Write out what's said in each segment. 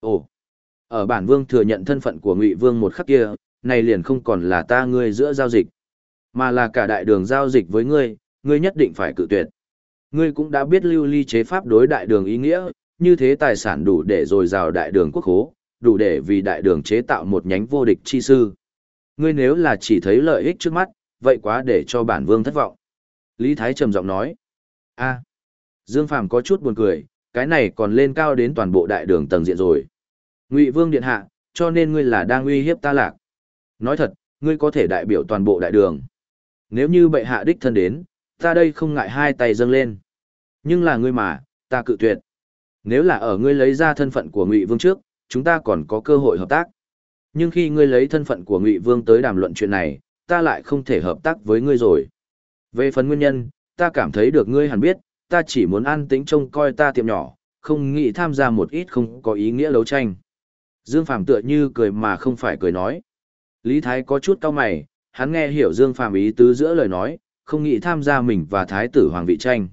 Ồ, ở bản vương thừa nhận thân phận của Ngụy Vương một khắc kia, này liền không còn là ta ngươi giữa giao dịch, mà là cả đại đường giao dịch với ngươi, ngươi nhất định phải cự tuyệt. Ngươi cũng đã biết lưu ly chế pháp đối đại đường ý nghĩa, như thế tài sản đủ để dồi dào đại đường quốc hố, đủ để vì đại đường chế tạo một nhánh vô địch chi sư. Ngươi nếu là chỉ thấy lợi ích trước mắt, vậy quá để cho bản vương thất vọng. Lý Thái trầm giọng nói. a Dương Phàm có chút buồn cười, cái này còn lên cao đến toàn bộ đại đường tầng diện rồi. Ngụy Vương điện hạ, cho nên ngươi là đang uy hiếp ta lạc. Nói thật, ngươi có thể đại biểu toàn bộ đại đường. Nếu như bệ hạ đích thân đến, ta đây không ngại hai tay dâng lên. Nhưng là ngươi mà, ta cự tuyệt. Nếu là ở ngươi lấy ra thân phận của Ngụy Vương trước, chúng ta còn có cơ hội hợp tác. Nhưng khi ngươi lấy thân phận của Ngụy Vương tới đàm luận chuyện này, ta lại không thể hợp tác với ngươi rồi. Về phần nguyên nhân, ta cảm thấy được ngươi hẳn biết, ta chỉ muốn an tĩnh trông coi ta tiệm nhỏ, không nghĩ tham gia một ít không có ý nghĩa đấu tranh. Dương Phàm tựa như cười mà không phải cười nói. Lý Thái có chút cao mày, hắn nghe hiểu Dương Phàm ý tứ giữa lời nói, không nghĩ tham gia mình và Thái tử Hoàng vị tranh.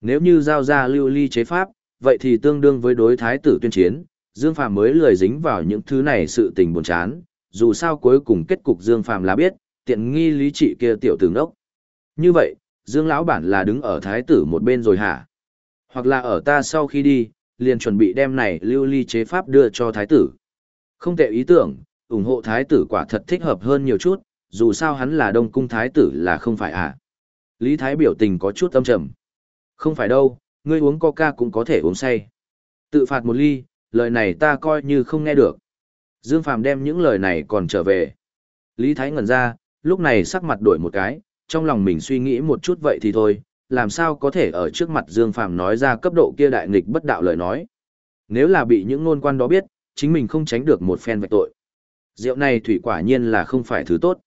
Nếu như giao ra lưu ly chế pháp, vậy thì tương đương với đối Thái tử tuyên chiến, Dương Phàm mới lười dính vào những thứ này sự tình buồn chán, dù sao cuối cùng kết cục Dương Phàm là biết, tiện nghi lý trị kia tiểu tử ngốc. Như vậy, Dương lão bản là đứng ở thái tử một bên rồi hả? Hoặc là ở ta sau khi đi, liền chuẩn bị đem này lưu ly chế pháp đưa cho thái tử. Không tệ ý tưởng, ủng hộ thái tử quả thật thích hợp hơn nhiều chút, dù sao hắn là đông cung thái tử là không phải à. Lý Thái biểu tình có chút âm trầm. Không phải đâu, ngươi uống coca cũng có thể uống say. Tự phạt một ly, lời này ta coi như không nghe được. Dương Phàm đem những lời này còn trở về. Lý Thái ngẩn ra, lúc này sắc mặt đổi một cái, trong lòng mình suy nghĩ một chút vậy thì thôi, làm sao có thể ở trước mặt Dương Phàm nói ra cấp độ kia đại nghịch bất đạo lời nói. Nếu là bị những ngôn quan đó biết, chính mình không tránh được một phen vạch tội. Rượu này thủy quả nhiên là không phải thứ tốt.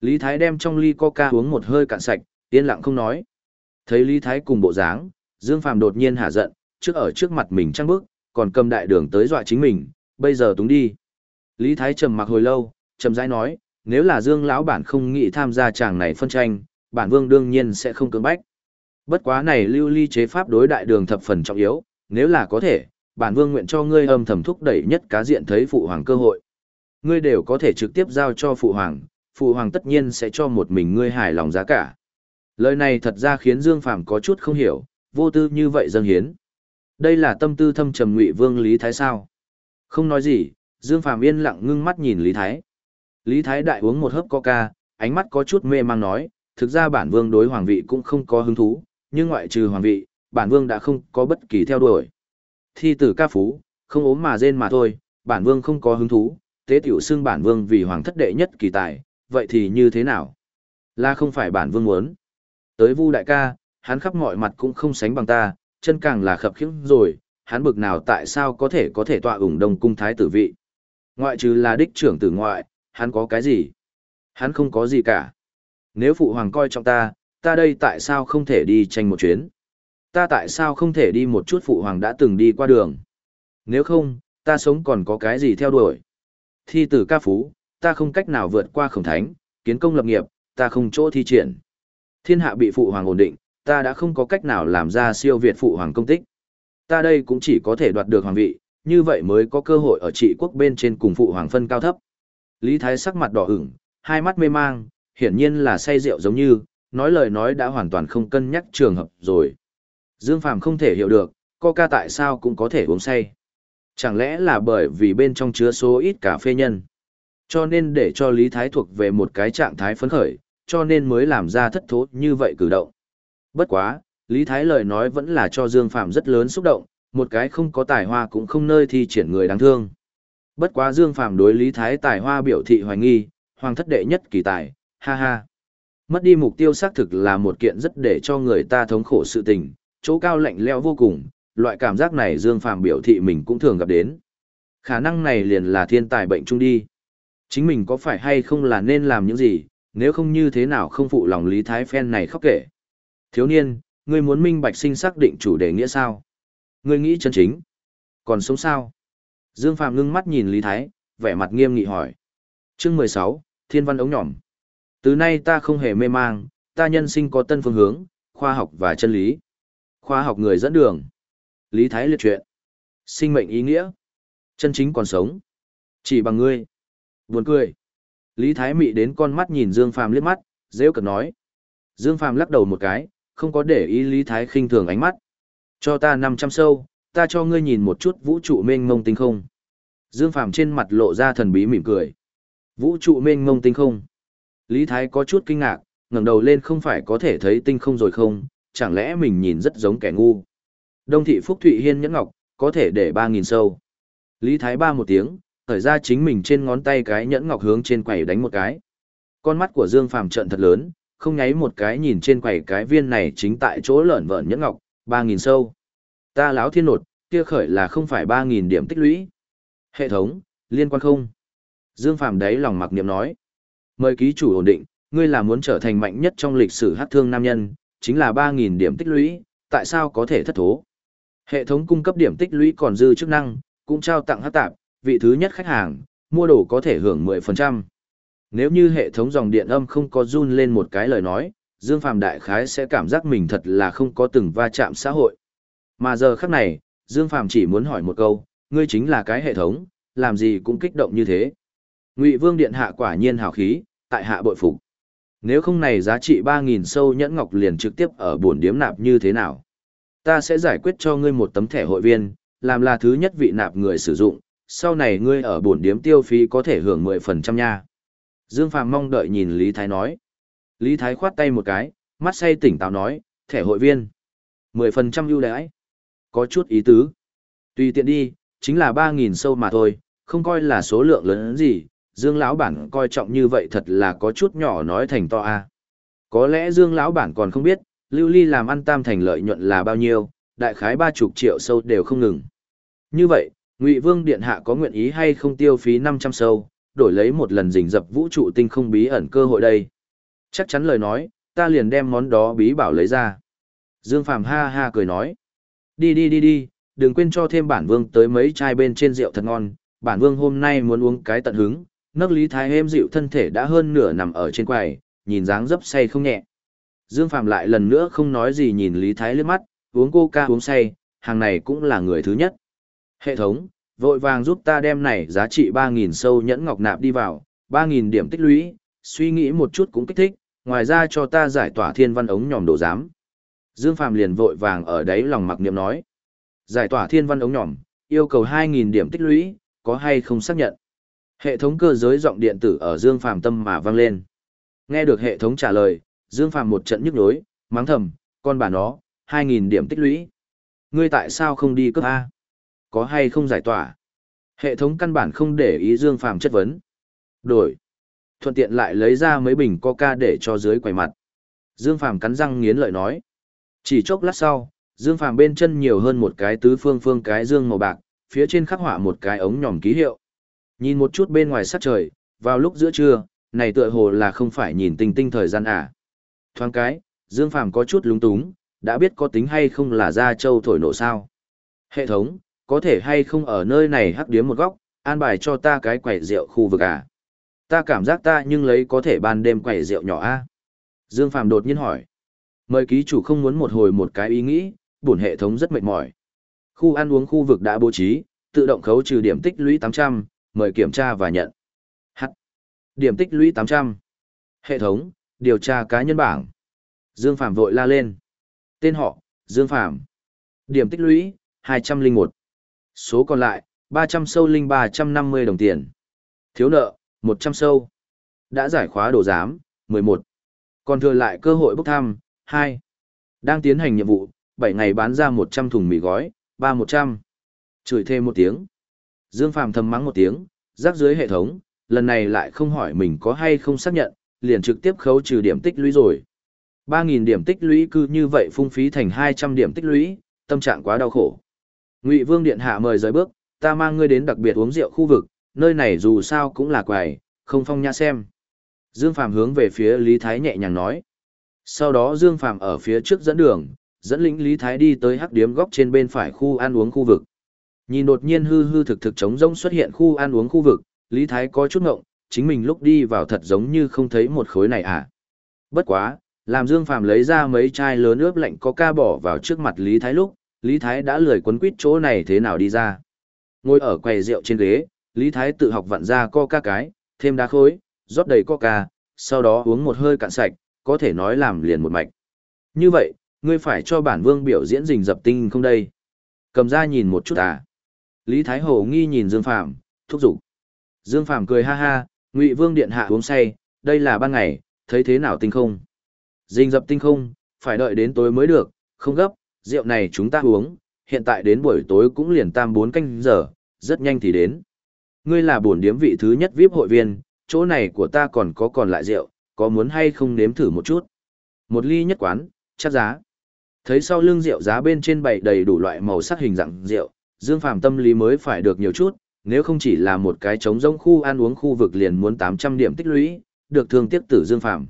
Lý Thái đem trong ly coca uống một hơi cạn sạch, yên lặng không nói. Thấy Lý Thái cùng bộ dáng, Dương Phàm đột nhiên hạ giận, trước ở trước mặt mình trăng bước, còn cầm đại đường tới dọa chính mình, bây giờ túng đi. Lý Thái trầm mặc hồi lâu, trầm rãi nói, nếu là Dương lão bản không nghĩ tham gia chàng này phân tranh, bản vương đương nhiên sẽ không cưỡng bách. Bất quá này lưu ly chế pháp đối đại đường thập phần trọng yếu, nếu là có thể, bản vương nguyện cho ngươi âm thầm thúc đẩy nhất cá diện thấy phụ hoàng cơ hội. Ngươi đều có thể trực tiếp giao cho phụ hoàng, phụ hoàng tất nhiên sẽ cho một mình ngươi hài lòng giá cả. Lời này thật ra khiến Dương Phàm có chút không hiểu, vô tư như vậy dâng hiến. Đây là tâm tư thâm trầm ngụy vương Lý Thái sao? Không nói gì, Dương Phàm yên lặng ngưng mắt nhìn Lý Thái. Lý Thái Đại uống một hớp coca, ánh mắt có chút mê mang nói, thực ra bản vương đối hoàng vị cũng không có hứng thú, nhưng ngoại trừ hoàng vị, bản vương đã không có bất kỳ theo đuổi. Thi tử ca phú, không ốm mà rên mà thôi, bản vương không có hứng thú, tế tiểu xưng bản vương vì hoàng thất đệ nhất kỳ tài, vậy thì như thế nào? Là không phải bản vương muốn. Tới vu đại ca, hắn khắp mọi mặt cũng không sánh bằng ta, chân càng là khập khiễng rồi, hắn bực nào tại sao có thể có thể tọa ủng đông cung thái tử vị. Ngoại trừ là đích trưởng tử ngoại, hắn có cái gì? Hắn không có gì cả. Nếu phụ hoàng coi trọng ta, ta đây tại sao không thể đi tranh một chuyến? Ta tại sao không thể đi một chút phụ hoàng đã từng đi qua đường? Nếu không, ta sống còn có cái gì theo đuổi? Thi tử ca phú, ta không cách nào vượt qua khổng thánh, kiến công lập nghiệp, ta không chỗ thi triển. Thiên hạ bị phụ hoàng ổn định, ta đã không có cách nào làm ra siêu việt phụ hoàng công tích. Ta đây cũng chỉ có thể đoạt được hoàng vị, như vậy mới có cơ hội ở trị quốc bên trên cùng phụ hoàng phân cao thấp. Lý Thái sắc mặt đỏ ửng, hai mắt mê mang, hiển nhiên là say rượu giống như, nói lời nói đã hoàn toàn không cân nhắc trường hợp rồi. Dương Phàm không thể hiểu được, coca tại sao cũng có thể uống say. Chẳng lẽ là bởi vì bên trong chứa số ít cà phê nhân. Cho nên để cho Lý Thái thuộc về một cái trạng thái phấn khởi, cho nên mới làm ra thất thố như vậy cử động. Bất quá, Lý Thái lời nói vẫn là cho Dương Phàm rất lớn xúc động, một cái không có tài hoa cũng không nơi thi triển người đáng thương. Bất quá Dương Phàm đối Lý Thái tài hoa biểu thị hoài nghi, hoàng thất đệ nhất kỳ tài, ha ha. Mất đi mục tiêu xác thực là một kiện rất để cho người ta thống khổ sự tình, chỗ cao lạnh leo vô cùng, loại cảm giác này Dương Phàm biểu thị mình cũng thường gặp đến. Khả năng này liền là thiên tài bệnh chung đi. Chính mình có phải hay không là nên làm những gì, nếu không như thế nào không phụ lòng Lý Thái Phen này khóc kể. Thiếu niên, ngươi muốn minh bạch sinh xác định chủ đề nghĩa sao? Ngươi nghĩ chân chính. Còn sống sao? Dương Phạm ngưng mắt nhìn Lý Thái, vẻ mặt nghiêm nghị hỏi. Chương mười sáu, Thiên văn ống nhỏm. Từ nay ta không hề mê mang, ta nhân sinh có tân phương hướng, khoa học và chân lý. Khoa học người dẫn đường. Lý Thái liệt chuyện. Sinh mệnh ý nghĩa. Chân chính còn sống. Chỉ bằng ngươi. Buồn cười. Lý Thái Mị đến con mắt nhìn Dương Phàm liếc mắt, rêu cực nói. Dương Phàm lắc đầu một cái, không có để ý Lý Thái khinh thường ánh mắt. Cho ta 500 sâu, ta cho ngươi nhìn một chút vũ trụ mênh mông tinh không. Dương Phàm trên mặt lộ ra thần bí mỉm cười. Vũ trụ mênh mông tinh không. Lý Thái có chút kinh ngạc, ngẩng đầu lên không phải có thể thấy tinh không rồi không, chẳng lẽ mình nhìn rất giống kẻ ngu. Đông thị Phúc Thụy Hiên Nhẫn Ngọc, có thể để 3.000 sâu. Lý Thái ba một tiếng, khởi ra chính mình trên ngón tay cái nhẫn ngọc hướng trên quầy đánh một cái. Con mắt của Dương Phàm trận thật lớn, không nháy một cái nhìn trên quầy cái viên này chính tại chỗ lợn vợn nhẫn ngọc, 3.000 sâu. Ta láo thiên nột, kia khởi là không phải 3.000 điểm tích lũy. Hệ thống, liên quan không? Dương Phàm đấy lòng mặc niệm nói. Mời ký chủ ổn định, ngươi là muốn trở thành mạnh nhất trong lịch sử hát thương nam nhân, chính là 3.000 điểm tích lũy, tại sao có thể thất thố? Hệ thống cung cấp điểm tích lũy còn dư chức năng, cũng trao tặng hát tạp, vị thứ nhất khách hàng, mua đồ có thể hưởng 10%. Nếu như hệ thống dòng điện âm không có run lên một cái lời nói, Dương Phàm đại khái sẽ cảm giác mình thật là không có từng va chạm xã hội. Mà giờ khắc này, Dương Phàm chỉ muốn hỏi một câu, ngươi chính là cái hệ thống, làm gì cũng kích động như thế. Ngụy Vương điện hạ quả nhiên hào khí, tại hạ bội phục. Nếu không này giá trị 3000 sâu nhẫn ngọc liền trực tiếp ở buồn điếm nạp như thế nào? Ta sẽ giải quyết cho ngươi một tấm thẻ hội viên, làm là thứ nhất vị nạp người sử dụng, sau này ngươi ở buồn điếm tiêu phí có thể hưởng 10% nha. Dương Phàm mong đợi nhìn Lý Thái nói. Lý Thái khoát tay một cái, mắt say tỉnh táo nói, thẻ hội viên. 10% ưu đãi. Có chút ý tứ. Tùy tiện đi, chính là 3.000 sâu mà thôi, không coi là số lượng lớn gì. Dương lão bản coi trọng như vậy thật là có chút nhỏ nói thành to a. Có lẽ Dương lão bản còn không biết, Lưu Ly làm ăn tam thành lợi nhuận là bao nhiêu, đại khái ba chục triệu sâu đều không ngừng. Như vậy, Ngụy Vương điện hạ có nguyện ý hay không tiêu phí 500 sâu, đổi lấy một lần rình dập vũ trụ tinh không bí ẩn cơ hội đây. Chắc chắn lời nói, ta liền đem món đó bí bảo lấy ra. Dương Phàm ha ha cười nói. Đi đi đi đi, đừng quên cho thêm bản vương tới mấy chai bên trên rượu thật ngon, bản vương hôm nay muốn uống cái tận hứng, nấc lý thái êm dịu thân thể đã hơn nửa nằm ở trên quầy, nhìn dáng dấp say không nhẹ. Dương Phạm lại lần nữa không nói gì nhìn Lý Thái liếc mắt, uống coca uống say, hàng này cũng là người thứ nhất. Hệ thống, vội vàng giúp ta đem này giá trị ba nghìn sâu nhẫn ngọc nạp đi vào, ba nghìn điểm tích lũy, suy nghĩ một chút cũng kích thích, ngoài ra cho ta giải tỏa thiên văn ống nhòm đồ giám. Dương Phạm liền vội vàng ở đấy lòng mặc niệm nói. Giải tỏa thiên văn ống nhòm, yêu cầu 2.000 điểm tích lũy, có hay không xác nhận. Hệ thống cơ giới giọng điện tử ở Dương Phàm tâm mà vang lên. Nghe được hệ thống trả lời, Dương Phàm một trận nhức nhối, mắng thầm, con bà nó, 2.000 điểm tích lũy. Ngươi tại sao không đi cấp A? Có hay không giải tỏa? Hệ thống căn bản không để ý Dương Phàm chất vấn. Đổi. Thuận tiện lại lấy ra mấy bình coca để cho dưới quầy mặt. Dương Phàm cắn răng nghiến lợi nói. Chỉ chốc lát sau, Dương Phàm bên chân nhiều hơn một cái tứ phương phương cái dương màu bạc, phía trên khắc họa một cái ống nhòm ký hiệu. Nhìn một chút bên ngoài sát trời, vào lúc giữa trưa, này tựa hồ là không phải nhìn tinh tinh thời gian à. Thoáng cái, Dương Phàm có chút lúng túng, đã biết có tính hay không là ra châu thổi nổ sao. Hệ thống, có thể hay không ở nơi này hắc điếm một góc, an bài cho ta cái quẩy rượu khu vực à? Ta cảm giác ta nhưng lấy có thể ban đêm quẩy rượu nhỏ a. À? Dương Phàm đột nhiên hỏi. Mời ký chủ không muốn một hồi một cái ý nghĩ, bổn hệ thống rất mệt mỏi. Khu ăn uống khu vực đã bố trí, tự động khấu trừ điểm tích lũy 800, mời kiểm tra và nhận. H. Điểm tích lũy 800. Hệ thống, điều tra cá nhân bảng. Dương Phạm vội la lên. Tên họ, Dương Phạm. Điểm tích lũy, 201. Số còn lại, 300 sâu linh 350 đồng tiền. Thiếu nợ, 100 sâu. Đã giải khóa đồ giám, 11. Còn thừa lại cơ hội bốc thăm, 2. Đang tiến hành nhiệm vụ, 7 ngày bán ra 100 thùng mì gói, 3100. Chửi thêm một tiếng. Dương Phạm thầm mắng một tiếng, rác dưới hệ thống, lần này lại không hỏi mình có hay không xác nhận, liền trực tiếp khấu trừ điểm tích lũy rồi. 3.000 điểm tích lũy cứ như vậy phung phí thành 200 điểm tích lũy, tâm trạng quá đau khổ. Ngụy Vương Điện Hạ mời rời bước, ta mang ngươi đến đặc biệt uống rượu khu vực, nơi này dù sao cũng là quầy, không phong nhã xem. Dương Phàm hướng về phía Lý Thái nhẹ nhàng nói. Sau đó Dương Phàm ở phía trước dẫn đường, dẫn lĩnh Lý Thái đi tới hắc điếm góc trên bên phải khu ăn uống khu vực. Nhìn đột nhiên hư hư thực thực trống rỗng xuất hiện khu ăn uống khu vực, Lý Thái có chút ngộng, chính mình lúc đi vào thật giống như không thấy một khối này à. Bất quá, làm Dương Phàm lấy ra mấy chai lớn ướp lạnh có ca bỏ vào trước mặt Lý Thái lúc, Lý Thái đã lười quấn quýt chỗ này thế nào đi ra. Ngồi ở quầy rượu trên ghế, Lý Thái tự học vặn ra coca cái, thêm đá khối, rót đầy coca, sau đó uống một hơi cạn sạch, có thể nói làm liền một mạch. Như vậy, ngươi phải cho bản vương biểu diễn rình dập tinh không đây? Cầm ra nhìn một chút à? Lý Thái Hồ nghi nhìn Dương Phàm thúc giục. Dương Phàm cười ha ha, Ngụy Vương điện hạ uống say, đây là ban ngày, thấy thế nào tinh không? Dinh dập tinh không, phải đợi đến tối mới được, không gấp, rượu này chúng ta uống, hiện tại đến buổi tối cũng liền tam bốn canh giờ, rất nhanh thì đến. Ngươi là bổn điếm vị thứ nhất VIP hội viên, chỗ này của ta còn có còn lại rượu, có muốn hay không nếm thử một chút? Một ly nhất quán, chắc giá. Thấy sau lưng rượu giá bên trên bày đầy đủ loại màu sắc hình dạng rượu, Dương Phàm tâm lý mới phải được nhiều chút, nếu không chỉ là một cái trống rỗng khu ăn uống khu vực liền muốn 800 điểm tích lũy, được thương tiếc tử Dương Phàm.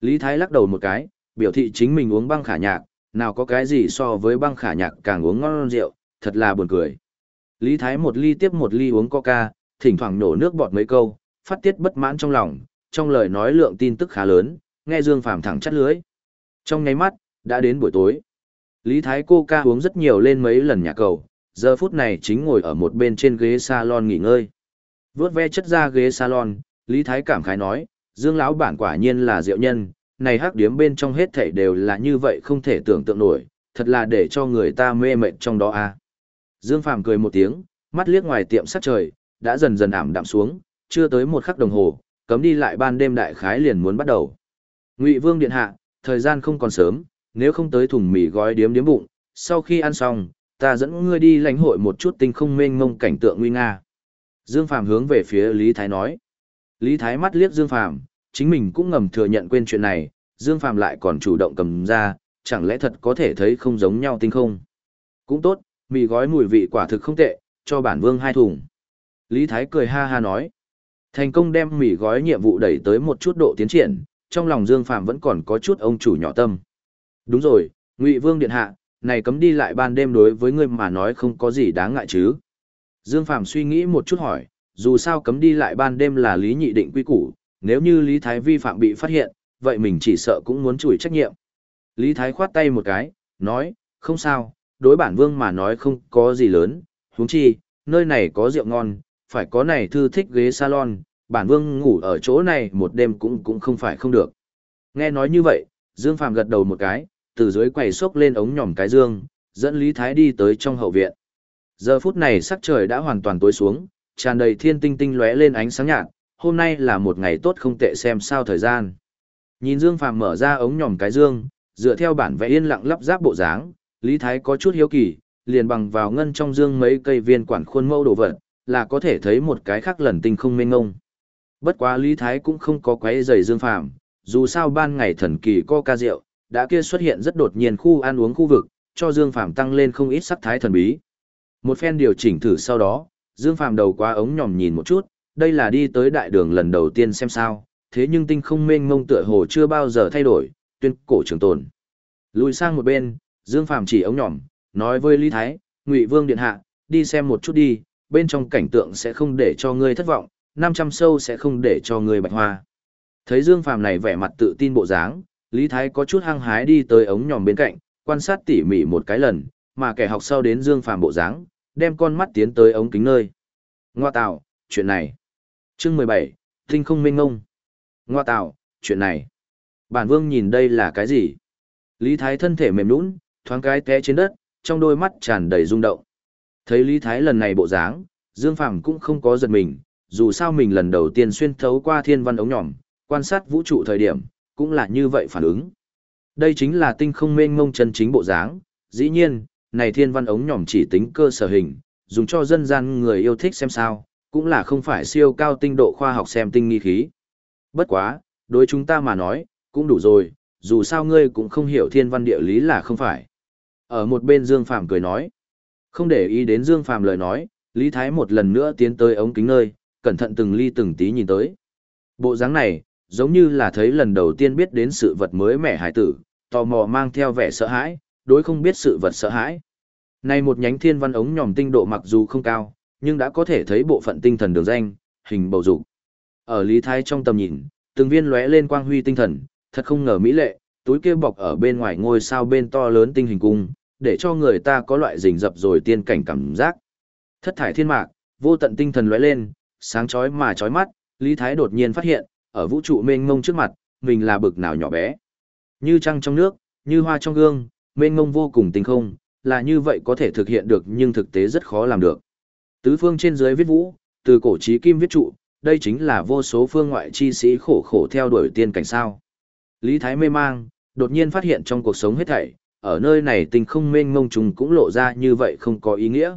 Lý Thái lắc đầu một cái, biểu thị chính mình uống băng khả nhạc, nào có cái gì so với băng khả nhạc càng uống ngon rượu, thật là buồn cười. Lý Thái một ly tiếp một ly uống coca, thỉnh thoảng nổ nước bọt mấy câu, phát tiết bất mãn trong lòng, trong lời nói lượng tin tức khá lớn, nghe Dương Phàm thẳng chắt lưới. Trong nháy mắt, đã đến buổi tối. Lý Thái coca uống rất nhiều lên mấy lần nhà cầu, giờ phút này chính ngồi ở một bên trên ghế salon nghỉ ngơi. Vướt ve chất ra ghế salon, Lý Thái cảm khái nói, Dương lão bản quả nhiên là diệu nhân, này hắc điếm bên trong hết thảy đều là như vậy không thể tưởng tượng nổi, thật là để cho người ta mê mệt trong đó a. À. Dương Phàm cười một tiếng, mắt liếc ngoài tiệm sát trời, đã dần dần ảm đạm xuống, chưa tới một khắc đồng hồ, cấm đi lại ban đêm đại khái liền muốn bắt đầu. Ngụy Vương điện hạ, thời gian không còn sớm, nếu không tới thùng mì gói điếm điếm bụng, sau khi ăn xong, ta dẫn ngươi đi lãnh hội một chút tinh không mênh mông cảnh tượng nguy nga. Dương Phàm hướng về phía Lý Thái nói. Lý Thái mắt liếc Dương Phàm, chính mình cũng ngầm thừa nhận quên chuyện này, Dương Phàm lại còn chủ động cầm ra, chẳng lẽ thật có thể thấy không giống nhau tinh không? Cũng tốt, mì gói mùi vị quả thực không tệ, cho bản vương hai thùng. Lý Thái cười ha ha nói. Thành công đem mì gói nhiệm vụ đẩy tới một chút độ tiến triển, trong lòng Dương Phàm vẫn còn có chút ông chủ nhỏ tâm. Đúng rồi, Ngụy Vương điện hạ, này cấm đi lại ban đêm đối với ngươi mà nói không có gì đáng ngại chứ. Dương Phàm suy nghĩ một chút hỏi, dù sao cấm đi lại ban đêm là lý nhị định quy củ, nếu như Lý Thái vi phạm bị phát hiện, vậy mình chỉ sợ cũng muốn chủi trách nhiệm. Lý Thái khoát tay một cái, nói, không sao, đối bản vương mà nói không có gì lớn, huống chi, nơi này có rượu ngon, phải có này thư thích ghế salon, bản vương ngủ ở chỗ này một đêm cũng cũng không phải không được. Nghe nói như vậy, Dương Phàm gật đầu một cái, từ dưới quầy xốc lên ống nhỏm cái dương, dẫn Lý Thái đi tới trong hậu viện. Giờ phút này sắc trời đã hoàn toàn tối xuống, tràn đầy thiên tinh tinh lóe lên ánh sáng nhạt, hôm nay là một ngày tốt không tệ xem sao thời gian. Nhìn Dương Phàm mở ra ống nhỏm cái dương, dựa theo bản vẽ yên lặng lắp ráp bộ dáng, Lý Thái có chút hiếu kỳ, liền bằng vào ngân trong dương mấy cây viên quản khuôn mẫu đồ vật, là có thể thấy một cái khác lần tinh không mênh ngông. Bất quá Lý Thái cũng không có quấy rầy Dương Phàm, dù sao ban ngày thần kỳ co ca rượu, đã kia xuất hiện rất đột nhiên khu ăn uống khu vực, cho Dương Phàm tăng lên không ít sắc thái thần bí. Một phen điều chỉnh thử sau đó, Dương Phàm đầu qua ống nhòm nhìn một chút, đây là đi tới đại đường lần đầu tiên xem sao, thế nhưng tinh không mênh mông tựa hồ chưa bao giờ thay đổi, tuyên cổ trường tồn. Lùi sang một bên, Dương Phàm chỉ ống nhỏm, nói với Lý Thái, Ngụy Vương điện hạ, đi xem một chút đi, bên trong cảnh tượng sẽ không để cho ngươi thất vọng, 500 sâu sẽ không để cho ngươi bạch hoa. Thấy Dương Phàm này vẻ mặt tự tin bộ dáng, Lý Thái có chút hăng hái đi tới ống nhòm bên cạnh, quan sát tỉ mỉ một cái lần, mà kẻ học sau đến Dương Phàm bộ dáng, đem con mắt tiến tới ống kính nơi. Ngoa tạo, chuyện này. Chương 17, Tinh không minh ngông. Ngoa tạo, chuyện này. Bản vương nhìn đây là cái gì? Lý Thái thân thể mềm nhũn, thoáng cái té trên đất, trong đôi mắt tràn đầy rung động. Thấy Lý Thái lần này bộ dáng, Dương Phàm cũng không có giật mình, dù sao mình lần đầu tiên xuyên thấu qua thiên văn ống nhỏm, quan sát vũ trụ thời điểm, cũng là như vậy phản ứng. Đây chính là tinh không mênh mông chân chính bộ dáng, dĩ nhiên, này thiên văn ống nhỏm chỉ tính cơ sở hình, dùng cho dân gian người yêu thích xem sao, cũng là không phải siêu cao tinh độ khoa học xem tinh nghi khí. Bất quá, đối chúng ta mà nói, cũng đủ rồi, dù sao ngươi cũng không hiểu thiên văn địa lý là không phải. Ở một bên Dương Phàm cười nói, không để ý đến Dương Phàm lời nói, Lý Thái một lần nữa tiến tới ống kính nơi, cẩn thận từng ly từng tí nhìn tới. Bộ dáng này, giống như là thấy lần đầu tiên biết đến sự vật mới mẻ hải tử, tò mò mang theo vẻ sợ hãi, đối không biết sự vật sợ hãi. Này một nhánh thiên văn ống nhòm tinh độ mặc dù không cao, nhưng đã có thể thấy bộ phận tinh thần đường danh, hình bầu dục. Ở Lý Thái trong tầm nhìn, từng viên lóe lên quang huy tinh thần, thật không ngờ mỹ lệ, túi kia bọc ở bên ngoài ngôi sao bên to lớn tinh hình cung, để cho người ta có loại rình rập rồi tiên cảnh cảm giác. Thất thải thiên mạc, vô tận tinh thần lóe lên, sáng chói mà chói mắt, Lý Thái đột nhiên phát hiện, ở vũ trụ mênh mông trước mặt, mình là bực nào nhỏ bé. Như trăng trong nước, như hoa trong gương, mênh mông vô cùng tinh không, là như vậy có thể thực hiện được nhưng thực tế rất khó làm được. Tứ phương trên dưới viết vũ, từ cổ chí kim viết trụ, đây chính là vô số phương ngoại chi sĩ khổ khổ theo đuổi tiên cảnh sao. Lý Thái mê mang, đột nhiên phát hiện trong cuộc sống hết thảy, ở nơi này tình không mênh mông trùng cũng lộ ra như vậy không có ý nghĩa.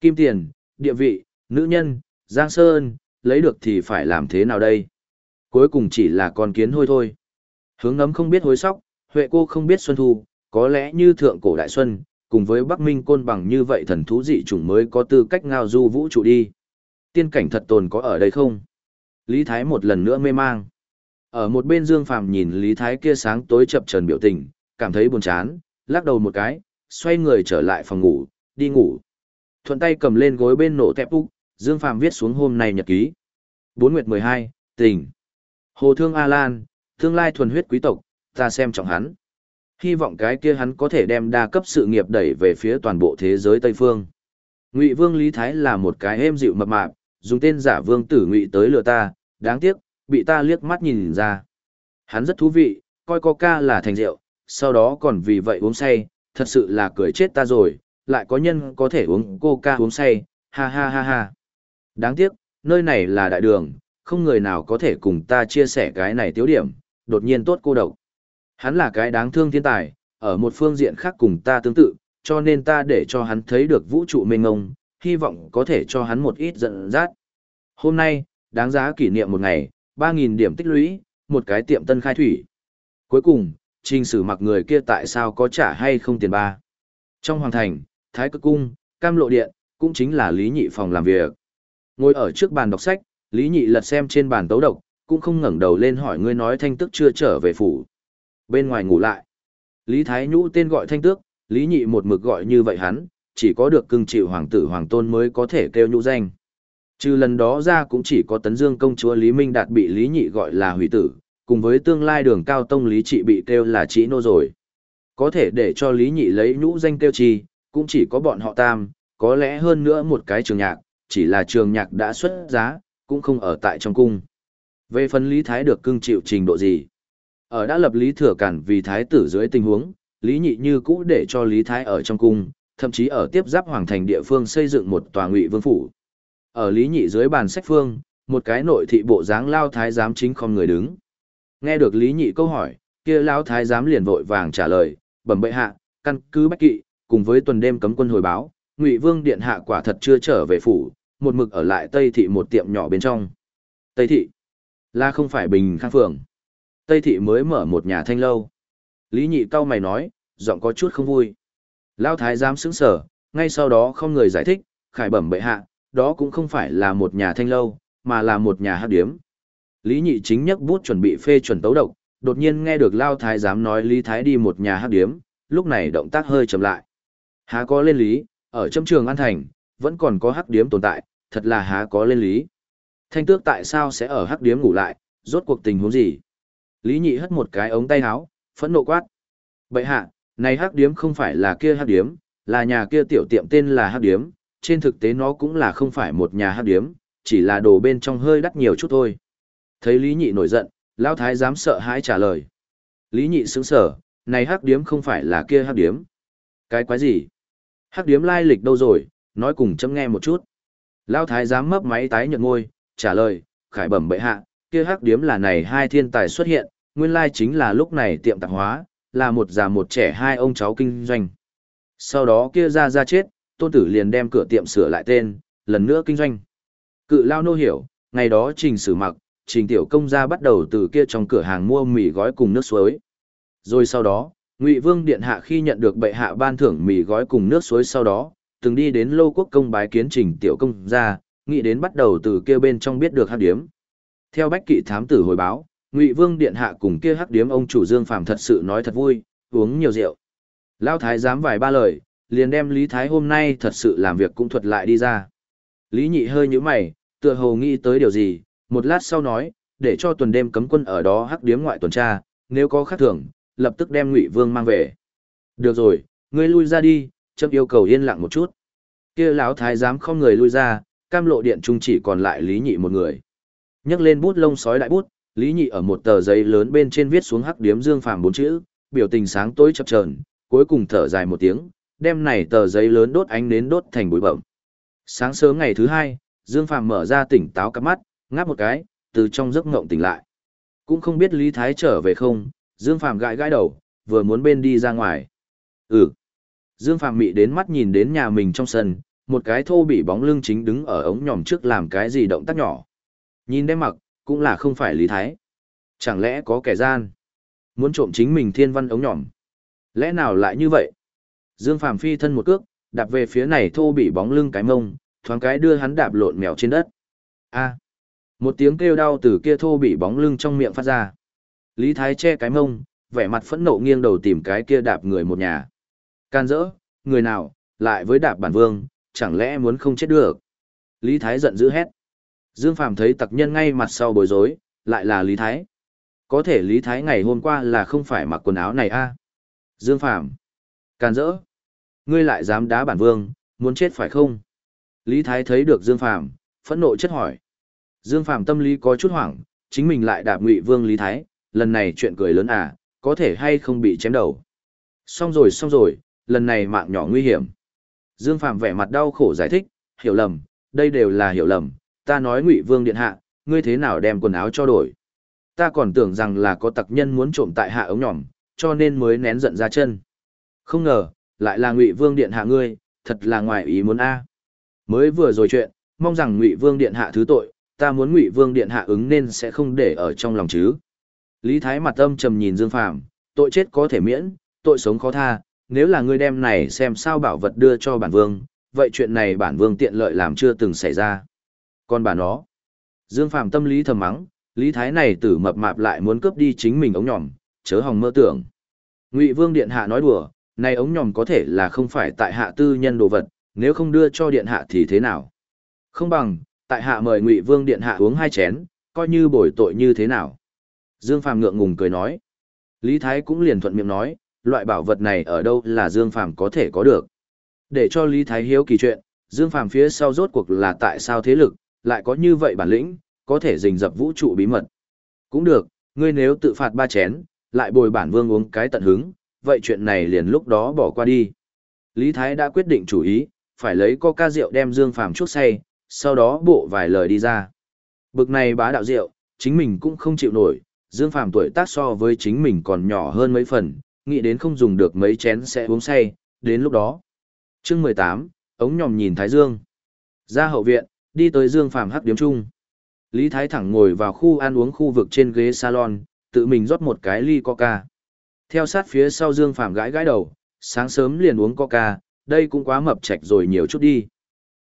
Kim tiền, địa vị, nữ nhân, giang sơn, lấy được thì phải làm thế nào đây? Cuối cùng chỉ là con kiến hôi thôi. Hướng nấm không biết hối sóc, huệ cô không biết xuân thu, có lẽ như thượng cổ đại xuân, cùng với Bắc Minh côn bằng như vậy thần thú dị chủng mới có tư cách ngao du vũ trụ đi. Tiên cảnh thật tồn có ở đây không? Lý Thái một lần nữa mê mang. Ở một bên Dương Phàm nhìn Lý Thái kia sáng tối chập trần biểu tình, cảm thấy buồn chán, lắc đầu một cái, xoay người trở lại phòng ngủ, đi ngủ. Thuận tay cầm lên gối bên nổ tẹp úc, Dương Phàm viết xuống hôm nay nhật ký. Bốn nguyệt mười hai. Hồ Thương A Lan, tương lai thuần huyết quý tộc, ta xem trọng hắn. Hy vọng cái kia hắn có thể đem đa cấp sự nghiệp đẩy về phía toàn bộ thế giới Tây Phương. Ngụy Vương Lý Thái là một cái êm dịu mập mạp, dùng tên giả Vương Tử Ngụy tới lừa ta, đáng tiếc, bị ta liếc mắt nhìn ra. Hắn rất thú vị, coi coca là thành rượu, sau đó còn vì vậy uống say, thật sự là cười chết ta rồi, lại có nhân có thể uống coca uống say, ha ha ha ha. Đáng tiếc, nơi này là đại đường, không người nào có thể cùng ta chia sẻ cái này tiếu điểm, đột nhiên tốt cô độc. Hắn là cái đáng thương thiên tài, ở một phương diện khác cùng ta tương tự, cho nên ta để cho hắn thấy được vũ trụ mênh ngông, hy vọng có thể cho hắn một ít giận dắt. Hôm nay, đáng giá kỷ niệm một ngày, 3.000 điểm tích lũy, một cái tiệm tân khai thủy. Cuối cùng, trình sử mặc người kia tại sao có trả hay không tiền ba. Trong hoàng thành, Thái Cực Cung, Cam Lộ Điện, cũng chính là Lý Nhị phòng làm việc. Ngồi ở trước bàn đọc sách, Lý Nhị lật xem trên bàn tấu độc, cũng không ngẩng đầu lên hỏi ngươi nói thanh tức chưa trở về phủ. Bên ngoài ngủ lại. Lý Thái Nhũ tên gọi thanh tước, Lý Nhị một mực gọi như vậy hắn, chỉ có được cưng chịu hoàng tử hoàng tôn mới có thể kêu nhũ danh. Trừ lần đó ra cũng chỉ có tấn dương công chúa Lý Minh Đạt bị Lý Nhị gọi là hủy tử, cùng với tương lai đường cao tông Lý Trị bị kêu là chỉ nô rồi. Có thể để cho Lý Nhị lấy nhũ danh kêu trì, cũng chỉ có bọn họ tam, có lẽ hơn nữa một cái trường nhạc, chỉ là trường nhạc đã xuất giá, cũng không ở tại trong cung. Về phần Lý Thái được cưng chịu trình độ gì? Ở đã lập Lý Thừa Cản vì Thái tử dưới tình huống, Lý Nhị như cũ để cho Lý Thái ở trong cung, thậm chí ở tiếp giáp hoàng thành địa phương xây dựng một tòa ngụy vương phủ. Ở Lý Nhị dưới bàn sách phương, một cái nội thị bộ dáng lao thái giám chính không người đứng. Nghe được Lý Nhị câu hỏi, kia lao thái giám liền vội vàng trả lời, bẩm bệ hạ, căn cứ bách kỵ, cùng với tuần đêm cấm quân hồi báo, Ngụy Vương điện hạ quả thật chưa trở về phủ, một mực ở lại Tây thị một tiệm nhỏ bên trong. Tây thị là không phải Bình Khang phường. Tây thị mới mở một nhà thanh lâu. Lý Nhị cao mày nói, giọng có chút không vui. Lao thái giám sững sở, ngay sau đó không người giải thích, khải bẩm bệ hạ, đó cũng không phải là một nhà thanh lâu, mà là một nhà hát điếm. Lý Nhị chính nhấc bút chuẩn bị phê chuẩn tấu độc, đột nhiên nghe được Lao Thái giám nói Lý Thái đi một nhà hát điếm, lúc này động tác hơi chậm lại. Há có lên lý, ở trong trường An Thành, vẫn còn có hắc điếm tồn tại, thật là há có lên lý. Thanh tước tại sao sẽ ở hắc điếm ngủ lại, rốt cuộc tình huống gì? Lý Nhị hất một cái ống tay áo, phẫn nộ quát. Bậy hạ, này hắc điếm không phải là kia hắc điếm, là nhà kia tiểu tiệm tên là hắc điếm, trên thực tế nó cũng là không phải một nhà hắc điếm, chỉ là đồ bên trong hơi đắt nhiều chút thôi. Thấy Lý Nhị nổi giận, Lão Thái dám sợ hãi trả lời. Lý Nhị sững sở, này hắc điếm không phải là kia hắc điếm. Cái quái gì? Hắc điếm lai lịch đâu rồi, nói cùng chấm nghe một chút. Lão Thái giám mấp máy tái nhợt ngôi, trả lời, khải bẩm bệ hạ, kia hắc điếm là này hai thiên tài xuất hiện, nguyên lai chính là lúc này tiệm tạp hóa, là một già một trẻ hai ông cháu kinh doanh. Sau đó kia ra ra chết, tôn tử liền đem cửa tiệm sửa lại tên, lần nữa kinh doanh. Cự lao nô hiểu, ngày đó trình sử mặc, trình tiểu công gia bắt đầu từ kia trong cửa hàng mua mì gói cùng nước suối. Rồi sau đó, Ngụy Vương Điện Hạ khi nhận được bệ hạ ban thưởng mì gói cùng nước suối sau đó, từng đi đến lô quốc công bái kiến trình tiểu công gia, nghĩ đến bắt đầu từ kia bên trong biết được hắc điếm. Theo bách kỵ thám tử hồi báo, Ngụy Vương Điện Hạ cùng kia hắc điếm ông chủ Dương Phàm thật sự nói thật vui, uống nhiều rượu. Lao Thái dám vài ba lời, liền đem Lý Thái hôm nay thật sự làm việc cũng thuật lại đi ra. Lý Nhị hơi nhíu mày, tựa hồ nghĩ tới điều gì, một lát sau nói, để cho tuần đêm cấm quân ở đó hắc điếm ngoại tuần tra, nếu có khác thường, lập tức đem Ngụy Vương mang về. Được rồi, ngươi lui ra đi, chấm yêu cầu yên lặng một chút. Kia lão thái giám không người lui ra, cam lộ điện trung chỉ còn lại Lý Nhị một người. Nhấc lên bút lông sói đại bút, Lý Nhị ở một tờ giấy lớn bên trên viết xuống hắc điếm Dương Phàm bốn chữ, biểu tình sáng tối chập chờn, cuối cùng thở dài một tiếng, đem này tờ giấy lớn đốt ánh đến đốt thành bụi bậm. Sáng sớm ngày thứ hai, Dương Phàm mở ra tỉnh táo cả mắt, ngáp một cái, từ trong giấc ngộng tỉnh lại. Cũng không biết Lý Thái trở về không, Dương Phàm gãi gãi đầu, vừa muốn bên đi ra ngoài. Ừ. Dương Phạm mị đến mắt nhìn đến nhà mình trong sân, một cái thô bị bóng lưng chính đứng ở ống nhòm trước làm cái gì động tác nhỏ. Nhìn đem mặc, cũng là không phải Lý Thái. Chẳng lẽ có kẻ gian? Muốn trộm chính mình thiên văn ống nhòm. Lẽ nào lại như vậy? Dương Phạm phi thân một cước, đạp về phía này thô bị bóng lưng cái mông, thoáng cái đưa hắn đạp lộn mèo trên đất. A. Một tiếng kêu đau từ kia thô bị bóng lưng trong miệng phát ra. Lý Thái che cái mông, vẻ mặt phẫn nộ nghiêng đầu tìm cái kia đạp người một nhà. Can dỡ, người nào, lại với đạp bản vương, chẳng lẽ muốn không chết được. Lý Thái giận dữ hét. Dương Phàm thấy tặc nhân ngay mặt sau bối rối, lại là Lý Thái. Có thể Lý Thái ngày hôm qua là không phải mặc quần áo này a Dương Phàm Can dỡ. Ngươi lại dám đá bản vương, muốn chết phải không? Lý Thái thấy được Dương Phàm phẫn nộ chất hỏi. Dương Phàm tâm lý có chút hoảng, chính mình lại đạp ngụy vương Lý Thái, lần này chuyện cười lớn à, có thể hay không bị chém đầu. Xong rồi xong rồi, lần này mạng nhỏ nguy hiểm. Dương phạm vẻ mặt đau khổ giải thích, hiểu lầm, đây đều là hiểu lầm, ta nói Ngụy Vương điện hạ, ngươi thế nào đem quần áo cho đổi? Ta còn tưởng rằng là có tặc nhân muốn trộm tại hạ ống nhỏm, cho nên mới nén giận ra chân. Không ngờ, lại là Ngụy Vương điện hạ ngươi, thật là ngoài ý muốn a. Mới vừa rồi chuyện, mong rằng Ngụy Vương điện hạ thứ tội, ta muốn Ngụy Vương điện hạ ứng nên sẽ không để ở trong lòng chứ. Lý Thái mặt âm trầm nhìn Dương Phàm, tội chết có thể miễn, tội sống khó tha, nếu là ngươi đem này xem sao bảo vật đưa cho bản vương, vậy chuyện này bản vương tiện lợi làm chưa từng xảy ra. Còn bà nó, Dương Phàm tâm lý thầm mắng, Lý Thái này tử mập mạp lại muốn cướp đi chính mình ống nhòm, chớ hòng mơ tưởng. Ngụy Vương điện hạ nói đùa, này ống nhòm có thể là không phải tại hạ tư nhân đồ vật, nếu không đưa cho điện hạ thì thế nào? Không bằng, tại hạ mời Ngụy Vương điện hạ uống hai chén, coi như bồi tội như thế nào? Dương Phàm ngượng ngùng cười nói. Lý Thái cũng liền thuận miệng nói, loại bảo vật này ở đâu là Dương Phàm có thể có được. Để cho Lý Thái hiếu kỳ chuyện, Dương Phàm phía sau rốt cuộc là tại sao thế lực, lại có như vậy bản lĩnh, có thể rình dập vũ trụ bí mật. Cũng được, ngươi nếu tự phạt ba chén, lại bồi bản vương uống cái tận hứng, vậy chuyện này liền lúc đó bỏ qua đi. Lý Thái đã quyết định chủ ý, phải lấy coca rượu đem Dương Phàm chuốc say, sau đó bộ vài lời đi ra. Bực này bá đạo rượu, chính mình cũng không chịu nổi, Dương Phàm tuổi tác so với chính mình còn nhỏ hơn mấy phần, nghĩ đến không dùng được mấy chén sẽ uống say, đến lúc đó. Chương mười tám, ống nhòm nhìn Thái Dương. Ra hậu viện, đi tới Dương Phàm hắc điếm chung. Lý Thái thẳng ngồi vào khu ăn uống khu vực trên ghế salon, tự mình rót một cái ly coca. Theo sát phía sau Dương Phàm gãi gãi đầu, sáng sớm liền uống coca, đây cũng quá mập chạch rồi nhiều chút đi.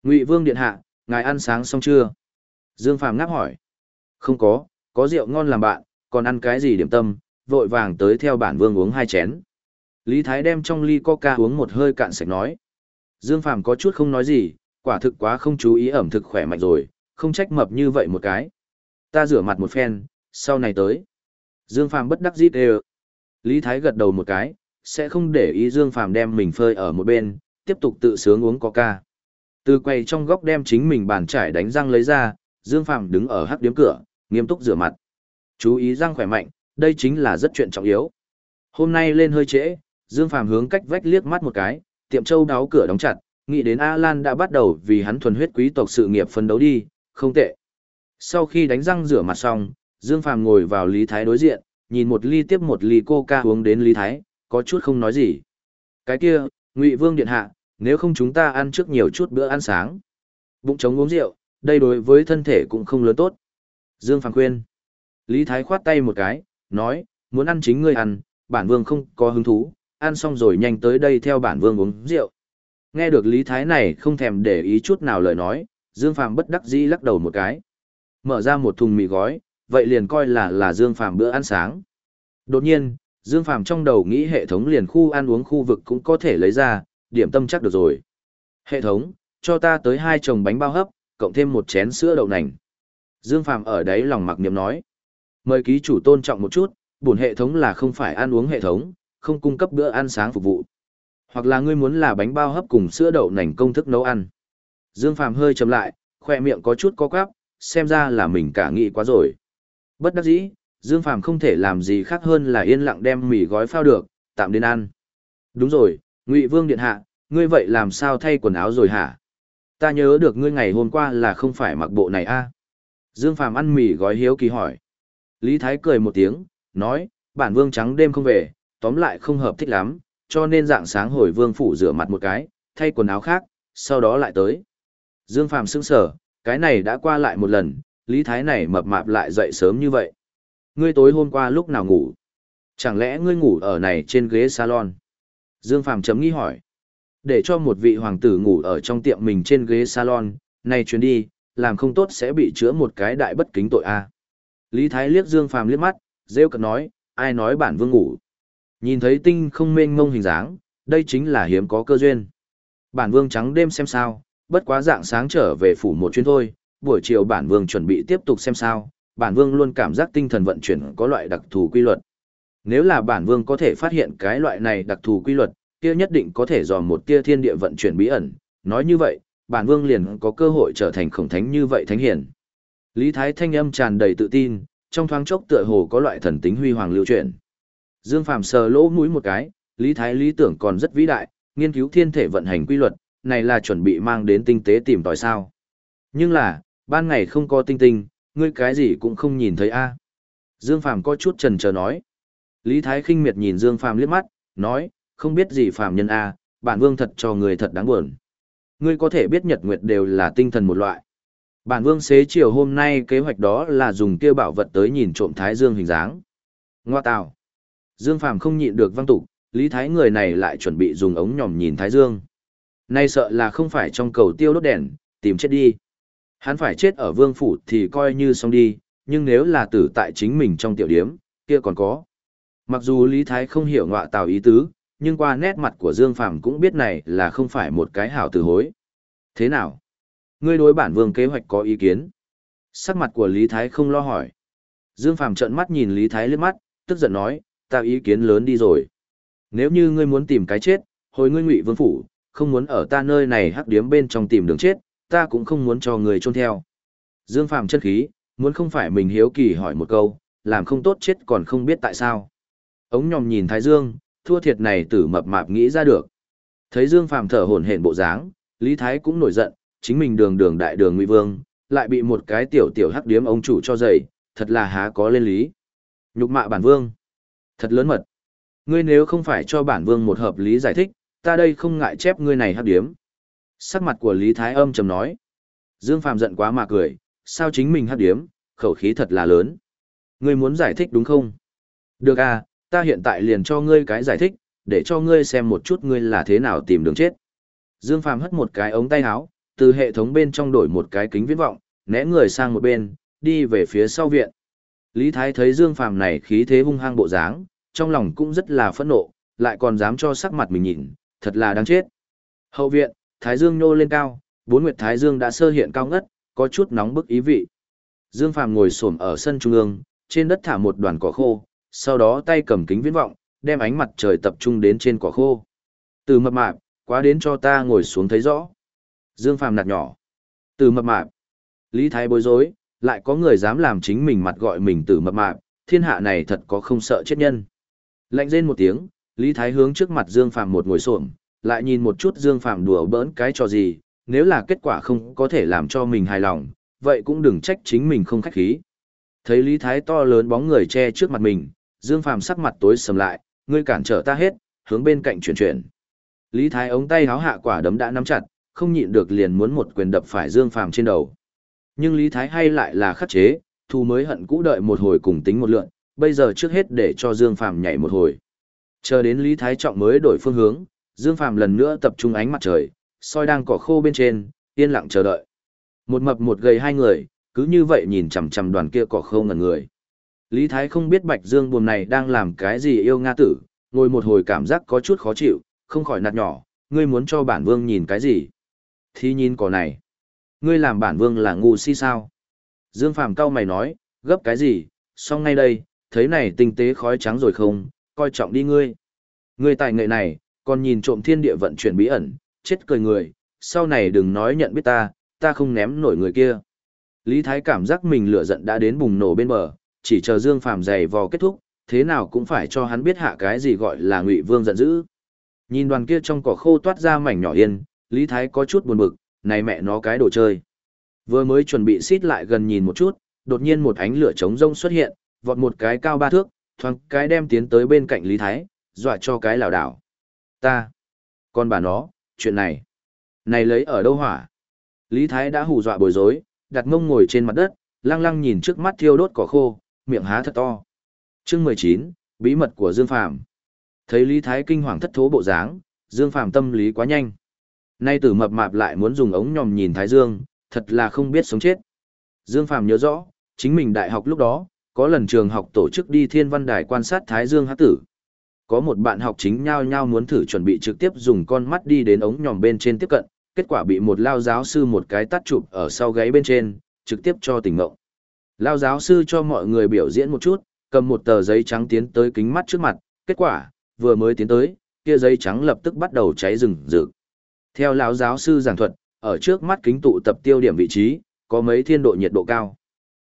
Ngụy Vương điện hạ, ngài ăn sáng xong chưa? Dương Phàm ngáp hỏi. Không có, có rượu ngon làm bạn, còn ăn cái gì điểm tâm, vội vàng tới theo bản vương uống hai chén. Lý Thái đem trong ly coca uống một hơi cạn sạch nói. Dương Phàm có chút không nói gì, quả thực quá không chú ý ẩm thực khỏe mạnh rồi, không trách mập như vậy một cái. Ta rửa mặt một phen, sau này tới. Dương Phàm bất đắc dĩ đều. Lý Thái gật đầu một cái, sẽ không để ý Dương Phàm đem mình phơi ở một bên, tiếp tục tự sướng uống coca. Từ quầy trong góc đem chính mình bàn trải đánh răng lấy ra, Dương Phàm đứng ở hắc điếm cửa, nghiêm túc rửa mặt. Chú ý răng khỏe mạnh, đây chính là rất chuyện trọng yếu. Hôm nay lên hơi trễ, Dương Phàm hướng cách vách liếc mắt một cái, tiệm châu đáo cửa đóng chặt, nghĩ đến Alan đã bắt đầu vì hắn thuần huyết quý tộc sự nghiệp phấn đấu đi, không tệ. Sau khi đánh răng rửa mặt xong, Dương Phàm ngồi vào Lý Thái đối diện, nhìn một ly tiếp một ly coca uống đến Lý Thái, có chút không nói gì. Cái kia, Ngụy Vương điện hạ, nếu không chúng ta ăn trước nhiều chút bữa ăn sáng. Bụng trống uống rượu, đây đối với thân thể cũng không lớn tốt. Dương Phàm khuyên. Lý Thái khoát tay một cái, nói, muốn ăn chính ngươi ăn, bản vương không có hứng thú, ăn xong rồi nhanh tới đây theo bản vương uống rượu. Nghe được Lý Thái này không thèm để ý chút nào lời nói, Dương Phàm bất đắc dĩ lắc đầu một cái. Mở ra một thùng mì gói, vậy liền coi là là Dương Phàm bữa ăn sáng. Đột nhiên, Dương Phàm trong đầu nghĩ hệ thống liền khu ăn uống khu vực cũng có thể lấy ra, điểm tâm chắc được rồi. Hệ thống, cho ta tới hai chồng bánh bao hấp, cộng thêm một chén sữa đậu nành. Dương Phàm ở đấy lòng mặc niệm nói. Mời ký chủ tôn trọng một chút, bổn hệ thống là không phải ăn uống hệ thống, không cung cấp bữa ăn sáng phục vụ. Hoặc là ngươi muốn là bánh bao hấp cùng sữa đậu nành công thức nấu ăn. Dương Phàm hơi chậm lại, khoe miệng có chút co quắp, xem ra là mình cả nghĩ quá rồi. Bất đắc dĩ, Dương Phàm không thể làm gì khác hơn là yên lặng đem mì gói phao được, tạm đến ăn. Đúng rồi, Ngụy Vương điện hạ, ngươi vậy làm sao thay quần áo rồi hả? Ta nhớ được ngươi ngày hôm qua là không phải mặc bộ này a. À? Dương Phàm ăn mì gói hiếu kỳ hỏi. Lý Thái cười một tiếng, nói, bản vương trắng đêm không về, tóm lại không hợp thích lắm, cho nên dạng sáng hồi vương phủ rửa mặt một cái, thay quần áo khác, sau đó lại tới. Dương Phàm sững sờ, cái này đã qua lại một lần, Lý Thái này mập mạp lại dậy sớm như vậy. Ngươi tối hôm qua lúc nào ngủ? Chẳng lẽ ngươi ngủ ở này trên ghế salon? Dương Phàm chấm nghi hỏi. Để cho một vị hoàng tử ngủ ở trong tiệm mình trên ghế salon, này chuyến đi, làm không tốt sẽ bị chữa một cái đại bất kính tội a. Lý Thái liếc Dương Phàm liếc mắt, rêu cợt nói, ai nói bản vương ngủ. Nhìn thấy tinh không mênh mông hình dáng, đây chính là hiếm có cơ duyên. Bản vương trắng đêm xem sao, bất quá dạng sáng trở về phủ một chuyến thôi, buổi chiều bản vương chuẩn bị tiếp tục xem sao, bản vương luôn cảm giác tinh thần vận chuyển có loại đặc thù quy luật. Nếu là bản vương có thể phát hiện cái loại này đặc thù quy luật, kia nhất định có thể dò một tia thiên địa vận chuyển bí ẩn, nói như vậy, bản vương liền có cơ hội trở thành khổng thánh như vậy thánh hiển. Lý Thái thanh âm tràn đầy tự tin, trong thoáng chốc tựa hồ có loại thần tính huy hoàng lưu chuyển. Dương Phàm sờ lỗ mũi một cái, Lý Thái lý tưởng còn rất vĩ đại, nghiên cứu thiên thể vận hành quy luật, này là chuẩn bị mang đến tinh tế tìm tòi sao. Nhưng là, ban ngày không có tinh tinh, ngươi cái gì cũng không nhìn thấy a. Dương Phàm có chút trần chờ nói. Lý Thái khinh miệt nhìn Dương Phàm liếc mắt, nói, không biết gì phàm nhân a, bản vương thật cho người thật đáng buồn. Ngươi có thể biết nhật nguyệt đều là tinh thần một loại. Bản vương xế chiều hôm nay kế hoạch đó là dùng kia bảo vật tới nhìn trộm Thái Dương hình dáng. Ngoa tào. Dương Phàm không nhịn được văng tục, Lý Thái người này lại chuẩn bị dùng ống nhòm nhìn Thái Dương. Nay sợ là không phải trong cầu tiêu đốt đèn, tìm chết đi. Hắn phải chết ở vương phủ thì coi như xong đi, nhưng nếu là tử tại chính mình trong tiểu điếm, kia còn có. Mặc dù Lý Thái không hiểu ngọa tào ý tứ, nhưng qua nét mặt của Dương Phàm cũng biết này là không phải một cái hảo từ hối. Thế nào? Ngươi đối bản vương kế hoạch có ý kiến? Sắc mặt của Lý Thái không lo hỏi. Dương Phàm trợn mắt nhìn Lý Thái liếc mắt, tức giận nói, ta ý kiến lớn đi rồi. Nếu như ngươi muốn tìm cái chết, hồi ngươi ngụy vương phủ, không muốn ở ta nơi này hắc điếm bên trong tìm đường chết, ta cũng không muốn cho người trôn theo. Dương Phàm chân khí, muốn không phải mình hiếu kỳ hỏi một câu, làm không tốt chết còn không biết tại sao. Ống nhòm nhìn Thái Dương, thua thiệt này tử mập mạp nghĩ ra được. Thấy Dương Phàm thở hổn hển bộ dáng, Lý Thái cũng nổi giận, chính mình đường đường đại đường ngụy vương, lại bị một cái tiểu tiểu hắc điếm ông chủ cho dậy, thật là há có lên lý. Nhục mạ bản vương. Thật lớn mật. Ngươi nếu không phải cho bản vương một hợp lý giải thích, ta đây không ngại chép ngươi này hắc điếm. Sắc mặt của Lý Thái âm trầm nói. Dương Phàm giận quá mà cười, sao chính mình hắc điếm, khẩu khí thật là lớn. Ngươi muốn giải thích đúng không? Được à, ta hiện tại liền cho ngươi cái giải thích, để cho ngươi xem một chút ngươi là thế nào tìm đường chết. Dương Phàm hất một cái ống tay áo, từ hệ thống bên trong đổi một cái kính viễn vọng, né người sang một bên, đi về phía sau viện. Lý Thái thấy Dương Phàm này khí thế hung hăng bộ dáng, trong lòng cũng rất là phẫn nộ, lại còn dám cho sắc mặt mình nhìn, thật là đáng chết. Hậu viện, Thái Dương nhô lên cao, bốn nguyệt Thái Dương đã sơ hiện cao ngất, có chút nóng bức ý vị. Dương Phàm ngồi xổm ở sân trung ương, trên đất thả một đoàn cỏ khô, sau đó tay cầm kính viễn vọng, đem ánh mặt trời tập trung đến trên cỏ khô. Từ mập mạp, quá đến cho ta ngồi xuống thấy rõ. Dương Phàm nạt nhỏ. Từ mập mạp. Lý Thái bối rối, lại có người dám làm chính mình mặt gọi mình từ mập mạp, thiên hạ này thật có không sợ chết nhân. Lạnh rên một tiếng, Lý Thái hướng trước mặt Dương Phàm một ngồi xổm, lại nhìn một chút Dương Phàm đùa bỡn cái trò gì, nếu là kết quả không có thể làm cho mình hài lòng, vậy cũng đừng trách chính mình không khách khí. Thấy Lý Thái to lớn bóng người che trước mặt mình, Dương Phàm sắc mặt tối sầm lại, ngươi cản trở ta hết, hướng bên cạnh chuyển chuyển. Lý Thái ống tay háo hạ quả đấm đã nắm chặt, không nhịn được liền muốn một quyền đập phải Dương Phàm trên đầu. Nhưng Lý Thái hay lại là khắc chế, thu mới hận cũ đợi một hồi cùng tính một lượn, bây giờ trước hết để cho Dương Phàm nhảy một hồi. Chờ đến Lý Thái Trọng mới đổi phương hướng, Dương Phàm lần nữa tập trung ánh mặt trời, soi đang cỏ khô bên trên, yên lặng chờ đợi. Một mập một gầy hai người, cứ như vậy nhìn chằm chằm đoàn kia cỏ khô ngẩn người. Lý Thái không biết Bạch Dương buồm này đang làm cái gì yêu Nga tử, ngồi một hồi cảm giác có chút khó chịu, không khỏi nạt nhỏ, ngươi muốn cho bản vương nhìn cái gì? Thì nhìn cỏ này. Ngươi làm bản vương là ngu si sao? Dương Phàm cao mày nói, gấp cái gì, xong ngay đây, thấy này tinh tế khói trắng rồi không, coi trọng đi ngươi. Ngươi tài nghệ này, còn nhìn trộm thiên địa vận chuyển bí ẩn, chết cười người, sau này đừng nói nhận biết ta, ta không ném nổi người kia. Lý Thái cảm giác mình lửa giận đã đến bùng nổ bên bờ, chỉ chờ Dương Phàm giày vò kết thúc, thế nào cũng phải cho hắn biết hạ cái gì gọi là Ngụy Vương giận dữ. Nhìn đoàn kia trong cỏ khô toát ra mảnh nhỏ yên, Lý Thái có chút buồn bực, này mẹ nó cái đồ chơi. Vừa mới chuẩn bị xít lại gần nhìn một chút, đột nhiên một ánh lửa trống rông xuất hiện, vọt một cái cao ba thước, thoáng cái đem tiến tới bên cạnh Lý Thái, dọa cho cái lảo đảo. Ta, con bà nó, chuyện này, này lấy ở đâu hỏa? Lý Thái đã hù dọa bối rối, đặt mông ngồi trên mặt đất, lăng lăng nhìn trước mắt thiêu đốt cỏ khô, miệng há thật to. Chương 19, bí mật của Dương Phàm. Thấy Lý Thái kinh hoàng thất thố bộ dáng, Dương Phàm tâm lý quá nhanh. Nay tử mập mạp lại muốn dùng ống nhòm nhìn Thái Dương, thật là không biết sống chết. Dương Phàm nhớ rõ, chính mình đại học lúc đó, có lần trường học tổ chức đi thiên văn đài quan sát Thái Dương hát tử. Có một bạn học chính nhau nhau muốn thử chuẩn bị trực tiếp dùng con mắt đi đến ống nhòm bên trên tiếp cận, kết quả bị một lao giáo sư một cái tắt chụp ở sau gáy bên trên, trực tiếp cho tỉnh ngộng. Lao giáo sư cho mọi người biểu diễn một chút, cầm một tờ giấy trắng tiến tới kính mắt trước mặt, kết quả, vừa mới tiến tới, kia giấy trắng lập tức bắt đầu cháy rừng rực. Theo lão giáo sư giảng thuật, ở trước mắt kính tụ tập tiêu điểm vị trí, có mấy thiên độ nhiệt độ cao.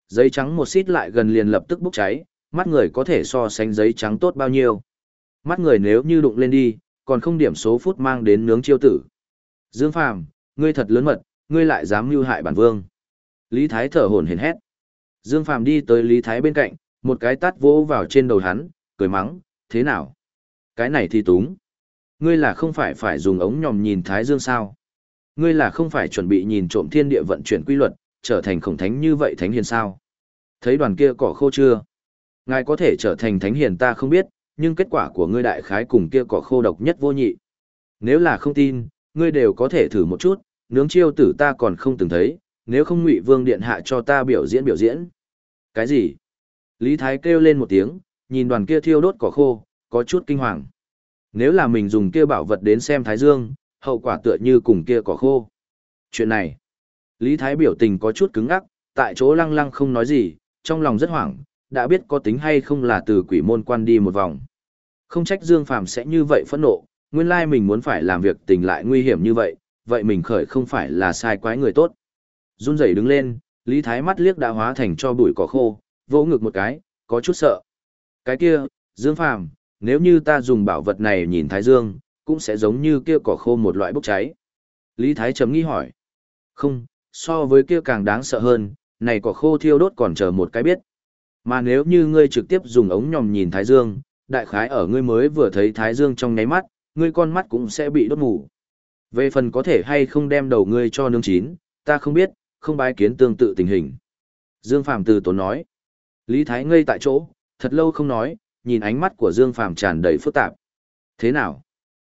Giấy trắng một xít lại gần liền lập tức bốc cháy, mắt người có thể so sánh giấy trắng tốt bao nhiêu. Mắt người nếu như đụng lên đi, còn không điểm số phút mang đến nướng chiêu tử. Dương Phàm, ngươi thật lớn mật, ngươi lại dám mưu hại bản vương. Lý Thái thở hổn hển hét. Dương Phàm đi tới Lý Thái bên cạnh, một cái tát vỗ vào trên đầu hắn, cười mắng, thế nào? Cái này thì túng. Ngươi là không phải phải dùng ống nhòm nhìn Thái Dương sao? Ngươi là không phải chuẩn bị nhìn trộm thiên địa vận chuyển quy luật, trở thành khổng thánh như vậy thánh hiền sao? Thấy đoàn kia cỏ khô chưa? Ngài có thể trở thành thánh hiền ta không biết, nhưng kết quả của ngươi đại khái cùng kia cỏ khô độc nhất vô nhị. Nếu là không tin, ngươi đều có thể thử một chút, nướng chiêu tử ta còn không từng thấy, nếu không ngụy vương điện hạ cho ta biểu diễn biểu diễn. Cái gì? Lý Thái kêu lên một tiếng, nhìn đoàn kia thiêu đốt cỏ khô, có chút kinh hoàng. Nếu là mình dùng kia bảo vật đến xem Thái Dương, hậu quả tựa như cùng kia cỏ khô. Chuyện này, Lý Thái biểu tình có chút cứng ngắc, tại chỗ lăng lăng không nói gì, trong lòng rất hoảng, đã biết có tính hay không là từ quỷ môn quan đi một vòng. Không trách Dương Phàm sẽ như vậy phẫn nộ, nguyên lai mình muốn phải làm việc tình lại nguy hiểm như vậy, vậy mình khởi không phải là sai quái người tốt. Run rẩy đứng lên, Lý Thái mắt liếc đã hóa thành cho bụi cỏ khô, vỗ ngực một cái, có chút sợ. Cái kia, Dương Phàm, nếu như ta dùng bảo vật này nhìn Thái Dương, cũng sẽ giống như kia cỏ khô một loại bốc cháy. Lý Thái chấm nghi hỏi. Không, so với kia càng đáng sợ hơn, này cỏ khô thiêu đốt còn chờ một cái biết. Mà nếu như ngươi trực tiếp dùng ống nhòm nhìn Thái Dương, đại khái ở ngươi mới vừa thấy Thái Dương trong nháy mắt, ngươi con mắt cũng sẽ bị đốt mù. Về phần có thể hay không đem đầu ngươi cho nướng chín, ta không biết, không bái kiến tương tự tình hình. Dương Phàm từ tốn nói. Lý Thái ngây tại chỗ, thật lâu không nói, nhìn ánh mắt của Dương Phàm tràn đầy phức tạp. Thế nào?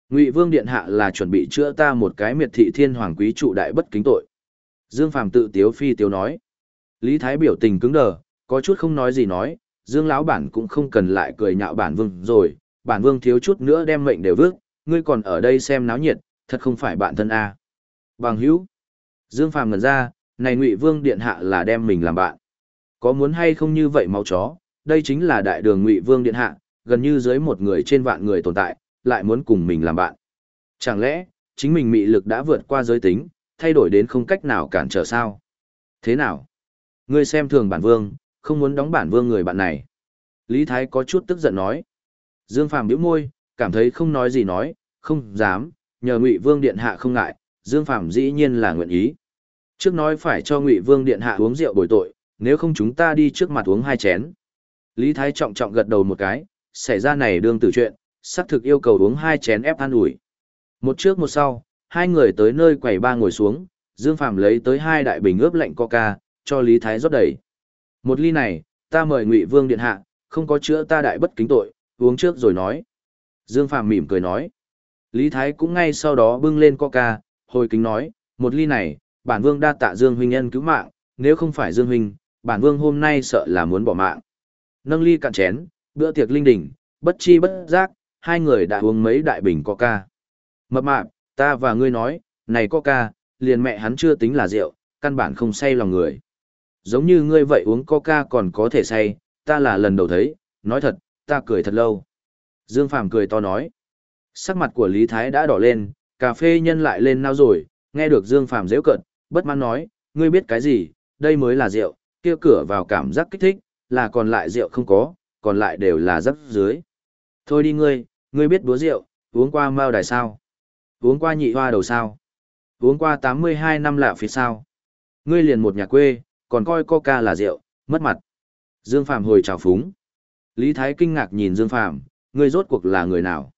Ngụy Vương điện hạ là chuẩn bị chữa ta một cái miệt thị thiên hoàng quý trụ đại bất kính tội. Dương Phàm tự tiếu phi tiếu nói. Lý Thái biểu tình cứng đờ, có chút không nói gì nói, Dương lão bản cũng không cần lại cười nhạo bản vương rồi, bản vương thiếu chút nữa đem mệnh đều vước, ngươi còn ở đây xem náo nhiệt, thật không phải bạn thân a. Bằng hữu. Dương Phàm ngẩn ra, này Ngụy Vương điện hạ là đem mình làm bạn. Có muốn hay không như vậy máu chó, đây chính là đại đường Ngụy Vương điện hạ, gần như dưới một người trên vạn người tồn tại, lại muốn cùng mình làm bạn. Chẳng lẽ, chính mình mị lực đã vượt qua giới tính, thay đổi đến không cách nào cản trở sao? Thế nào? Ngươi xem thường bản vương, không muốn đóng bản vương người bạn này. Lý Thái có chút tức giận nói. Dương Phàm bĩu môi, cảm thấy không nói gì nói, không dám, nhờ Ngụy Vương điện hạ không ngại, Dương Phàm dĩ nhiên là nguyện ý. Trước nói phải cho Ngụy Vương điện hạ uống rượu bồi tội, nếu không chúng ta đi trước mặt uống hai chén. Lý Thái trọng trọng gật đầu một cái, xảy ra này đương tử chuyện, xác thực yêu cầu uống hai chén ép an ủi. Một trước một sau, hai người tới nơi quầy ba ngồi xuống, Dương Phàm lấy tới hai đại bình ướp lạnh coca, cho Lý Thái rót đầy. Một ly này, ta mời Ngụy Vương điện hạ, không có chữa ta đại bất kính tội, uống trước rồi nói. Dương Phàm mỉm cười nói. Lý Thái cũng ngay sau đó bưng lên coca, hồi kính nói, một ly này, bản vương đa tạ Dương huynh nhân cứu mạng, nếu không phải Dương huynh, bản vương hôm nay sợ là muốn bỏ mạng. Nâng ly cạn chén, bữa tiệc linh đình, bất chi bất giác, hai người đã uống mấy đại bình coca. Mập mạp, ta và ngươi nói, này coca, liền mẹ hắn chưa tính là rượu, căn bản không say lòng người. Giống như ngươi vậy uống coca còn có thể say, ta là lần đầu thấy, nói thật, ta cười thật lâu. Dương Phàm cười to nói. Sắc mặt của Lý Thái đã đỏ lên, cà phê nhân lại lên nao rồi, nghe được Dương Phàm giễu cợt, bất mãn nói, ngươi biết cái gì, đây mới là rượu, kia cửa vào cảm giác kích thích, là còn lại rượu không có, còn lại đều là rắc dưới. Thôi đi ngươi, ngươi biết búa rượu, uống qua mao đài sao? Uống qua nhị hoa đầu sao? Uống qua 82 năm lạ phía sao? Ngươi liền một nhà quê, còn coi coca là rượu, mất mặt. Dương Phạm hồi chào phúng. Lý Thái kinh ngạc nhìn Dương Phạm, ngươi rốt cuộc là người nào?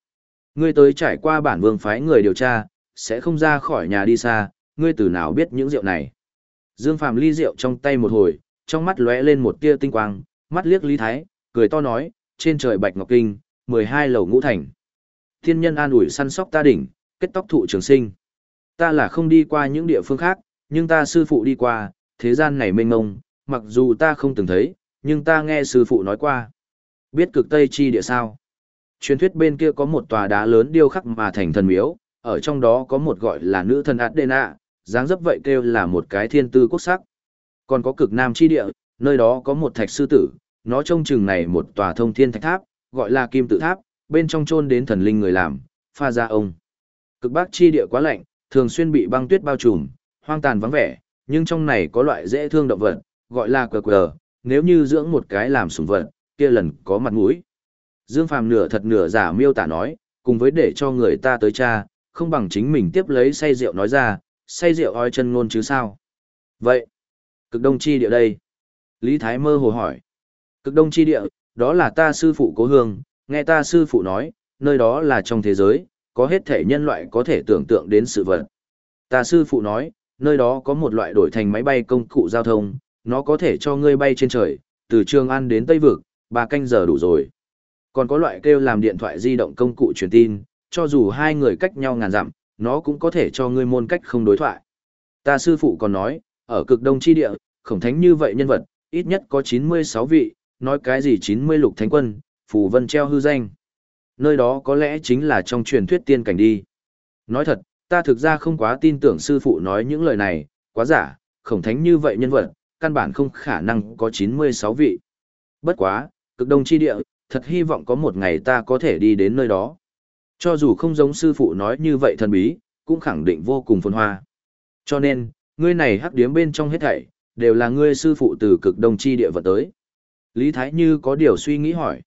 Ngươi tới trải qua bản vương phái người điều tra, sẽ không ra khỏi nhà đi xa, ngươi từ nào biết những rượu này? Dương Phạm ly rượu trong tay một hồi, trong mắt lóe lên một tia tinh quang, mắt liếc Lý Thái, cười to nói, trên trời bạch ngọc kinh, 12 lầu ngũ thành. Thiên nhân an ủi săn sóc ta đỉnh, kết tóc thụ trường sinh. Ta là không đi qua những địa phương khác, nhưng ta sư phụ đi qua, thế gian này mênh mông, mặc dù ta không từng thấy, nhưng ta nghe sư phụ nói qua. Biết cực Tây chi địa sao? Truyền thuyết bên kia có một tòa đá lớn điêu khắc mà thành thần miếu, ở trong đó có một gọi là nữ thần Adena, dáng dấp vậy kêu là một cái thiên tư quốc sắc. Còn có cực nam chi địa, nơi đó có một thạch sư tử, nó trông chừng này một tòa thông thiên thạch tháp, gọi là kim tự tháp, bên trong chôn đến thần linh người làm, pha ra ông. Cực bắc chi địa quá lạnh, thường xuyên bị băng tuyết bao trùm, hoang tàn vắng vẻ, nhưng trong này có loại dễ thương động vật, gọi là quờ cờ, nếu như dưỡng một cái làm sủng vật, kia lần có mặt mũi. Dương Phàm nửa thật nửa giả miêu tả nói, cùng với để cho người ta tới cha, không bằng chính mình tiếp lấy say rượu nói ra, say rượu oi chân ngôn chứ sao. Vậy, cực đông chi địa đây. Lý Thái mơ hồ hỏi. Cực đông chi địa, đó là ta sư phụ cố hương, nghe ta sư phụ nói, nơi đó là trong thế giới, có hết thể nhân loại có thể tưởng tượng đến sự vật. Ta sư phụ nói, nơi đó có một loại đổi thành máy bay công cụ giao thông, nó có thể cho ngươi bay trên trời, từ Trường An đến Tây Vực, ba canh giờ đủ rồi. Còn có loại kêu làm điện thoại di động công cụ truyền tin, cho dù hai người cách nhau ngàn dặm, nó cũng có thể cho ngươi môn cách không đối thoại. Ta sư phụ còn nói, ở cực đông chi địa, khổng thánh như vậy nhân vật, ít nhất có 96 vị, nói cái gì 90 lục thánh quân, phù vân treo hư danh. Nơi đó có lẽ chính là trong truyền thuyết tiên cảnh đi. Nói thật, ta thực ra không quá tin tưởng sư phụ nói những lời này, quá giả, khổng thánh như vậy nhân vật, căn bản không khả năng có 96 vị. Bất quá, cực đông chi địa, thật hy vọng có một ngày ta có thể đi đến nơi đó. Cho dù không giống sư phụ nói như vậy thần bí, cũng khẳng định vô cùng phồn hoa. Cho nên, ngươi này hắc điếm bên trong hết thảy, đều là ngươi sư phụ từ cực đông chi địa vận tới. Lý Thái Như có điều suy nghĩ hỏi.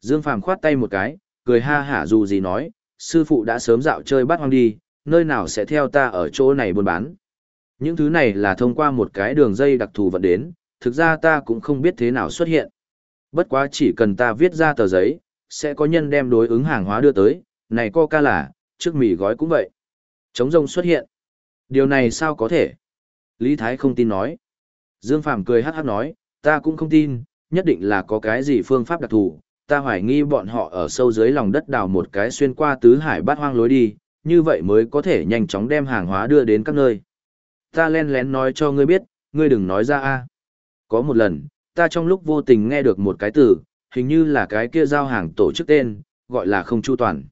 Dương Phàm khoát tay một cái, cười ha hả dù gì nói, sư phụ đã sớm dạo chơi bắt hoang đi, nơi nào sẽ theo ta ở chỗ này buôn bán. Những thứ này là thông qua một cái đường dây đặc thù vận đến, thực ra ta cũng không biết thế nào xuất hiện. Bất quá chỉ cần ta viết ra tờ giấy, sẽ có nhân đem đối ứng hàng hóa đưa tới, này coca là, trước mì gói cũng vậy. Chống rông xuất hiện. Điều này sao có thể? Lý Thái không tin nói. Dương Phàm cười hát hát nói, ta cũng không tin, nhất định là có cái gì phương pháp đặc thù, ta hoài nghi bọn họ ở sâu dưới lòng đất đào một cái xuyên qua tứ hải bát hoang lối đi, như vậy mới có thể nhanh chóng đem hàng hóa đưa đến các nơi. Ta len lén nói cho ngươi biết, ngươi đừng nói ra a. Có một lần, ta trong lúc vô tình nghe được một cái từ, hình như là cái kia giao hàng tổ chức tên, gọi là không chu toàn.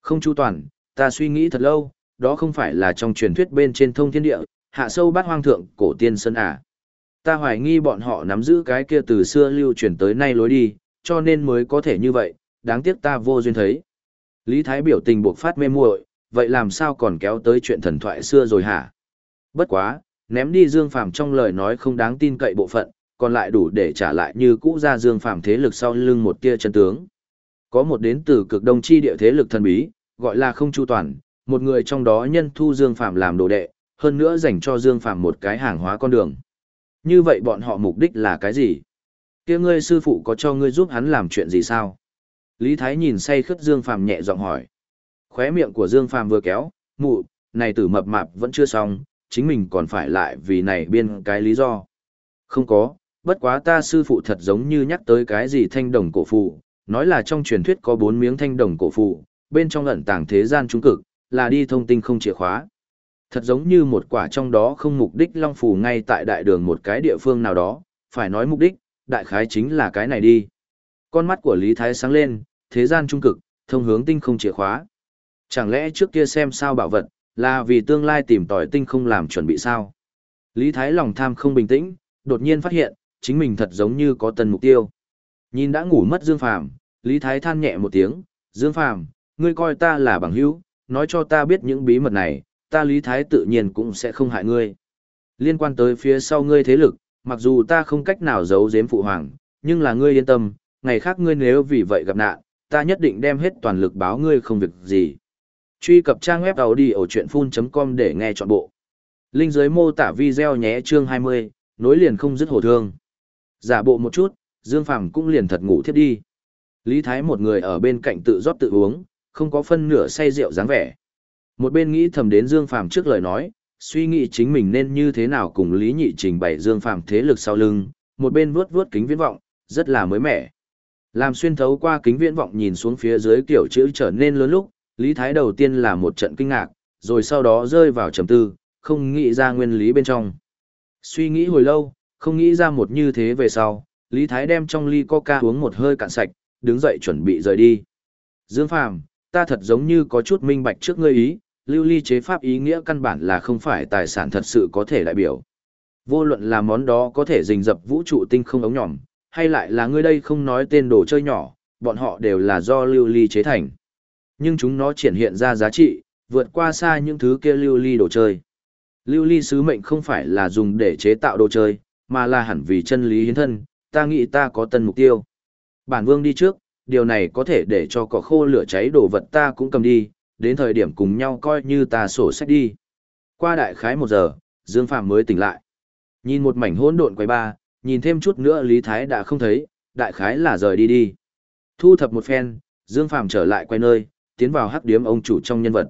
Không chu toàn, ta suy nghĩ thật lâu, đó không phải là trong truyền thuyết bên trên thông thiên địa, hạ sâu bát hoang thượng cổ tiên sơn à. Ta hoài nghi bọn họ nắm giữ cái kia từ xưa lưu truyền tới nay lối đi, cho nên mới có thể như vậy, đáng tiếc ta vô duyên thấy. Lý Thái biểu tình buộc phát mê muội, vậy làm sao còn kéo tới chuyện thần thoại xưa rồi hả? Bất quá, ném đi Dương Phàm trong lời nói không đáng tin cậy bộ phận, còn lại đủ để trả lại như cũ ra Dương Phàm thế lực sau lưng một tia chân tướng. Có một đến từ cực đông chi địa thế lực thần bí, gọi là không chu toàn, một người trong đó nhân thu Dương Phàm làm đồ đệ, hơn nữa dành cho Dương Phàm một cái hàng hóa con đường. Như vậy bọn họ mục đích là cái gì? kia ngươi sư phụ có cho ngươi giúp hắn làm chuyện gì sao? Lý Thái nhìn say khướt Dương Phàm nhẹ giọng hỏi. Khóe miệng của Dương Phàm vừa kéo, mụ, này tử mập mạp vẫn chưa xong, chính mình còn phải lại vì này biên cái lý do. Không có, bất quá ta sư phụ thật giống như nhắc tới cái gì thanh đồng cổ phụ, nói là trong truyền thuyết có bốn miếng thanh đồng cổ phụ, bên trong ẩn tàng thế gian trung cực, là đi thông tin không chìa khóa. Thật giống như một quả trong đó không mục đích long phù ngay tại đại đường một cái địa phương nào đó, phải nói mục đích, đại khái chính là cái này đi. Con mắt của Lý Thái sáng lên, thế gian trung cực, thông hướng tinh không chìa khóa. Chẳng lẽ trước kia xem sao bảo vật, là vì tương lai tìm tòi tinh không làm chuẩn bị sao? Lý Thái lòng tham không bình tĩnh, đột nhiên phát hiện, chính mình thật giống như có tần mục tiêu. Nhìn đã ngủ mất Dương Phàm, Lý Thái than nhẹ một tiếng, Dương Phàm, ngươi coi ta là bằng hữu, nói cho ta biết những bí mật này, ta Lý Thái tự nhiên cũng sẽ không hại ngươi. Liên quan tới phía sau ngươi thế lực, mặc dù ta không cách nào giấu giếm phụ hoàng, nhưng là ngươi yên tâm, ngày khác ngươi nếu vì vậy gặp nạn, ta nhất định đem hết toàn lực báo ngươi không việc gì. Truy cập trang web đầu đi ở chuyệnfun.com để nghe trọn bộ. Linh dưới mô tả video nhé chương 20, nối liền không dứt hổ thương. Giả bộ một chút, Dương Phàm cũng liền thật ngủ thiếp đi. Lý Thái một người ở bên cạnh tự rót tự uống, không có phân nửa say rượu dáng vẻ. Một bên nghĩ thầm đến Dương Phàm trước lời nói, suy nghĩ chính mình nên như thế nào cùng Lý Nhị trình bày Dương Phàm thế lực sau lưng, một bên vuốt vuốt kính viễn vọng, rất là mới mẻ. Làm xuyên thấu qua kính viễn vọng nhìn xuống phía dưới kiểu chữ trở nên lớn lúc, Lý Thái đầu tiên là một trận kinh ngạc, rồi sau đó rơi vào trầm tư, không nghĩ ra nguyên lý bên trong. Suy nghĩ hồi lâu, không nghĩ ra một như thế về sau, Lý Thái đem trong ly coca uống một hơi cạn sạch, đứng dậy chuẩn bị rời đi. Dương Phàm, ta thật giống như có chút minh bạch trước ngươi ý, lưu ly chế pháp ý nghĩa căn bản là không phải tài sản thật sự có thể đại biểu. Vô luận là món đó có thể rình dập vũ trụ tinh không ống nhỏm, hay lại là ngươi đây không nói tên đồ chơi nhỏ, bọn họ đều là do lưu ly chế thành. Nhưng chúng nó triển hiện ra giá trị, vượt qua xa những thứ kia lưu ly đồ chơi. Lưu ly sứ mệnh không phải là dùng để chế tạo đồ chơi, mà là hẳn vì chân lý hiến thân, ta nghĩ ta có tân mục tiêu. Bản vương đi trước, điều này có thể để cho cỏ khô lửa cháy đồ vật ta cũng cầm đi, đến thời điểm cùng nhau coi như ta sổ sách đi. Qua đại khái một giờ, Dương Phạm mới tỉnh lại. Nhìn một mảnh hỗn độn quay ba, nhìn thêm chút nữa Lý Thái đã không thấy, đại khái là rời đi đi. Thu thập một phen, Dương Phạm trở lại quay nơi, tiến vào hắc điếm ông chủ trong nhân vật.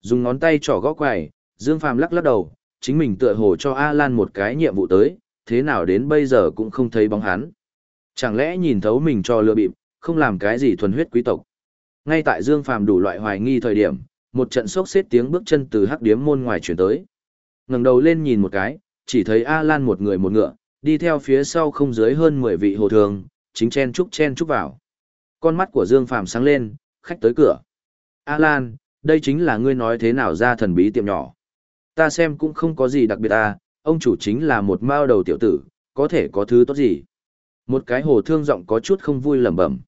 Dùng ngón tay trỏ gõ quầy, Dương Phạm lắc lắc đầu, chính mình tựa hồ cho A Lan một cái nhiệm vụ tới, thế nào đến bây giờ cũng không thấy bóng hắn. Chẳng lẽ nhìn thấu mình cho lừa bịp, không làm cái gì thuần huyết quý tộc. Ngay tại Dương Phàm đủ loại hoài nghi thời điểm, một trận sốc xếp tiếng bước chân từ hắc điếm môn ngoài chuyển tới. Ngẩng đầu lên nhìn một cái, chỉ thấy A Lan một người một ngựa, đi theo phía sau không dưới hơn 10 vị hồ thường, chính chen chúc chen chúc vào. Con mắt của Dương Phàm sáng lên, khách tới cửa. A Lan, đây chính là ngươi nói thế nào ra thần bí tiệm nhỏ. Ta xem cũng không có gì đặc biệt à, ông chủ chính là một mao đầu tiểu tử, có thể có thứ tốt gì. Một cái hồ thương giọng có chút không vui lẩm bẩm.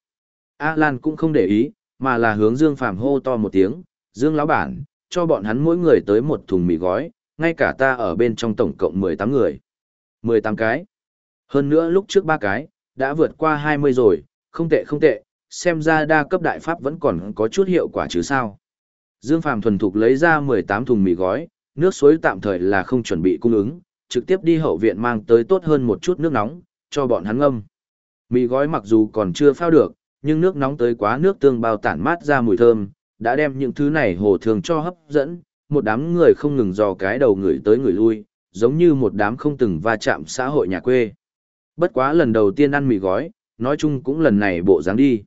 A Lan cũng không để ý, mà là hướng Dương Phàm hô to một tiếng, Dương lão bản, cho bọn hắn mỗi người tới một thùng mì gói, ngay cả ta ở bên trong tổng cộng 18 người. 18 cái. Hơn nữa lúc trước ba cái, đã vượt qua 20 rồi, không tệ không tệ, xem ra đa cấp đại pháp vẫn còn có chút hiệu quả chứ sao. Dương Phàm thuần thục lấy ra 18 thùng mì gói, nước suối tạm thời là không chuẩn bị cung ứng, trực tiếp đi hậu viện mang tới tốt hơn một chút nước nóng, cho bọn hắn ngâm. Mì gói mặc dù còn chưa phao được, nhưng nước nóng tới quá nước tương bao tản mát ra mùi thơm, đã đem những thứ này hồ thường cho hấp dẫn, một đám người không ngừng dò cái đầu người tới người lui, giống như một đám không từng va chạm xã hội nhà quê. Bất quá lần đầu tiên ăn mì gói, nói chung cũng lần này bộ dáng đi.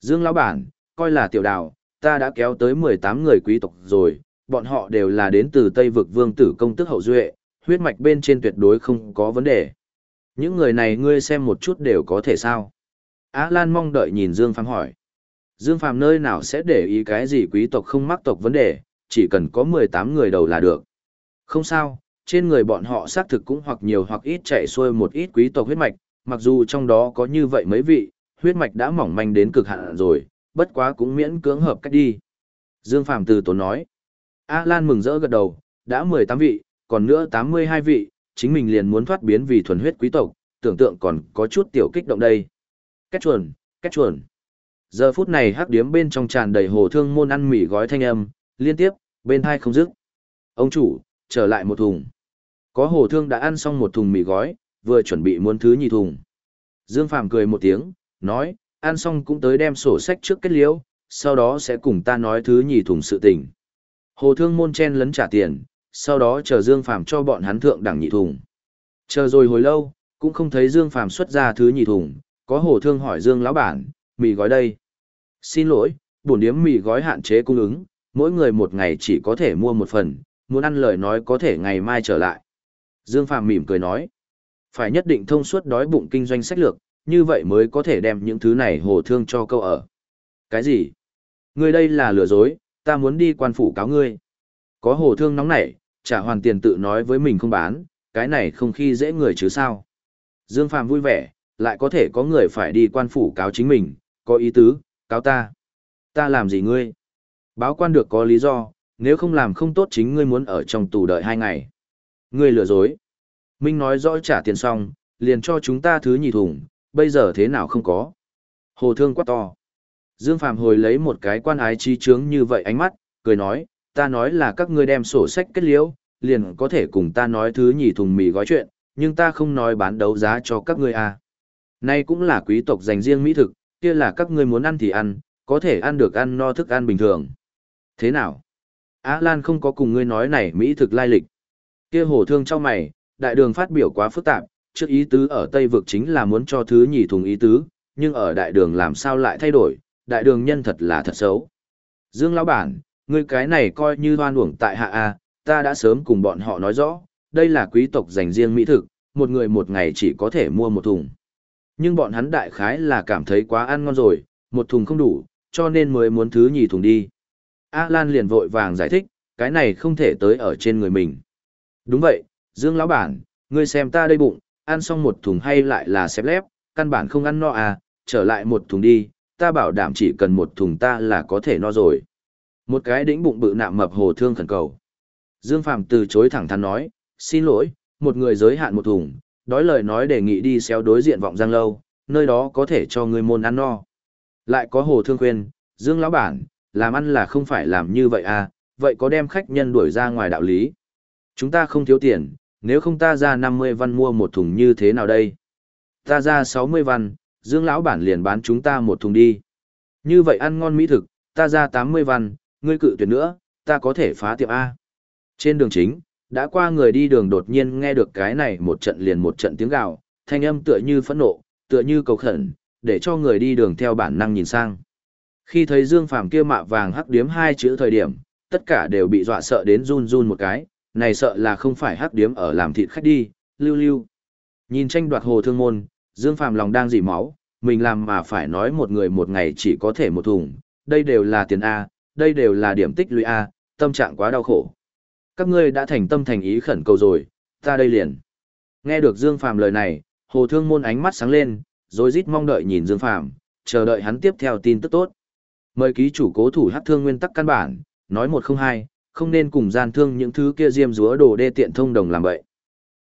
Dương lão bản, coi là tiểu đào, ta đã kéo tới 18 người quý tộc rồi, bọn họ đều là đến từ Tây vực vương tử công tức hậu duệ, huyết mạch bên trên tuyệt đối không có vấn đề. Những người này ngươi xem một chút đều có thể sao? Á Lan mong đợi nhìn Dương Phàm hỏi. Dương Phàm nơi nào sẽ để ý cái gì quý tộc không mắc tộc vấn đề, chỉ cần có 18 người đầu là được. Không sao, trên người bọn họ xác thực cũng hoặc nhiều hoặc ít chạy xuôi một ít quý tộc huyết mạch, mặc dù trong đó có như vậy mấy vị, huyết mạch đã mỏng manh đến cực hạn rồi, bất quá cũng miễn cưỡng hợp cách đi. Dương Phàm từ tốn nói. A Lan mừng rỡ gật đầu, đã 18 vị, còn nữa 82 vị, chính mình liền muốn thoát biến vì thuần huyết quý tộc, tưởng tượng còn có chút tiểu kích động đây. Kết chuồn, kết chuồn. Giờ phút này hắc điếm bên trong tràn đầy hồ thương môn ăn mì gói thanh âm, liên tiếp, bên thai không dứt. Ông chủ, trở lại một thùng. Có hồ thương đã ăn xong một thùng mì gói, vừa chuẩn bị muốn thứ nhì thùng. Dương Phàm cười một tiếng, nói, ăn xong cũng tới đem sổ sách trước kết liễu, sau đó sẽ cùng ta nói thứ nhì thùng sự tình. Hồ thương môn chen lấn trả tiền, sau đó chờ Dương Phàm cho bọn hắn thượng đẳng nhị thùng. Chờ rồi hồi lâu, cũng không thấy Dương Phàm xuất ra thứ nhì thùng, có hồ thương hỏi Dương lão bản, mì gói đây. Xin lỗi, bổn điếm mì gói hạn chế cung ứng, mỗi người một ngày chỉ có thể mua một phần, muốn ăn lời nói có thể ngày mai trở lại. Dương Phàm mỉm cười nói, phải nhất định thông suốt đói bụng kinh doanh sách lược, như vậy mới có thể đem những thứ này hồ thương cho câu ở. Cái gì? Ngươi đây là lừa dối, ta muốn đi quan phủ cáo ngươi. Có hồ thương nóng nảy, trả hoàn tiền tự nói với mình không bán, cái này không khi dễ người chứ sao. Dương Phàm vui vẻ, lại có thể có người phải đi quan phủ cáo chính mình, có ý tứ, cáo ta. Ta làm gì ngươi? Báo quan được có lý do, Nếu không làm không tốt chính ngươi muốn ở trong tù đợi hai ngày. Ngươi lừa dối. Minh nói rõ trả tiền xong, liền cho chúng ta thứ nhì thùng, bây giờ thế nào không có. Hồ thương quá to. Dương Phạm hồi lấy một cái quan ái chi trướng như vậy ánh mắt, cười nói, ta nói là các ngươi đem sổ sách kết liễu, liền có thể cùng ta nói thứ nhì thùng mì gói chuyện, nhưng ta không nói bán đấu giá cho các ngươi à. Nay cũng là quý tộc dành riêng mỹ thực, kia là các ngươi muốn ăn thì ăn, có thể ăn được ăn no thức ăn bình thường. Thế nào? Á Lan không có cùng ngươi nói này mỹ thực lai lịch. Kia hồ thương cho mày, đại đường phát biểu quá phức tạp, trước ý tứ ở Tây vực chính là muốn cho thứ nhì thùng ý tứ, nhưng ở đại đường làm sao lại thay đổi, đại đường nhân thật là thật xấu. Dương lão bản, ngươi cái này coi như hoan uổng tại hạ A, ta đã sớm cùng bọn họ nói rõ, đây là quý tộc dành riêng mỹ thực, một người một ngày chỉ có thể mua một thùng. Nhưng bọn hắn đại khái là cảm thấy quá ăn ngon rồi, một thùng không đủ, cho nên mới muốn thứ nhì thùng đi. A Lan liền vội vàng giải thích, cái này không thể tới ở trên người mình. Đúng vậy, Dương lão bản, ngươi xem ta đây bụng, ăn xong một thùng hay lại là xếp lép, căn bản không ăn no à, trở lại một thùng đi, ta bảo đảm chỉ cần một thùng ta là có thể no rồi. Một cái đĩnh bụng bự nạm mập hồ thương khẩn cầu. Dương Phạm từ chối thẳng thắn nói, xin lỗi, một người giới hạn một thùng, đói lời nói đề nghị đi xéo đối diện vọng giang lâu, nơi đó có thể cho người môn ăn no. Lại có hồ thương khuyên, Dương lão bản, làm ăn là không phải làm như vậy à, vậy có đem khách nhân đuổi ra ngoài đạo lý. Chúng ta không thiếu tiền, nếu không ta ra 50 văn mua một thùng như thế nào đây? Ta ra 60 văn, Dương lão bản liền bán chúng ta một thùng đi. Như vậy ăn ngon mỹ thực, ta ra 80 văn, ngươi cự tuyệt nữa, ta có thể phá tiệm A. Trên đường chính, đã qua người đi đường đột nhiên nghe được cái này một trận liền một trận tiếng gào, thanh âm tựa như phẫn nộ, tựa như cầu khẩn, để cho người đi đường theo bản năng nhìn sang. Khi thấy Dương Phàm kia mạ vàng hắc điếm hai chữ thời điểm, tất cả đều bị dọa sợ đến run run một cái, này sợ là không phải hắc điếm ở làm thịt khách đi, lưu lưu. Nhìn tranh đoạt hồ thương môn, Dương Phàm lòng đang dỉ máu, mình làm mà phải nói một người một ngày chỉ có thể một thùng, đây đều là tiền A, đây đều là điểm tích lũy A, tâm trạng quá đau khổ. Các ngươi đã thành tâm thành ý khẩn cầu rồi, ta đây liền. Nghe được Dương Phàm lời này, hồ thương môn ánh mắt sáng lên, rồi rít mong đợi nhìn Dương Phàm chờ đợi hắn tiếp theo tin tức tốt. Mời ký chủ cố thủ hát thương nguyên tắc căn bản, nói một không hai, không nên cùng gian thương những thứ kia diêm rúa đồ đê tiện thông đồng làm vậy.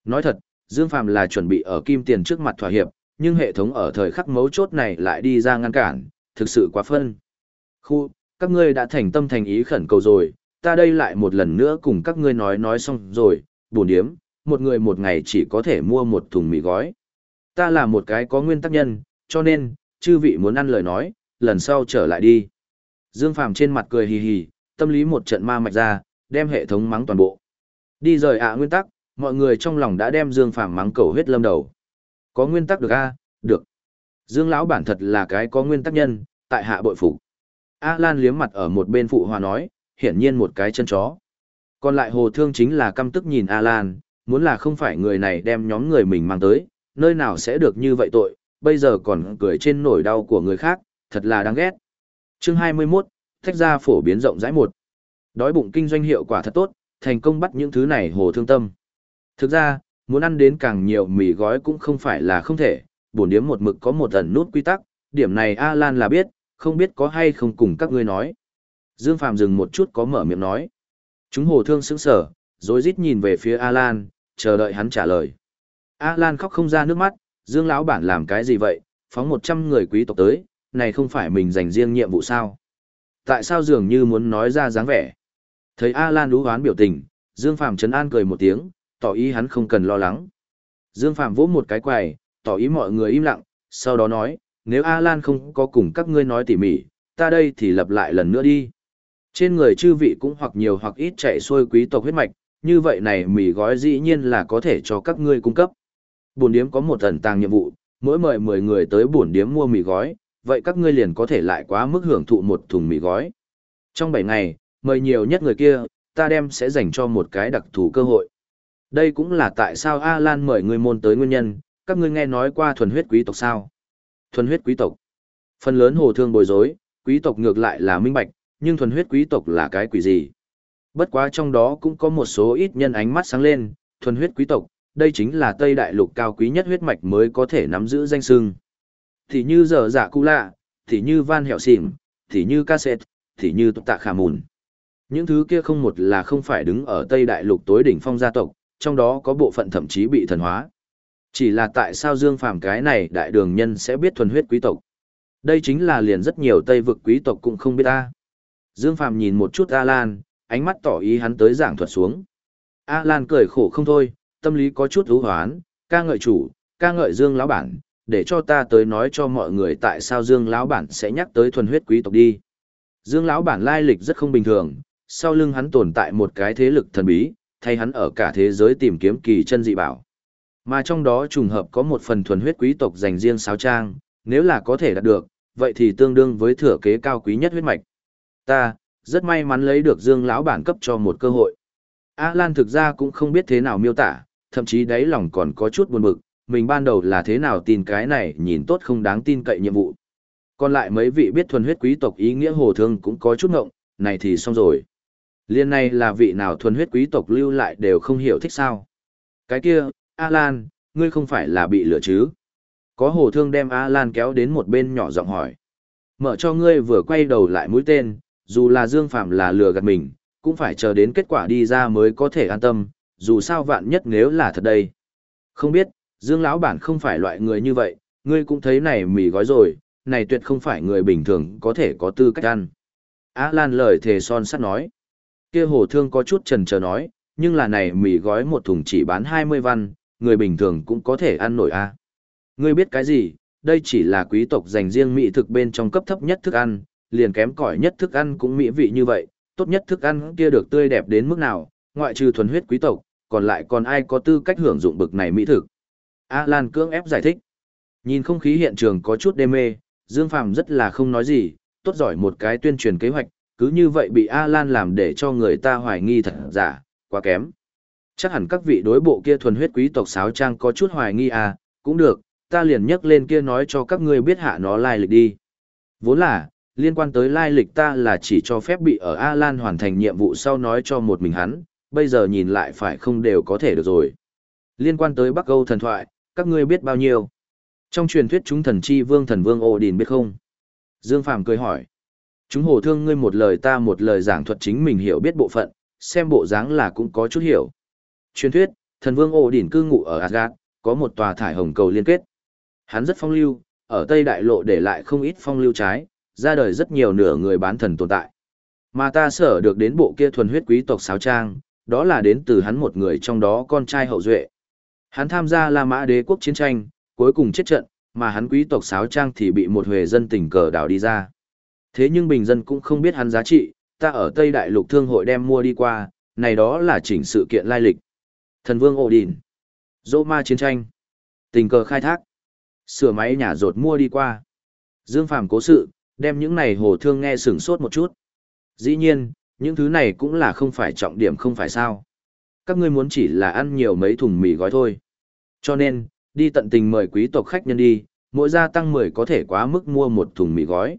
Nói thật, Dương Phàm là chuẩn bị ở kim tiền trước mặt thỏa hiệp, nhưng hệ thống ở thời khắc mấu chốt này lại đi ra ngăn cản, thực sự quá phân. Khu, các ngươi đã thành tâm thành ý khẩn cầu rồi, ta đây lại một lần nữa cùng các ngươi nói nói xong rồi, buồn điếm, một người một ngày chỉ có thể mua một thùng mì gói. Ta là một cái có nguyên tắc nhân, cho nên, chư vị muốn ăn lời nói, lần sau trở lại đi. Dương Phàm trên mặt cười hì hì, tâm lý một trận ma mạch ra, đem hệ thống mắng toàn bộ. Đi rời ạ nguyên tắc, mọi người trong lòng đã đem Dương Phàm mắng cầu huyết lâm đầu. Có nguyên tắc được a, được. Dương lão bản thật là cái có nguyên tắc nhân, tại hạ bội phục. A Lan liếm mặt ở một bên phụ hòa nói, hiển nhiên một cái chân chó. Còn lại hồ thương chính là căm tức nhìn Alan, muốn là không phải người này đem nhóm người mình mang tới, nơi nào sẽ được như vậy tội, bây giờ còn cười trên nỗi đau của người khác, thật là đáng ghét. Chương 21, thách ra phổ biến rộng rãi một. Đói bụng kinh doanh hiệu quả thật tốt, thành công bắt những thứ này hồ thương tâm. Thực ra, muốn ăn đến càng nhiều mì gói cũng không phải là không thể, bổn điếm một mực có một ẩn nút quy tắc, điểm này Alan là biết, không biết có hay không cùng các ngươi nói. Dương Phạm dừng một chút có mở miệng nói. Chúng hồ thương sững sở, rồi rít nhìn về phía A Lan, chờ đợi hắn trả lời. A Lan khóc không ra nước mắt, Dương lão bản làm cái gì vậy, phóng một trăm người quý tộc tới, này không phải mình dành riêng nhiệm vụ sao? Tại sao dường như muốn nói ra dáng vẻ? Thấy A Lan đú hoán biểu tình, Dương Phạm trấn an cười một tiếng, tỏ ý hắn không cần lo lắng. Dương Phạm vỗ một cái quầy, tỏ ý mọi người im lặng, sau đó nói, nếu A Lan không có cùng các ngươi nói tỉ mỉ, ta đây thì lập lại lần nữa đi. Trên người chư vị cũng hoặc nhiều hoặc ít chạy xuôi quý tộc huyết mạch, như vậy này mì gói dĩ nhiên là có thể cho các ngươi cung cấp. Bổn điếm có một ẩn tàng nhiệm vụ, mỗi mời 10 người tới bổn điếm mua mì gói, vậy các ngươi liền có thể lại quá mức hưởng thụ một thùng mì gói. Trong 7 ngày, mời nhiều nhất người kia, ta đem sẽ dành cho một cái đặc thù cơ hội. Đây cũng là tại sao alan mời người môn tới nguyên nhân, các ngươi nghe nói qua thuần huyết quý tộc sao? Thuần huyết quý tộc. Phần lớn hồ thương bồi rối, quý tộc ngược lại là minh bạch, nhưng thuần huyết quý tộc là cái quỷ gì? Bất quá trong đó cũng có một số ít nhân ánh mắt sáng lên, thuần huyết quý tộc, đây chính là Tây Đại Lục cao quý nhất huyết mạch mới có thể nắm giữ danh sưng. Thì như giờ dạ cụ lạ, thì như van hẹo xỉm, thì như cassette, thì như tục tạ khả mùn. Những thứ kia không một là không phải đứng ở Tây Đại Lục tối đỉnh phong gia tộc, trong đó có bộ phận thậm chí bị thần hóa. Chỉ là tại sao Dương Phàm cái này đại đường nhân sẽ biết thuần huyết quý tộc? Đây chính là liền rất nhiều Tây vực quý tộc cũng không biết ta. Dương Phàm nhìn một chút A Lan, ánh mắt tỏ ý hắn tới giảng thuật xuống. A Lan cười khổ không thôi, tâm lý có chút hữu hoán, ca ngợi chủ, ca ngợi Dương lão bản, để cho ta tới nói cho mọi người tại sao Dương lão bản sẽ nhắc tới thuần huyết quý tộc đi. Dương lão bản lai lịch rất không bình thường, sau lưng hắn tồn tại một cái thế lực thần bí, thay hắn ở cả thế giới tìm kiếm kỳ chân dị bảo. Mà trong đó trùng hợp có một phần thuần huyết quý tộc dành riêng sáo trang, nếu là có thể đạt được, vậy thì tương đương với thừa kế cao quý nhất huyết mạch. Ta, rất may mắn lấy được Dương lão bản cấp cho một cơ hội. A Lan thực ra cũng không biết thế nào miêu tả, thậm chí đáy lòng còn có chút buồn bực, mình ban đầu là thế nào tin cái này nhìn tốt không đáng tin cậy nhiệm vụ. Còn lại mấy vị biết thuần huyết quý tộc ý nghĩa hồ thương cũng có chút ngộng, này thì xong rồi. Liên này là vị nào thuần huyết quý tộc lưu lại đều không hiểu thích sao. Cái kia, A Lan, ngươi không phải là bị lừa chứ? Có hồ thương đem A Lan kéo đến một bên nhỏ giọng hỏi. Mở cho ngươi vừa quay đầu lại mũi tên, dù là Dương Phạm là lừa gạt mình, cũng phải chờ đến kết quả đi ra mới có thể an tâm, dù sao vạn nhất nếu là thật đây. Không biết, Dương lão bản không phải loại người như vậy, ngươi cũng thấy này mì gói rồi, này tuyệt không phải người bình thường có thể có tư cách ăn. Á Lan lời thề son sắt nói. Kia hồ thương có chút trần chờ nói, nhưng là này mì gói một thùng chỉ bán 20 văn, người bình thường cũng có thể ăn nổi a. À. Ngươi biết cái gì, đây chỉ là quý tộc dành riêng mỹ thực bên trong cấp thấp nhất thức ăn, liền kém cỏi nhất thức ăn cũng mỹ vị như vậy, tốt nhất thức ăn kia được tươi đẹp đến mức nào, ngoại trừ thuần huyết quý tộc, còn lại còn ai có tư cách hưởng dụng bực này mỹ thực. A Lan cưỡng ép giải thích. Nhìn không khí hiện trường có chút đê mê, Dương Phàm rất là không nói gì, tốt giỏi một cái tuyên truyền kế hoạch, cứ như vậy bị A Lan làm để cho người ta hoài nghi thật giả, quá kém. Chắc hẳn các vị đối bộ kia thuần huyết quý tộc sáo trang có chút hoài nghi à, cũng được, ta liền nhắc lên kia nói cho các ngươi biết hạ nó lai lịch đi. Vốn là, liên quan tới lai lịch ta là chỉ cho phép bị ở A Lan hoàn thành nhiệm vụ sau nói cho một mình hắn, bây giờ nhìn lại phải không đều có thể được rồi. Liên quan tới Bắc Âu thần thoại, các ngươi biết bao nhiêu? Trong truyền thuyết chúng thần chi vương thần vương Odin Đình biết không? Dương Phàm cười hỏi. Chúng hồ thương ngươi một lời ta một lời giảng thuật chính mình hiểu biết bộ phận, xem bộ dáng là cũng có chút hiểu. Truyền thuyết, thần vương Odin Đình cư ngụ ở Asgard, có một tòa thải hồng cầu liên kết. Hắn rất phong lưu, ở Tây Đại Lộ để lại không ít phong lưu trái, ra đời rất nhiều nửa người bán thần tồn tại. Mà ta sở được đến bộ kia thuần huyết quý tộc sáo trang, đó là đến từ hắn một người trong đó con trai hậu duệ. Hắn tham gia La Mã đế quốc chiến tranh, cuối cùng chết trận, mà hắn quý tộc sáo trang thì bị một huề dân tình cờ đảo đi ra. Thế nhưng bình dân cũng không biết hắn giá trị, ta ở Tây Đại lục thương hội đem mua đi qua, này đó là chỉnh sự kiện lai lịch. Thần vương ổ Đình, Dô ma chiến tranh, tình cờ khai thác, sửa máy nhà rột mua đi qua. Dương Phàm cố sự, đem những này hồ thương nghe sửng sốt một chút. Dĩ nhiên, những thứ này cũng là không phải trọng điểm không phải sao. Các ngươi muốn chỉ là ăn nhiều mấy thùng mì gói thôi. Cho nên, đi tận tình mời quý tộc khách nhân đi, mỗi gia tăng 10 có thể quá mức mua một thùng mì gói.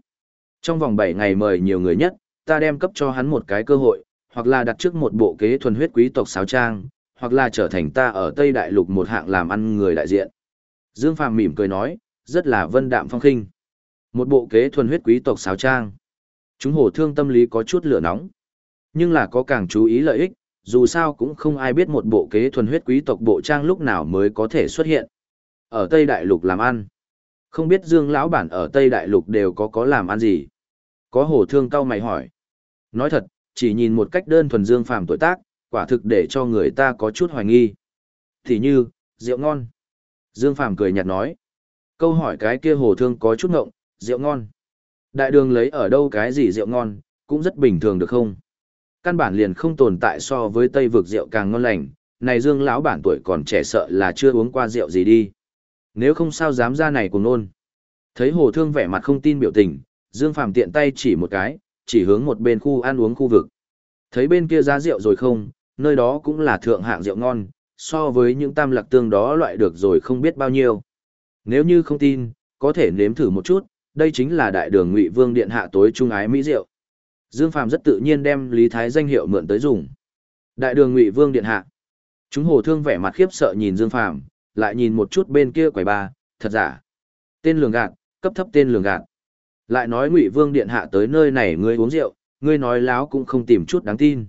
Trong vòng 7 ngày mời nhiều người nhất, ta đem cấp cho hắn một cái cơ hội, hoặc là đặt trước một bộ kế thuần huyết quý tộc sáo trang, hoặc là trở thành ta ở Tây Đại Lục một hạng làm ăn người đại diện. Dương Phàm mỉm cười nói, rất là vân đạm phong khinh. Một bộ kế thuần huyết quý tộc sáo trang. Chúng hồ thương tâm lý có chút lửa nóng. Nhưng là có càng chú ý lợi ích, dù sao cũng không ai biết một bộ kế thuần huyết quý tộc bộ trang lúc nào mới có thể xuất hiện. Ở Tây Đại Lục làm ăn. Không biết Dương lão bản ở Tây Đại Lục đều có có làm ăn gì. Có hồ thương cao mày hỏi. Nói thật, chỉ nhìn một cách đơn thuần Dương phàm tuổi tác, quả thực để cho người ta có chút hoài nghi. Thì như, rượu ngon. Dương phàm cười nhạt nói. Câu hỏi cái kia hồ thương có chút ngộng, rượu ngon. Đại đường lấy ở đâu cái gì rượu ngon, cũng rất bình thường được không? Căn bản liền không tồn tại so với Tây vực rượu càng ngon lành, này Dương lão bản tuổi còn trẻ sợ là chưa uống qua rượu gì đi. Nếu không sao dám ra này cùng nôn. Thấy Hồ Thương vẻ mặt không tin biểu tình, Dương Phàm tiện tay chỉ một cái, chỉ hướng một bên khu ăn uống khu vực. Thấy bên kia giá rượu rồi không, nơi đó cũng là thượng hạng rượu ngon, so với những tam lạc tương đó loại được rồi không biết bao nhiêu. Nếu như không tin, có thể nếm thử một chút, đây chính là đại đường Ngụy Vương điện hạ tối trung ái mỹ rượu. Dương Phàm rất tự nhiên đem Lý Thái danh hiệu mượn tới dùng. Đại đường Ngụy Vương điện hạ. Chúng hồ thương vẻ mặt khiếp sợ nhìn Dương Phàm, lại nhìn một chút bên kia quầy ba, thật giả. Tên lường gạt, cấp thấp tên lường gạt. Lại nói Ngụy Vương điện hạ tới nơi này ngươi uống rượu, ngươi nói láo cũng không tìm chút đáng tin.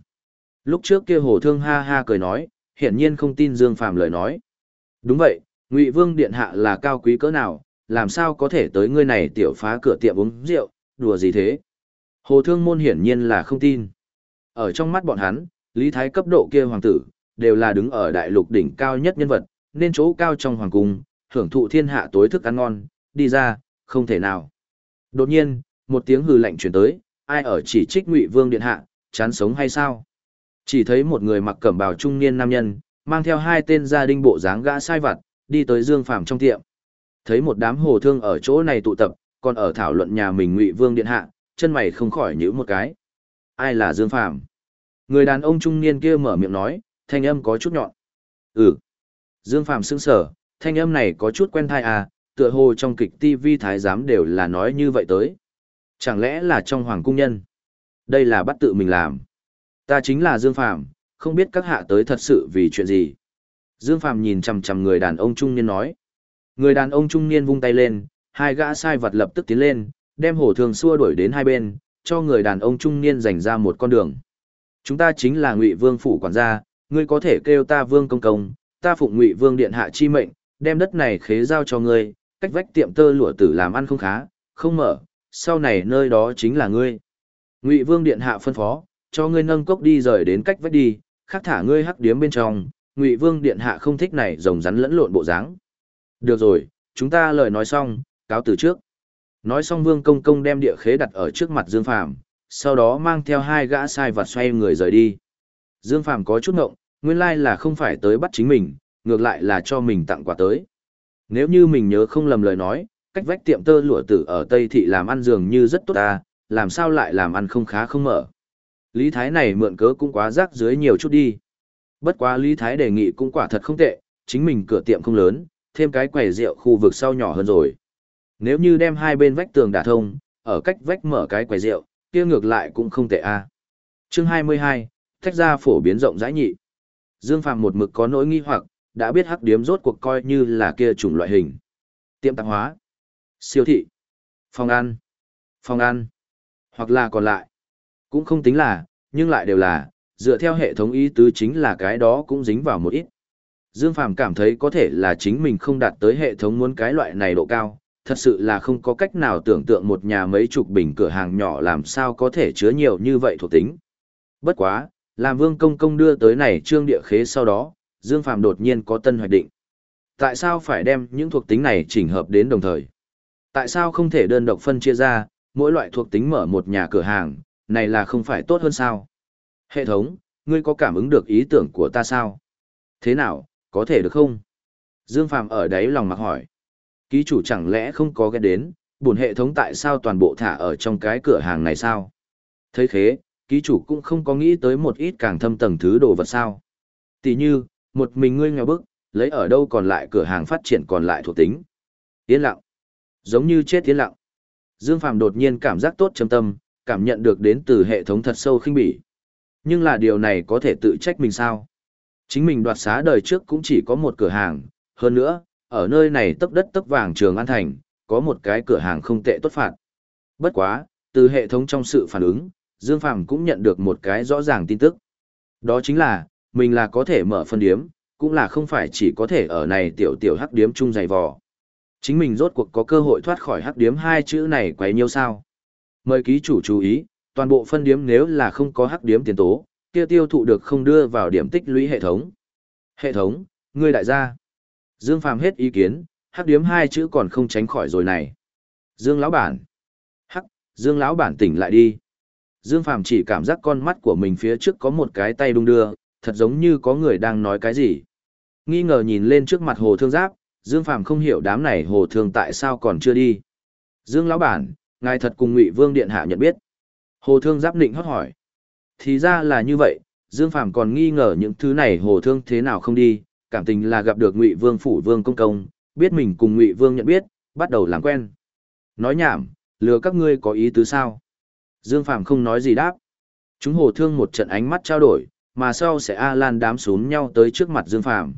Lúc trước kia hồ thương ha ha cười nói, hiển nhiên không tin Dương Phàm lời nói. Đúng vậy, Ngụy Vương điện hạ là cao quý cỡ nào, làm sao có thể tới ngươi này tiểu phá cửa tiệm uống rượu, đùa gì thế? Hồ Thương Môn hiển nhiên là không tin. Ở trong mắt bọn hắn, Lý Thái cấp độ kia hoàng tử, đều là đứng ở đại lục đỉnh cao nhất nhân vật, nên chỗ cao trong hoàng cung, hưởng thụ thiên hạ tối thức ăn ngon, đi ra, không thể nào. Đột nhiên, một tiếng hừ lạnh truyền tới, ai ở chỉ trích Ngụy Vương điện hạ, chán sống hay sao? Chỉ thấy một người mặc cẩm bào trung niên nam nhân, mang theo hai tên gia đình bộ dáng gã sai vặt, đi tới Dương Phàm trong tiệm. Thấy một đám hồ thương ở chỗ này tụ tập, còn ở thảo luận nhà mình Ngụy Vương điện hạ, chân mày không khỏi nhíu một cái. Ai là Dương Phàm? Người đàn ông trung niên kia mở miệng nói, thanh âm có chút nhọn. Ừ. Dương Phàm sững sờ, thanh âm này có chút quen tai à, tựa hồ trong kịch TV thái giám đều là nói như vậy tới. Chẳng lẽ là trong hoàng cung nhân? Đây là bắt tự mình làm. Ta chính là Dương Phàm, không biết các hạ tới thật sự vì chuyện gì. Dương Phàm nhìn chằm chằm người đàn ông trung niên nói. Người đàn ông trung niên vung tay lên, hai gã sai vật lập tức tiến lên, đem hổ thường xua đuổi đến hai bên, cho người đàn ông trung niên dành ra một con đường. Chúng ta chính là Ngụy Vương phủ quản gia, ngươi có thể kêu ta Vương công công, ta phụng Ngụy Vương điện hạ chi mệnh, đem đất này khế giao cho ngươi, cách vách tiệm tơ lụa tử làm ăn không khá, không mở, sau này nơi đó chính là ngươi. Ngụy Vương điện hạ phân phó, cho ngươi nâng cốc đi rời đến cách vách đi, khác thả ngươi hắc điếm bên trong, Ngụy Vương điện hạ không thích này rồng rắn lẫn lộn bộ dáng. Được rồi, chúng ta lời nói xong, cáo từ trước. Nói xong Vương công công đem địa khế đặt ở trước mặt Dương Phàm, sau đó mang theo hai gã sai vặt xoay người rời đi. Dương Phàm có chút ngộng, nguyên lai là không phải tới bắt chính mình, ngược lại là cho mình tặng quà tới. Nếu như mình nhớ không lầm lời nói, cách vách tiệm tơ lụa tử ở Tây Thị làm ăn dường như rất tốt ta, làm sao lại làm ăn không khá không mở. Lý Thái này mượn cớ cũng quá rác dưới nhiều chút đi. Bất quá Lý Thái đề nghị cũng quả thật không tệ, chính mình cửa tiệm không lớn, thêm cái quầy rượu khu vực sau nhỏ hơn rồi. Nếu như đem hai bên vách tường đả thông, ở cách vách mở cái quầy rượu, kia ngược lại cũng không tệ a. À. Chương 22, thách ra phổ biến rộng rãi nhị. Dương Phàm một mực có nỗi nghi hoặc, đã biết hắc điếm rốt cuộc coi như là kia chủng loại hình. Tiệm tạp hóa, siêu thị, phòng ăn, phòng ăn, hoặc là còn lại. Cũng không tính là, nhưng lại đều là, dựa theo hệ thống ý tứ chính là cái đó cũng dính vào một ít. Dương Phàm cảm thấy có thể là chính mình không đạt tới hệ thống muốn cái loại này độ cao, thật sự là không có cách nào tưởng tượng một nhà mấy chục bình cửa hàng nhỏ làm sao có thể chứa nhiều như vậy thuộc tính. Bất quá, làm Vương Công Công đưa tới này trương địa khế sau đó, Dương Phàm đột nhiên có tân hoạch định. Tại sao phải đem những thuộc tính này chỉnh hợp đến đồng thời? Tại sao không thể đơn độc phân chia ra, mỗi loại thuộc tính mở một nhà cửa hàng, này là không phải tốt hơn sao? Hệ thống, ngươi có cảm ứng được ý tưởng của ta sao? Thế nào, có thể được không? Dương Phàm ở đấy lòng mặc hỏi. Ký chủ chẳng lẽ không có ghét đến, buồn hệ thống tại sao toàn bộ thả ở trong cái cửa hàng này sao? thấy thế, ký chủ cũng không có nghĩ tới một ít càng thâm tầng thứ đồ vật sao. Tỷ như, một mình ngươi nghèo bức, lấy ở đâu còn lại cửa hàng phát triển còn lại thuộc tính. Yên lặng. Giống như chết yên lặng. Dương Phàm đột nhiên cảm giác tốt trầm tâm, cảm nhận được đến từ hệ thống thật sâu khinh bỉ. Nhưng là điều này có thể tự trách mình sao? Chính mình đoạt xá đời trước cũng chỉ có một cửa hàng, hơn nữa, ở nơi này tấp đất tấp vàng trường An Thành, có một cái cửa hàng không tệ tốt phạt. Bất quá, từ hệ thống trong sự phản ứng, Dương Phàm cũng nhận được một cái rõ ràng tin tức. Đó chính là, mình là có thể mở phân điếm, cũng là không phải chỉ có thể ở này tiểu tiểu hắc điếm chung dày vò. Chính mình rốt cuộc có cơ hội thoát khỏi hắc điếm hai chữ này quấy nhiêu sao. Mời ký chủ chú ý, toàn bộ phân điếm nếu là không có hắc điếm tiền tố, kia tiêu thụ được không đưa vào điểm tích lũy hệ thống. Hệ thống, ngươi đại gia. Dương Phàm hết ý kiến, hắc điếm hai chữ còn không tránh khỏi rồi này. Dương lão bản. Hắc, Dương lão bản tỉnh lại đi. Dương Phàm chỉ cảm giác con mắt của mình phía trước có một cái tay đung đưa, thật giống như có người đang nói cái gì. Nghi ngờ nhìn lên trước mặt hồ thương giáp, Dương Phàm không hiểu đám này hồ thương tại sao còn chưa đi. Dương lão bản, ngài thật cùng Ngụy Vương điện hạ nhận biết. Hồ thương giáp định hót hỏi. Thì ra là như vậy, Dương Phàm còn nghi ngờ những thứ này hồ thương thế nào không đi, cảm tình là gặp được Ngụy Vương phủ Vương công công, biết mình cùng Ngụy Vương nhận biết, bắt đầu làm quen. Nói nhảm, lừa các ngươi có ý tứ sao? Dương Phàm không nói gì đáp. Chúng hồ thương một trận ánh mắt trao đổi, mà sau sẽ A Lan đám xuống nhau tới trước mặt Dương Phàm.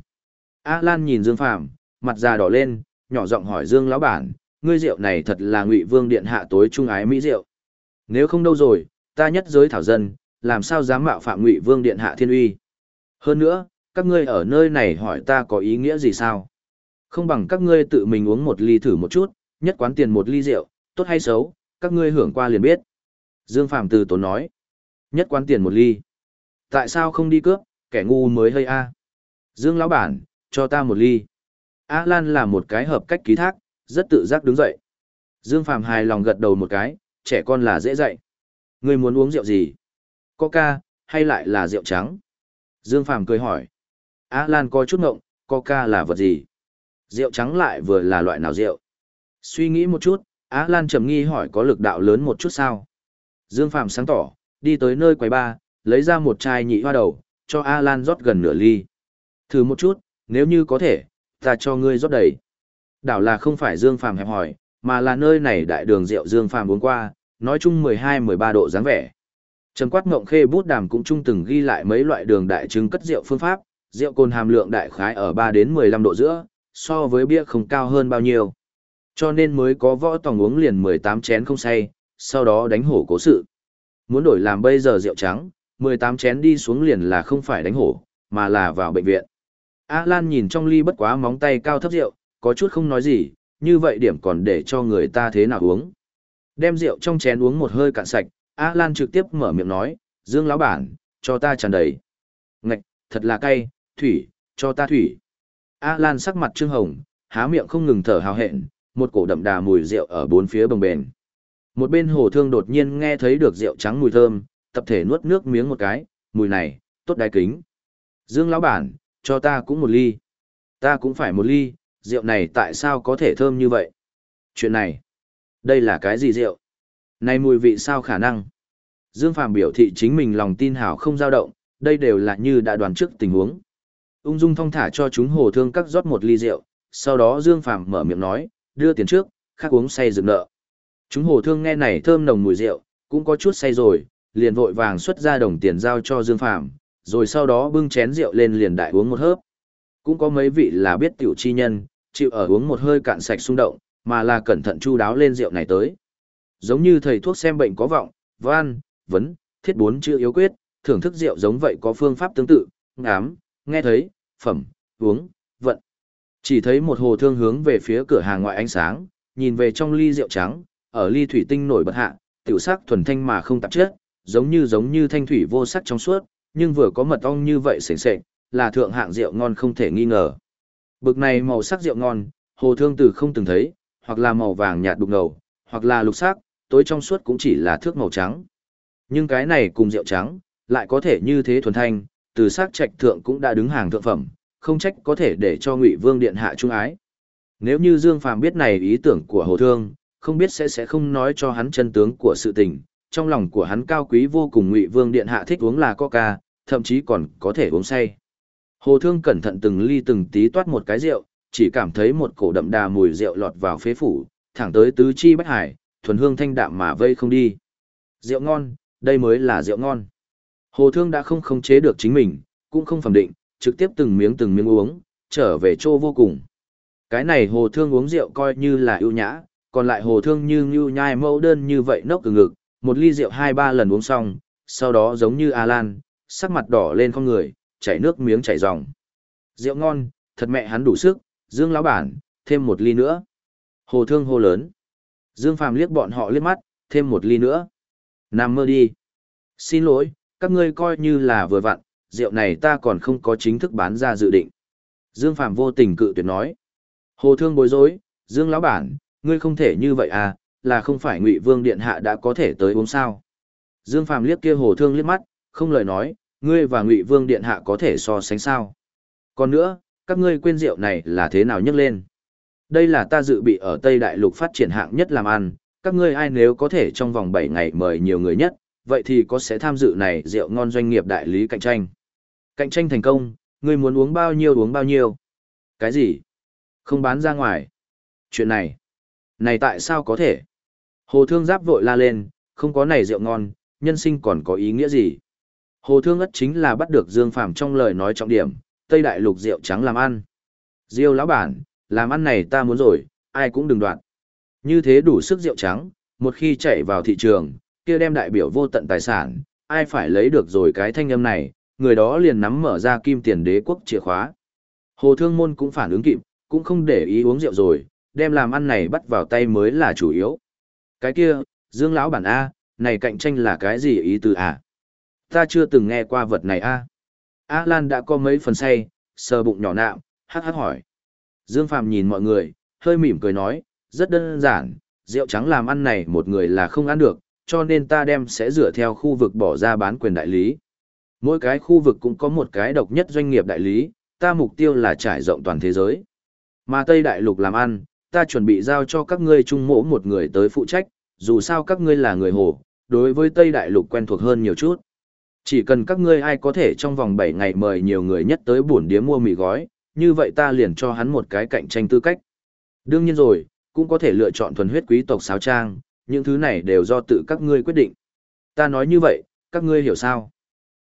A Lan nhìn Dương Phàm, mặt già đỏ lên, nhỏ giọng hỏi Dương lão bản, ngươi rượu này thật là Ngụy Vương điện hạ tối trung ái mỹ rượu. Nếu không đâu rồi, ta nhất giới thảo dân, làm sao dám mạo phạm ngụy vương điện hạ thiên uy. Hơn nữa, các ngươi ở nơi này hỏi ta có ý nghĩa gì sao? Không bằng các ngươi tự mình uống một ly thử một chút, nhất quán tiền một ly rượu, tốt hay xấu, các ngươi hưởng qua liền biết. Dương Phạm từ tốn nói, nhất quán tiền một ly. Tại sao không đi cướp, kẻ ngu mới hơi a. Dương lão bản, cho ta một ly. A Lan là một cái hợp cách ký thác, rất tự giác đứng dậy. Dương Phạm hài lòng gật đầu một cái, trẻ con là dễ dạy. Ngươi muốn uống rượu gì? Coca, hay lại là rượu trắng? Dương Phàm cười hỏi. A Lan có chút ngộng, Coca là vật gì? Rượu trắng lại vừa là loại nào rượu? Suy nghĩ một chút, A Lan trầm nghi hỏi có lực đạo lớn một chút sao? Dương Phàm sáng tỏ, đi tới nơi quầy ba, lấy ra một chai nhị hoa đầu, cho A Lan rót gần nửa ly. Thử một chút, nếu như có thể, ta cho ngươi rót đầy. Đảo là không phải Dương Phàm hẹp hỏi, mà là nơi này đại đường rượu Dương Phàm uống qua, nói chung 12-13 độ dáng vẻ. Trầm quát ngộng khê bút đàm cũng chung từng ghi lại mấy loại đường đại trứng cất rượu phương pháp, rượu cồn hàm lượng đại khái ở 3 đến 15 độ giữa, so với bia không cao hơn bao nhiêu. Cho nên mới có võ tòng uống liền 18 chén không say, sau đó đánh hổ cố sự. Muốn đổi làm bây giờ rượu trắng, 18 chén đi xuống liền là không phải đánh hổ, mà là vào bệnh viện. A Lan nhìn trong ly bất quá móng tay cao thấp rượu, có chút không nói gì, như vậy điểm còn để cho người ta thế nào uống. Đem rượu trong chén uống một hơi cạn sạch, A Lan trực tiếp mở miệng nói, Dương lão bản, cho ta tràn đầy. Ngạch, thật là cay, thủy, cho ta thủy. A Lan sắc mặt trương hồng, há miệng không ngừng thở hào hẹn, một cổ đậm đà mùi rượu ở bốn phía bồng bền. Một bên hồ thương đột nhiên nghe thấy được rượu trắng mùi thơm, tập thể nuốt nước miếng một cái, mùi này, tốt đái kính. Dương lão bản, cho ta cũng một ly. Ta cũng phải một ly, rượu này tại sao có thể thơm như vậy? Chuyện này, đây là cái gì rượu? Này mùi vị sao khả năng? Dương Phàm biểu thị chính mình lòng tin hảo không dao động, đây đều là như đã đoán trước tình huống. Ung dung thong thả cho chúng hồ thương các rót một ly rượu, sau đó Dương Phàm mở miệng nói, đưa tiền trước, khác uống say dựng nợ. Chúng hồ thương nghe này thơm nồng mùi rượu, cũng có chút say rồi, liền vội vàng xuất ra đồng tiền giao cho Dương Phàm, rồi sau đó bưng chén rượu lên liền đại uống một hớp. Cũng có mấy vị là biết tiểu chi nhân, chịu ở uống một hơi cạn sạch xung động, mà là cẩn thận chu đáo lên rượu này tới. Giống như thầy thuốc xem bệnh có vọng, van, vấn, thiết bốn chữ yếu quyết, thưởng thức rượu giống vậy có phương pháp tương tự, ngám, nghe thấy, phẩm, uống, vận. Chỉ thấy một hồ thương hướng về phía cửa hàng ngoại ánh sáng, nhìn về trong ly rượu trắng, ở ly thủy tinh nổi bật hạ, tiểu sắc thuần thanh mà không tạp chất, giống như giống như thanh thủy vô sắc trong suốt, nhưng vừa có mật ong như vậy sền sệt, là thượng hạng rượu ngon không thể nghi ngờ. Bực này màu sắc rượu ngon, hồ thương từ không từng thấy, hoặc là màu vàng nhạt đục ngầu, hoặc là lục sắc, tối trong suốt cũng chỉ là thước màu trắng. Nhưng cái này cùng rượu trắng, lại có thể như thế thuần thanh, từ sắc trạch thượng cũng đã đứng hàng thượng phẩm, không trách có thể để cho Ngụy Vương điện hạ trung ái. Nếu như Dương Phàm biết này ý tưởng của Hồ Thương, không biết sẽ sẽ không nói cho hắn chân tướng của sự tình, trong lòng của hắn cao quý vô cùng Ngụy Vương điện hạ thích uống là coca, thậm chí còn có thể uống say. Hồ Thương cẩn thận từng ly từng tí toát một cái rượu, chỉ cảm thấy một cổ đậm đà mùi rượu lọt vào phế phủ, thẳng tới tứ chi bách hải, thuần hương thanh đạm mà vây không đi. Rượu ngon, đây mới là rượu ngon. Hồ Thương đã không khống chế được chính mình, cũng không phẩm định, trực tiếp từng miếng từng miếng uống, trở về chỗ vô cùng. Cái này Hồ Thương uống rượu coi như là ưu nhã, còn lại Hồ Thương như như nhai mẫu đơn như vậy nốc từ ngực, một ly rượu hai ba lần uống xong, sau đó giống như Alan, sắc mặt đỏ lên con người, chảy nước miếng chảy ròng. Rượu ngon, thật mẹ hắn đủ sức, Dương lão bản, thêm một ly nữa. Hồ Thương hô lớn. Dương Phàm liếc bọn họ liếc mắt, thêm một ly nữa. Nằm mơ đi. Xin lỗi, các ngươi coi như là vừa vặn, rượu này ta còn không có chính thức bán ra dự định. Dương Phàm vô tình cự tuyệt nói. Hồ Thương bối rối, Dương lão bản, ngươi không thể như vậy à, là không phải Ngụy Vương điện hạ đã có thể tới uống sao? Dương Phàm liếc kia Hồ Thương liếc mắt, không lời nói, ngươi và Ngụy Vương điện hạ có thể so sánh sao? Còn nữa, các ngươi quên rượu này là thế nào nhấc lên? Đây là ta dự bị ở Tây Đại Lục phát triển hạng nhất làm ăn, các ngươi ai nếu có thể trong vòng 7 ngày mời nhiều người nhất, vậy thì có sẽ tham dự này rượu ngon doanh nghiệp đại lý cạnh tranh. Cạnh tranh thành công, ngươi muốn uống bao nhiêu uống bao nhiêu. Cái gì? Không bán ra ngoài. Chuyện này. Này tại sao có thể? Hồ Thương Giáp vội la lên, không có này rượu ngon, nhân sinh còn có ý nghĩa gì? Hồ Thương ất chính là bắt được Dương Phàm trong lời nói trọng điểm, Tây Đại Lục rượu trắng làm ăn. Diêu lão bản, làm ăn này ta muốn rồi, ai cũng đừng đoạn. Như thế đủ sức rượu trắng, một khi chạy vào thị trường, kia đem đại biểu vô tận tài sản, ai phải lấy được rồi cái thanh âm này, người đó liền nắm mở ra kim tiền đế quốc chìa khóa. Hồ Thương Môn cũng phản ứng kịp, cũng không để ý uống rượu rồi, đem làm ăn này bắt vào tay mới là chủ yếu. Cái kia, Dương lão bản A, này cạnh tranh là cái gì ý từ à? Ta chưa từng nghe qua vật này A. A Lan đã có mấy phần say, sờ bụng nhỏ nạm, hát hát hỏi. Dương Phàm nhìn mọi người, hơi mỉm cười nói, rất đơn giản, rượu trắng làm ăn này một người là không ăn được, cho nên ta đem sẽ dựa theo khu vực bỏ ra bán quyền đại lý. Mỗi cái khu vực cũng có một cái độc nhất doanh nghiệp đại lý, ta mục tiêu là trải rộng toàn thế giới. Mà Tây Đại Lục làm ăn, ta chuẩn bị giao cho các ngươi trung mỗ một người tới phụ trách, dù sao các ngươi là người hồ, đối với Tây Đại Lục quen thuộc hơn nhiều chút. Chỉ cần các ngươi ai có thể trong vòng 7 ngày mời nhiều người nhất tới buồn điếm mua mì gói, như vậy ta liền cho hắn một cái cạnh tranh tư cách. Đương nhiên rồi, cũng có thể lựa chọn thuần huyết quý tộc sáo trang, những thứ này đều do tự các ngươi quyết định. Ta nói như vậy, các ngươi hiểu sao?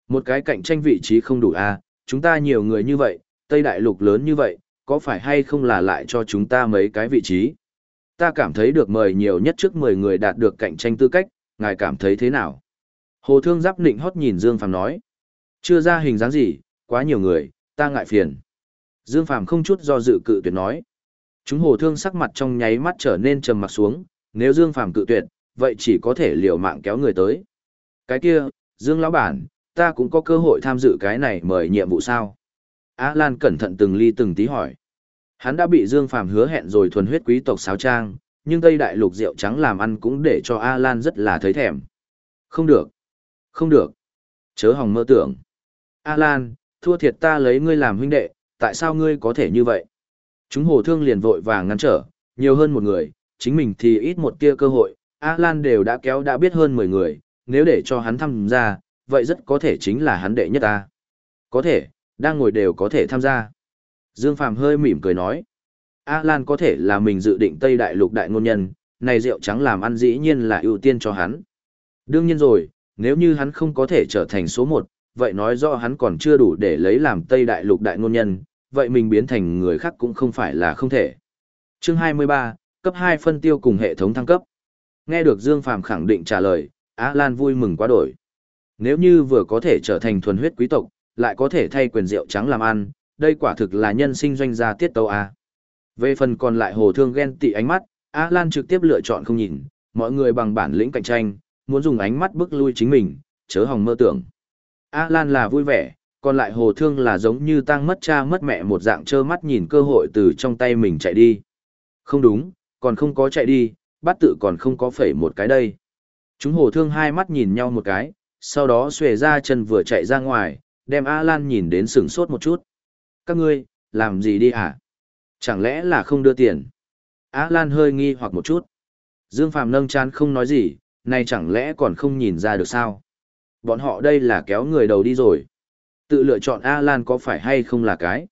Một cái cạnh tranh vị trí không đủ à, chúng ta nhiều người như vậy, Tây Đại Lục lớn như vậy, có phải hay không là lại cho chúng ta mấy cái vị trí? Ta cảm thấy được mời nhiều nhất trước 10 người đạt được cạnh tranh tư cách, ngài cảm thấy thế nào? Hồ Thương Giáp nịnh hót nhìn Dương Phàm nói. Chưa ra hình dáng gì, quá nhiều người, ta ngại phiền. Dương Phàm không chút do dự cự tuyệt nói. Chúng Hồ Thương sắc mặt trong nháy mắt trở nên trầm mặt xuống, nếu Dương Phàm cự tuyệt, vậy chỉ có thể liều mạng kéo người tới. Cái kia, Dương lão bản, ta cũng có cơ hội tham dự cái này mời nhiệm vụ sao? Á Lan cẩn thận từng ly từng tí hỏi. Hắn đã bị Dương Phàm hứa hẹn rồi thuần huyết quý tộc sáo trang, nhưng Tây Đại Lục rượu trắng làm ăn cũng để cho A Lan rất là thấy thèm. Không được. Không được. Chớ hòng mơ tưởng. A Lan, thua thiệt ta lấy ngươi làm huynh đệ, tại sao ngươi có thể như vậy? Chúng hồ thương liền vội vàng ngăn trở, nhiều hơn một người, chính mình thì ít một tia cơ hội, A Lan đều đã kéo đã biết hơn 10 người, nếu để cho hắn tham gia, vậy rất có thể chính là hắn đệ nhất ta. Có thể, đang ngồi đều có thể tham gia. Dương Phàm hơi mỉm cười nói. A Lan có thể là mình dự định Tây Đại Lục đại ngôn nhân, này rượu trắng làm ăn dĩ nhiên là ưu tiên cho hắn. Đương nhiên rồi, nếu như hắn không có thể trở thành số một, vậy nói rõ hắn còn chưa đủ để lấy làm Tây Đại Lục đại ngôn nhân, vậy mình biến thành người khác cũng không phải là không thể. Chương 23, cấp 2 phân tiêu cùng hệ thống thăng cấp. Nghe được Dương Phàm khẳng định trả lời, Á Lan vui mừng quá đổi. Nếu như vừa có thể trở thành thuần huyết quý tộc, lại có thể thay quyền rượu trắng làm ăn, đây quả thực là nhân sinh doanh gia tiết tấu A. Về phần còn lại hồ thương ghen tị ánh mắt, Á Lan trực tiếp lựa chọn không nhìn, mọi người bằng bản lĩnh cạnh tranh, muốn dùng ánh mắt bức lui chính mình, chớ hòng mơ tưởng. A Lan là vui vẻ, còn lại hồ thương là giống như tang mất cha mất mẹ một dạng trơ mắt nhìn cơ hội từ trong tay mình chạy đi. Không đúng, còn không có chạy đi, bắt tự còn không có phẩy một cái đây. Chúng hồ thương hai mắt nhìn nhau một cái, sau đó xuề ra chân vừa chạy ra ngoài, đem A Lan nhìn đến sửng sốt một chút. Các ngươi, làm gì đi hả? Chẳng lẽ là không đưa tiền? A Lan hơi nghi hoặc một chút. Dương Phạm nâng chán không nói gì, này chẳng lẽ còn không nhìn ra được sao? Bọn họ đây là kéo người đầu đi rồi. Tự lựa chọn A Lan có phải hay không là cái?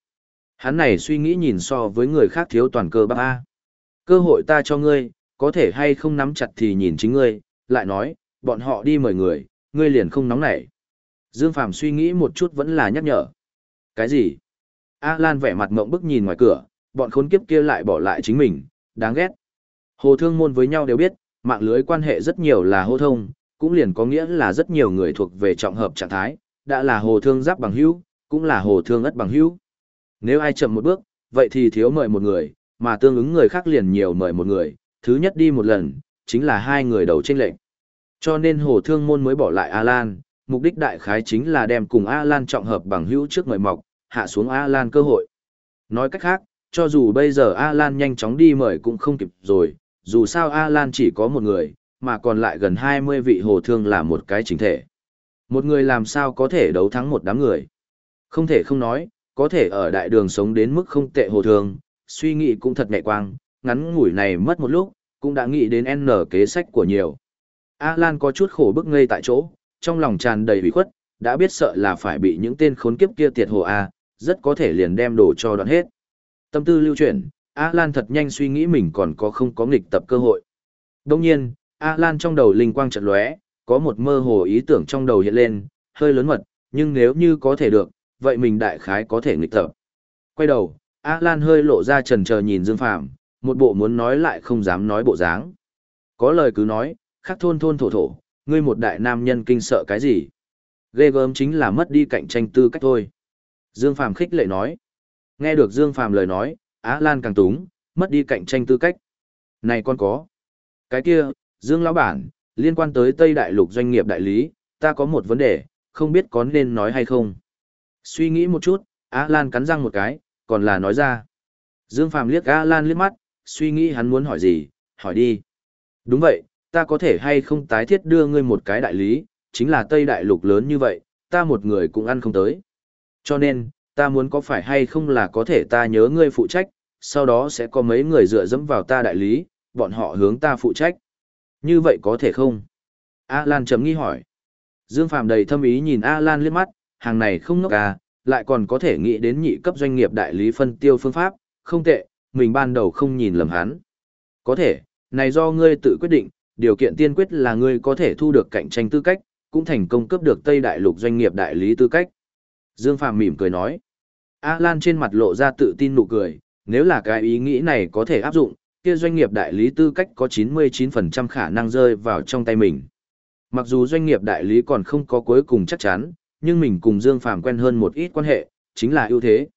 Hắn này suy nghĩ nhìn so với người khác thiếu toàn cơ bắp A. Cơ hội ta cho ngươi, có thể hay không nắm chặt thì nhìn chính ngươi, lại nói, bọn họ đi mời người, ngươi liền không nóng nảy. Dương Phàm suy nghĩ một chút vẫn là nhắc nhở. Cái gì? A Lan vẻ mặt ngộng bức nhìn ngoài cửa, bọn khốn kiếp kia lại bỏ lại chính mình, đáng ghét. Hồ thương môn với nhau đều biết, mạng lưới quan hệ rất nhiều là hô thông, cũng liền có nghĩa là rất nhiều người thuộc về trọng hợp trạng thái, đã là hồ thương giáp bằng hữu, cũng là hồ thương ất bằng hữu. Nếu ai chậm một bước, vậy thì thiếu mời một người, mà tương ứng người khác liền nhiều mời một người, thứ nhất đi một lần, chính là hai người đầu tranh lệnh. Cho nên hồ thương môn mới bỏ lại A-Lan, mục đích đại khái chính là đem cùng A-Lan trọng hợp bằng hữu trước mời mọc, hạ xuống A-Lan cơ hội. Nói cách khác, cho dù bây giờ A-Lan nhanh chóng đi mời cũng không kịp rồi, dù sao A-Lan chỉ có một người, mà còn lại gần 20 vị hồ thương là một cái chính thể. Một người làm sao có thể đấu thắng một đám người. Không thể không nói, có thể ở đại đường sống đến mức không tệ hồ thường, suy nghĩ cũng thật nhẹ quang, ngắn ngủi này mất một lúc, cũng đã nghĩ đến N kế sách của nhiều. A-Lan có chút khổ bức ngây tại chỗ, trong lòng tràn đầy ủy khuất, đã biết sợ là phải bị những tên khốn kiếp kia tiệt hồ A, rất có thể liền đem đồ cho đoạn hết. Tâm tư lưu chuyển, A-Lan thật nhanh suy nghĩ mình còn có không có nghịch tập cơ hội. Đông nhiên, A-Lan trong đầu linh quang chợt lóe, có một mơ hồ ý tưởng trong đầu hiện lên, hơi lớn mật, nhưng nếu như có thể được, vậy mình đại khái có thể nghịch tập. Quay đầu, A-Lan hơi lộ ra trần chờ nhìn Dương Phàm một bộ muốn nói lại không dám nói bộ dáng. Có lời cứ nói, khắc thôn thôn thổ thổ, Ngươi một đại nam nhân kinh sợ cái gì? Ghê gớm chính là mất đi cạnh tranh tư cách thôi. Dương Phàm khích lệ nói. Nghe được Dương Phàm lời nói, Á Lan càng túng, mất đi cạnh tranh tư cách. Này con có. Cái kia, Dương Lão Bản, liên quan tới Tây Đại Lục doanh nghiệp đại lý, ta có một vấn đề, không biết có nên nói hay không. Suy nghĩ một chút, Á Lan cắn răng một cái, còn là nói ra. Dương Phàm liếc Á Lan liếc mắt, suy nghĩ hắn muốn hỏi gì, hỏi đi. Đúng vậy, ta có thể hay không tái thiết đưa ngươi một cái đại lý, chính là Tây Đại Lục lớn như vậy, ta một người cũng ăn không tới. Cho nên, ta muốn có phải hay không là có thể ta nhớ ngươi phụ trách, sau đó sẽ có mấy người dựa dẫm vào ta đại lý, bọn họ hướng ta phụ trách. Như vậy có thể không? A Lan chấm nghi hỏi. Dương Phạm đầy thâm ý nhìn A Lan liếc mắt, hàng này không ngốc à, lại còn có thể nghĩ đến nhị cấp doanh nghiệp đại lý phân tiêu phương pháp, không tệ, mình ban đầu không nhìn lầm hắn. Có thể, này do ngươi tự quyết định, điều kiện tiên quyết là ngươi có thể thu được cạnh tranh tư cách, cũng thành công cấp được Tây Đại Lục doanh nghiệp đại lý tư cách. Dương Phạm mỉm cười nói. A Lan trên mặt lộ ra tự tin nụ cười, nếu là cái ý nghĩ này có thể áp dụng, kia doanh nghiệp đại lý tư cách có 99% khả năng rơi vào trong tay mình. Mặc dù doanh nghiệp đại lý còn không có cuối cùng chắc chắn, nhưng mình cùng Dương Phàm quen hơn một ít quan hệ, chính là ưu thế.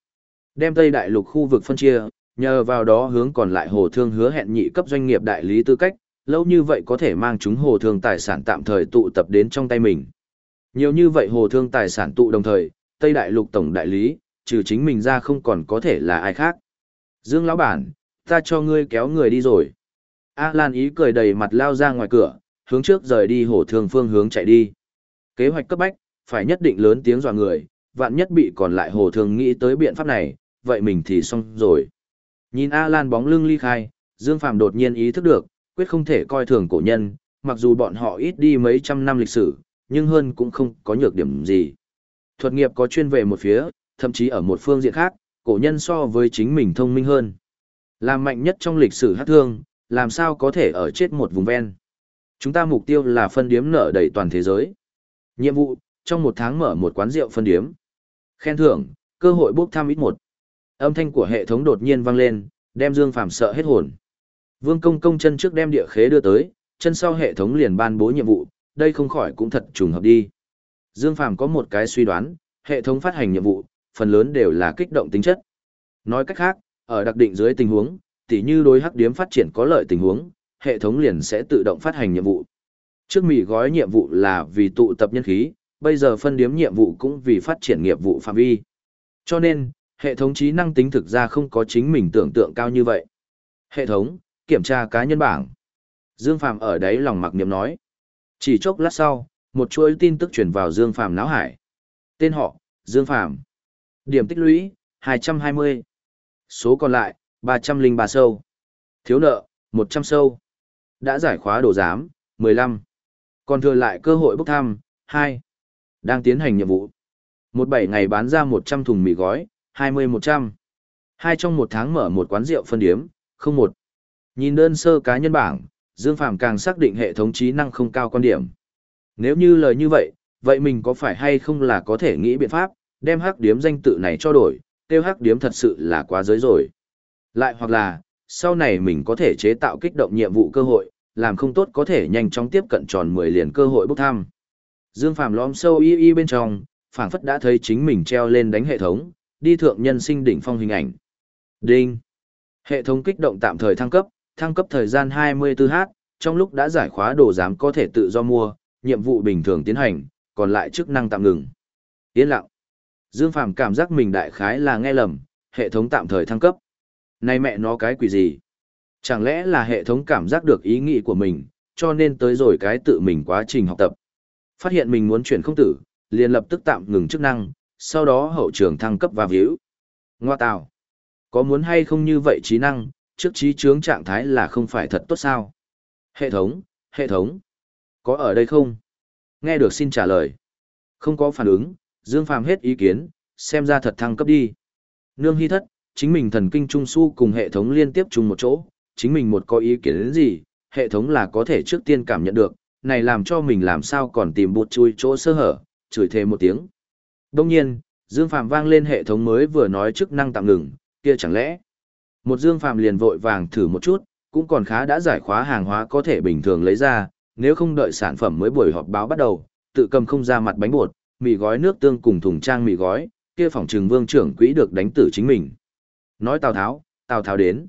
Đem Tây Đại Lục khu vực phân chia, nhờ vào đó hướng còn lại hồ thương hứa hẹn nhị cấp doanh nghiệp đại lý tư cách, lâu như vậy có thể mang chúng hồ thương tài sản tạm thời tụ tập đến trong tay mình. Nhiều như vậy hồ thương tài sản tụ đồng thời, Tây Đại Lục tổng đại lý, trừ chính mình ra không còn có thể là ai khác. Dương lão bản, ta cho ngươi kéo người đi rồi. A Lan ý cười đầy mặt lao ra ngoài cửa, hướng trước rời đi hổ thương phương hướng chạy đi. Kế hoạch cấp bách, phải nhất định lớn tiếng dọa người, vạn nhất bị còn lại hồ thương nghĩ tới biện pháp này, vậy mình thì xong rồi. Nhìn A Lan bóng lưng ly khai, Dương Phạm đột nhiên ý thức được, quyết không thể coi thường cổ nhân, mặc dù bọn họ ít đi mấy trăm năm lịch sử, nhưng hơn cũng không có nhược điểm gì. Thuật nghiệp có chuyên về một phía, thậm chí ở một phương diện khác, cổ nhân so với chính mình thông minh hơn. Làm mạnh nhất trong lịch sử hát thương, làm sao có thể ở chết một vùng ven. Chúng ta mục tiêu là phân điếm nở đầy toàn thế giới. Nhiệm vụ, trong một tháng mở một quán rượu phân điếm. Khen thưởng, cơ hội bốc thăm ít một. Âm thanh của hệ thống đột nhiên vang lên, đem Dương Phàm sợ hết hồn. Vương công công chân trước đem địa khế đưa tới, chân sau hệ thống liền ban bố nhiệm vụ, đây không khỏi cũng thật trùng hợp đi. Dương Phàm có một cái suy đoán, hệ thống phát hành nhiệm vụ, phần lớn đều là kích động tính chất. Nói cách khác, ở đặc định dưới tình huống, tỉ như đối hắc điếm phát triển có lợi tình huống, hệ thống liền sẽ tự động phát hành nhiệm vụ. Trước mì gói nhiệm vụ là vì tụ tập nhân khí, bây giờ phân điếm nhiệm vụ cũng vì phát triển nghiệp vụ phạm vi. Cho nên, hệ thống trí năng tính thực ra không có chính mình tưởng tượng cao như vậy. Hệ thống, kiểm tra cá nhân bảng. Dương Phàm ở đấy lòng mặc niệm nói. Chỉ chốc lát sau, một chuỗi tin tức truyền vào Dương Phàm náo hải. Tên họ, Dương Phàm Điểm tích lũy, 220. Số còn lại, 303 sâu. Thiếu nợ, 100 sâu. Đã giải khóa đồ giám, 15. Còn thừa lại cơ hội bốc thăm, 2. Đang tiến hành nhiệm vụ. Một bảy ngày bán ra 100 thùng mì gói, 20-100. Hai trong một tháng mở một quán rượu phân điếm, không một. Nhìn đơn sơ cá nhân bảng, Dương Phàm càng xác định hệ thống trí năng không cao quan điểm. Nếu như lời như vậy, vậy mình có phải hay không là có thể nghĩ biện pháp, đem hắc điếm danh tự này cho đổi, tiêu hắc điếm thật sự là quá giới rồi. Lại hoặc là, sau này mình có thể chế tạo kích động nhiệm vụ cơ hội, làm không tốt có thể nhanh chóng tiếp cận tròn 10 liền cơ hội bốc thăm. Dương Phàm lõm sâu y y bên trong, phảng phất đã thấy chính mình treo lên đánh hệ thống, đi thượng nhân sinh đỉnh phong hình ảnh. Đinh. Hệ thống kích động tạm thời thăng cấp, thăng cấp thời gian 24h, trong lúc đã giải khóa đồ giám có thể tự do mua, nhiệm vụ bình thường tiến hành, còn lại chức năng tạm ngừng. Yên lặng. Dương Phàm cảm giác mình đại khái là nghe lầm, hệ thống tạm thời thăng cấp. Này mẹ nó cái quỷ gì? Chẳng lẽ là hệ thống cảm giác được ý nghĩ của mình, cho nên tới rồi cái tự mình quá trình học tập. Phát hiện mình muốn chuyển không tử, liền lập tức tạm ngừng chức năng, sau đó hậu trường thăng cấp và víu. Ngoa tạo. Có muốn hay không như vậy trí năng, trước trí chướng trạng thái là không phải thật tốt sao? Hệ thống, hệ thống. Có ở đây không? Nghe được xin trả lời. Không có phản ứng, Dương Phàm hết ý kiến, xem ra thật thăng cấp đi. Nương hy thất, chính mình thần kinh trung su cùng hệ thống liên tiếp chung một chỗ, chính mình một có ý kiến đến gì, hệ thống là có thể trước tiên cảm nhận được, này làm cho mình làm sao còn tìm bụt chui chỗ sơ hở, chửi thêm một tiếng. Đông nhiên, Dương Phàm vang lên hệ thống mới vừa nói chức năng tạm ngừng, kia chẳng lẽ. Một Dương Phàm liền vội vàng thử một chút, cũng còn khá đã giải khóa hàng hóa có thể bình thường lấy ra, nếu không đợi sản phẩm mới buổi họp báo bắt đầu, tự cầm không ra mặt bánh bột, mì gói nước tương cùng thùng trang mì gói, kia phòng trừng vương trưởng quỹ được đánh tử chính mình. Nói Tào Tháo, Tào Tháo đến.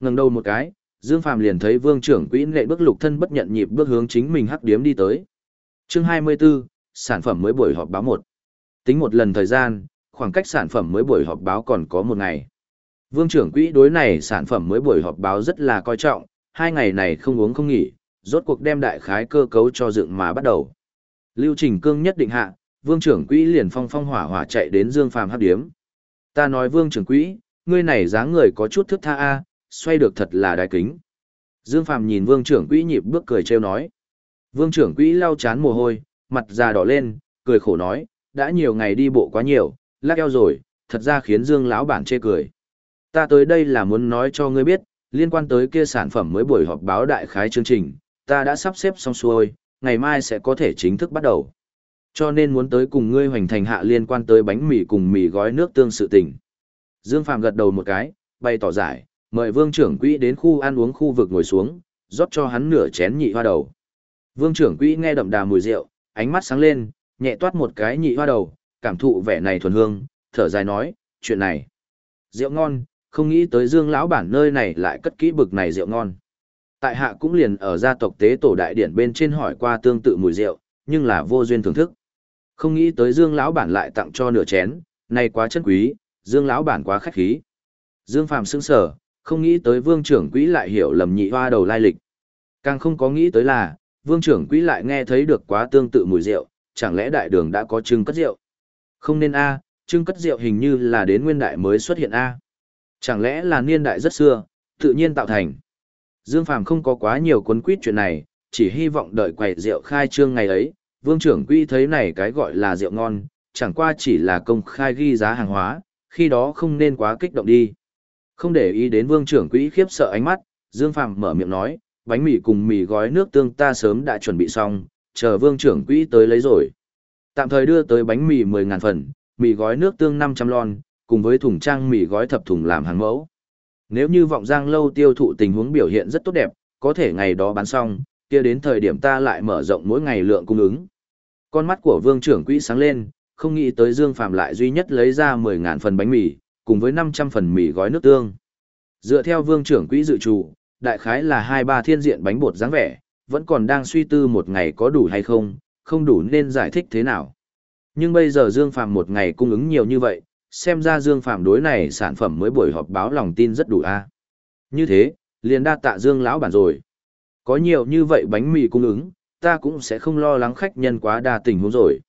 ngẩng đầu một cái, Dương Phàm liền thấy vương trưởng quỹ lệ bước lục thân bất nhận nhịp bước hướng chính mình hắc điếm đi tới. Chương 24, sản phẩm mới buổi họp báo một. Tính một lần thời gian, khoảng cách sản phẩm mới buổi họp báo còn có một ngày. Vương trưởng quỹ đối này sản phẩm mới buổi họp báo rất là coi trọng, hai ngày này không uống không nghỉ, rốt cuộc đem đại khái cơ cấu cho dựng mà bắt đầu. Lưu trình cương nhất định hạ, vương trưởng quỹ liền phong phong hỏa hỏa chạy đến Dương Phàm hấp điếm. Ta nói vương trưởng quỹ, ngươi này dáng người có chút thức tha a, xoay được thật là đại kính. Dương Phàm nhìn vương trưởng quỹ nhịp bước cười trêu nói. Vương trưởng quỹ lau chán mồ hôi, mặt già đỏ lên, cười khổ nói, đã nhiều ngày đi bộ quá nhiều, lắc eo rồi, thật ra khiến Dương lão bản chê cười. Ta tới đây là muốn nói cho ngươi biết, liên quan tới kia sản phẩm mới buổi họp báo đại khái chương trình, ta đã sắp xếp xong xuôi, ngày mai sẽ có thể chính thức bắt đầu. Cho nên muốn tới cùng ngươi hoành thành hạ liên quan tới bánh mì cùng mì gói nước tương sự tình. Dương Phạm gật đầu một cái, bày tỏ giải, mời vương trưởng quỹ đến khu ăn uống khu vực ngồi xuống, rót cho hắn nửa chén nhị hoa đầu. Vương trưởng quỹ nghe đậm đà mùi rượu, ánh mắt sáng lên, nhẹ toát một cái nhị hoa đầu, cảm thụ vẻ này thuần hương, thở dài nói, chuyện này. Rượu ngon, không nghĩ tới dương lão bản nơi này lại cất kỹ bực này rượu ngon. Tại hạ cũng liền ở gia tộc tế tổ đại điển bên trên hỏi qua tương tự mùi rượu, nhưng là vô duyên thưởng thức. Không nghĩ tới dương lão bản lại tặng cho nửa chén, nay quá chân quý, dương lão bản quá khách khí. Dương Phàm sững sờ, không nghĩ tới vương trưởng quỹ lại hiểu lầm nhị hoa đầu lai lịch. Càng không có nghĩ tới là, vương trưởng quỹ lại nghe thấy được quá tương tự mùi rượu, chẳng lẽ đại đường đã có trưng cất rượu? Không nên a, trưng cất rượu hình như là đến nguyên đại mới xuất hiện a. Chẳng lẽ là niên đại rất xưa, tự nhiên tạo thành. Dương Phàm không có quá nhiều cuốn quýt chuyện này, chỉ hy vọng đợi quầy rượu khai trương ngày ấy, vương trưởng quỹ thấy này cái gọi là rượu ngon, chẳng qua chỉ là công khai ghi giá hàng hóa, khi đó không nên quá kích động đi. Không để ý đến vương trưởng quỹ khiếp sợ ánh mắt, Dương Phàm mở miệng nói, bánh mì cùng mì gói nước tương ta sớm đã chuẩn bị xong, chờ vương trưởng quỹ tới lấy rồi. Tạm thời đưa tới bánh mì 10.000 phần, mì gói nước tương 500 lon, cùng với thùng trang mì gói thập thùng làm hàng mẫu. Nếu như vọng giang lâu tiêu thụ tình huống biểu hiện rất tốt đẹp, có thể ngày đó bán xong, kia đến thời điểm ta lại mở rộng mỗi ngày lượng cung ứng. Con mắt của vương trưởng quỹ sáng lên, không nghĩ tới Dương Phạm lại duy nhất lấy ra 10.000 phần bánh mì, cùng với 500 phần mì gói nước tương. Dựa theo vương trưởng quỹ dự trù, đại khái là 2-3 thiên diện bánh bột dáng vẻ, vẫn còn đang suy tư một ngày có đủ hay không, không đủ nên giải thích thế nào. Nhưng bây giờ Dương Phạm một ngày cung ứng nhiều như vậy, xem ra Dương Phạm đối này sản phẩm mới buổi họp báo lòng tin rất đủ a. Như thế, liền đa tạ Dương lão bản rồi. Có nhiều như vậy bánh mì cung ứng, ta cũng sẽ không lo lắng khách nhân quá đa tình huống rồi.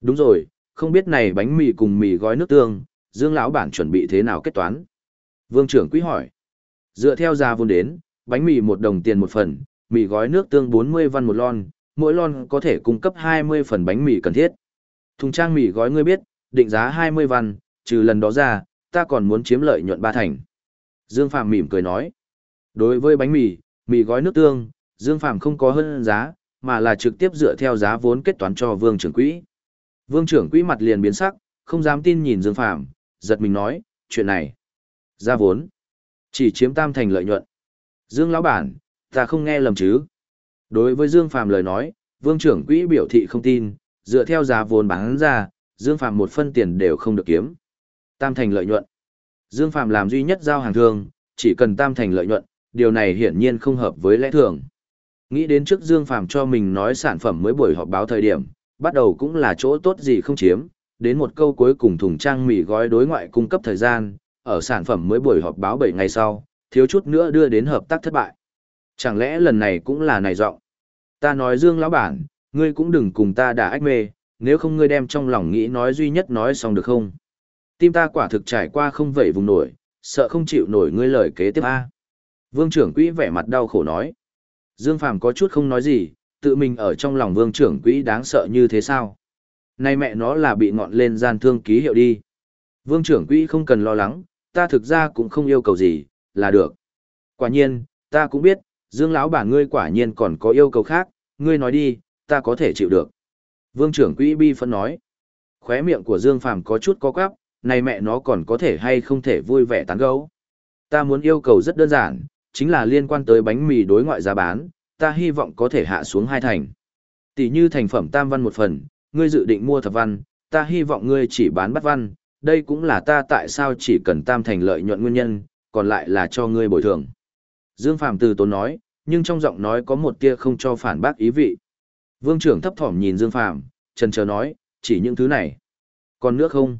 Đúng rồi, không biết này bánh mì cùng mì gói nước tương, Dương lão bản chuẩn bị thế nào kết toán? Vương trưởng quý hỏi. Dựa theo giá vốn đến, bánh mì một đồng tiền một phần, mì gói nước tương 40 văn một lon, mỗi lon có thể cung cấp 20 phần bánh mì cần thiết. Thùng trang mì gói ngươi biết, định giá 20 văn, trừ lần đó ra, ta còn muốn chiếm lợi nhuận ba thành. Dương Phạm mỉm cười nói. Đối với bánh mì, mì gói nước tương, Dương Phạm không có hơn giá, mà là trực tiếp dựa theo giá vốn kết toán cho Vương trưởng quỹ. Vương trưởng quỹ mặt liền biến sắc, không dám tin nhìn Dương Phạm, giật mình nói, chuyện này. Giá vốn. Chỉ chiếm tam thành lợi nhuận. Dương lão bản, ta không nghe lầm chứ. Đối với Dương Phạm lời nói, Vương trưởng quỹ biểu thị không tin, dựa theo giá vốn bán ra, Dương Phạm một phân tiền đều không được kiếm. Tam thành lợi nhuận. Dương Phạm làm duy nhất giao hàng thương, chỉ cần tam thành lợi nhuận, điều này hiển nhiên không hợp với lẽ thường. Nghĩ đến trước Dương Phàm cho mình nói sản phẩm mới buổi họp báo thời điểm, bắt đầu cũng là chỗ tốt gì không chiếm, đến một câu cuối cùng thùng trang mì gói đối ngoại cung cấp thời gian, ở sản phẩm mới buổi họp báo 7 ngày sau, thiếu chút nữa đưa đến hợp tác thất bại. Chẳng lẽ lần này cũng là này giọng? Ta nói Dương lão bản, ngươi cũng đừng cùng ta đả ách mê, nếu không ngươi đem trong lòng nghĩ nói duy nhất nói xong được không? Tim ta quả thực trải qua không vậy vùng nổi, sợ không chịu nổi ngươi lời kế tiếp a. Vương trưởng quỹ vẻ mặt đau khổ nói. Dương Phàm có chút không nói gì, tự mình ở trong lòng vương trưởng quỹ đáng sợ như thế sao? Nay mẹ nó là bị ngọn lên gian thương ký hiệu đi. Vương trưởng quỹ không cần lo lắng, ta thực ra cũng không yêu cầu gì, là được. Quả nhiên, ta cũng biết, Dương lão bản ngươi quả nhiên còn có yêu cầu khác, ngươi nói đi, ta có thể chịu được. Vương trưởng quỹ bi phân nói. Khóe miệng của Dương Phàm có chút có quắp, này mẹ nó còn có thể hay không thể vui vẻ tán gấu. Ta muốn yêu cầu rất đơn giản, chính là liên quan tới bánh mì đối ngoại giá bán, ta hy vọng có thể hạ xuống hai thành. Tỷ như thành phẩm tam văn một phần, ngươi dự định mua thập văn, ta hy vọng ngươi chỉ bán bắt văn, đây cũng là ta tại sao chỉ cần tam thành lợi nhuận nguyên nhân, còn lại là cho ngươi bồi thường. Dương Phạm từ tốn nói, nhưng trong giọng nói có một tia không cho phản bác ý vị. Vương trưởng thấp thỏm nhìn Dương Phạm, trần chờ nói, chỉ những thứ này. Còn nước không?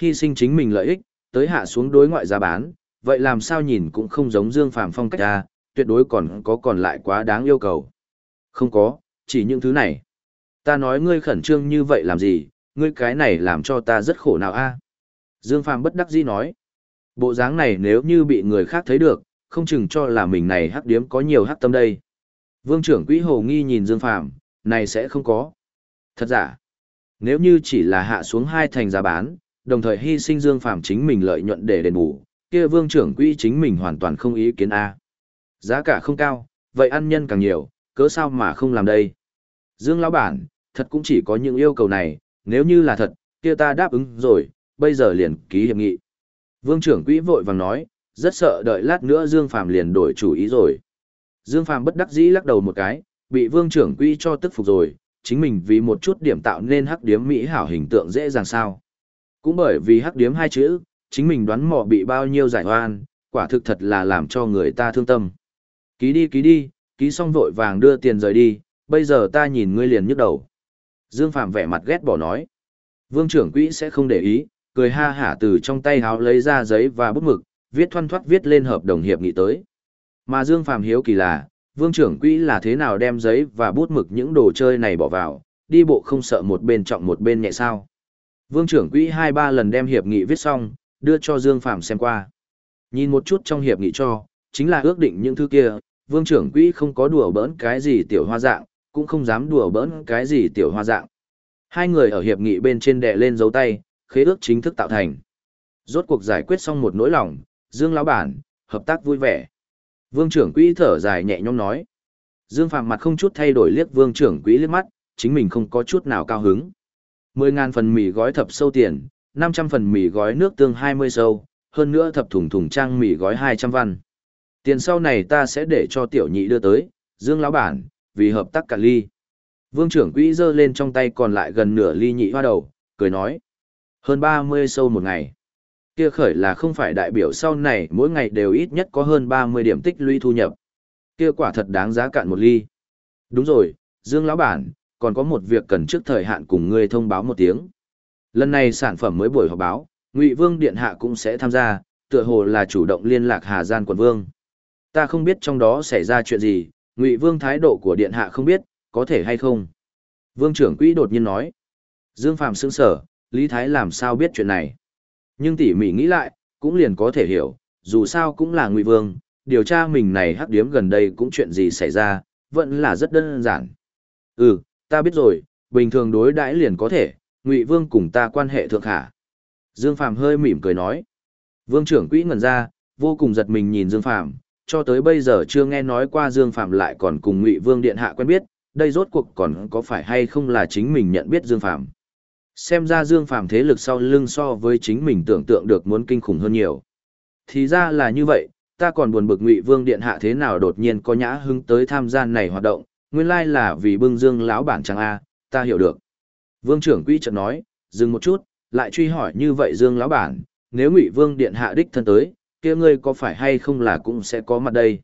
Hy sinh chính mình lợi ích, tới hạ xuống đối ngoại giá bán, vậy làm sao nhìn cũng không giống Dương Phạm phong cách ra, tuyệt đối còn có còn lại quá đáng yêu cầu. Không có, chỉ những thứ này. Ta nói ngươi khẩn trương như vậy làm gì, ngươi cái này làm cho ta rất khổ nào a Dương Phạm bất đắc dĩ nói. Bộ dáng này nếu như bị người khác thấy được, không chừng cho là mình này hắc điếm có nhiều hắc tâm đây. Vương trưởng quỹ hồ nghi nhìn Dương Phạm, này sẽ không có. Thật giả, nếu như chỉ là hạ xuống hai thành giá bán, đồng thời hy sinh Dương Phạm chính mình lợi nhuận để đền bù, kia vương trưởng quỹ chính mình hoàn toàn không ý kiến A. Giá cả không cao, vậy ăn nhân càng nhiều, cớ sao mà không làm đây. Dương lão bản, thật cũng chỉ có những yêu cầu này, nếu như là thật, kia ta đáp ứng rồi, bây giờ liền ký hiệp nghị. Vương trưởng quỹ vội vàng nói, rất sợ đợi lát nữa Dương Phàm liền đổi chủ ý rồi. Dương Phàm bất đắc dĩ lắc đầu một cái, bị Vương trưởng quỹ cho tức phục rồi, chính mình vì một chút điểm tạo nên hắc điếm mỹ hảo hình tượng dễ dàng sao. Cũng bởi vì hắc điếm hai chữ, chính mình đoán mò bị bao nhiêu giải oan, quả thực thật là làm cho người ta thương tâm. Ký đi ký đi, ký xong vội vàng đưa tiền rời đi, bây giờ ta nhìn ngươi liền nhức đầu. Dương Phạm vẻ mặt ghét bỏ nói. Vương trưởng quỹ sẽ không để ý, cười ha hả từ trong tay háo lấy ra giấy và bút mực, viết thoăn thoắt viết lên hợp đồng hiệp nghị tới. Mà Dương Phạm hiếu kỳ là, vương trưởng quỹ là thế nào đem giấy và bút mực những đồ chơi này bỏ vào, đi bộ không sợ một bên trọng một bên nhẹ sao. Vương trưởng quỹ hai ba lần đem hiệp nghị viết xong, đưa cho Dương Phạm xem qua. Nhìn một chút trong hiệp nghị cho, chính là ước định những thứ kia, vương trưởng quỹ không có đùa bỡn cái gì tiểu hoa dạng, cũng không dám đùa bỡn cái gì tiểu hoa dạng. Hai người ở hiệp nghị bên trên đè lên dấu tay, khế ước chính thức tạo thành. Rốt cuộc giải quyết xong một nỗi lòng, Dương lão bản, hợp tác vui vẻ. Vương trưởng quỹ thở dài nhẹ nhõm nói. Dương Phạm mặt không chút thay đổi liếc Vương trưởng quỹ liếc mắt, chính mình không có chút nào cao hứng. Mười ngàn phần mì gói thập sâu tiền, năm trăm phần mì gói nước tương hai mươi sâu, hơn nữa thập thùng thùng trang mì gói hai trăm văn. Tiền sau này ta sẽ để cho tiểu nhị đưa tới, Dương lão bản, vì hợp tác cả ly. Vương trưởng quỹ giơ lên trong tay còn lại gần nửa ly nhị hoa đầu, cười nói. Hơn 30 sâu một ngày. Kia khởi là không phải đại biểu sau này mỗi ngày đều ít nhất có hơn 30 điểm tích lũy thu nhập. Kia quả thật đáng giá cạn một ly. Đúng rồi, Dương lão bản, còn có một việc cần trước thời hạn cùng ngươi thông báo một tiếng. Lần này sản phẩm mới buổi họp báo, Ngụy Vương Điện Hạ cũng sẽ tham gia, tựa hồ là chủ động liên lạc Hà Gian quận Vương. Ta không biết trong đó xảy ra chuyện gì, Ngụy Vương thái độ của Điện Hạ không biết, có thể hay không. Vương trưởng quỹ đột nhiên nói. Dương Phạm sững sở, Lý Thái làm sao biết chuyện này. Nhưng tỉ mỉ nghĩ lại, cũng liền có thể hiểu, dù sao cũng là Ngụy Vương, điều tra mình này hắc điếm gần đây cũng chuyện gì xảy ra, vẫn là rất đơn giản. Ừ, ta biết rồi, bình thường đối đãi liền có thể, Ngụy Vương cùng ta quan hệ thượng hạ. Dương Phạm hơi mỉm cười nói. Vương trưởng quỹ ngẩn ra, vô cùng giật mình nhìn Dương Phạm, cho tới bây giờ chưa nghe nói qua Dương Phạm lại còn cùng Ngụy Vương điện hạ quen biết, đây rốt cuộc còn có phải hay không là chính mình nhận biết Dương Phạm. Xem ra Dương Phạm thế lực sau lưng so với chính mình tưởng tượng được muốn kinh khủng hơn nhiều. Thì ra là như vậy, ta còn buồn bực Ngụy Vương điện hạ thế nào đột nhiên có nhã hứng tới tham gia này hoạt động, nguyên lai là vì bưng Dương lão bản chẳng a, ta hiểu được. Vương trưởng quỹ chợt nói, dừng một chút, lại truy hỏi như vậy Dương lão bản, nếu Ngụy Vương điện hạ đích thân tới, kia ngươi có phải hay không là cũng sẽ có mặt đây.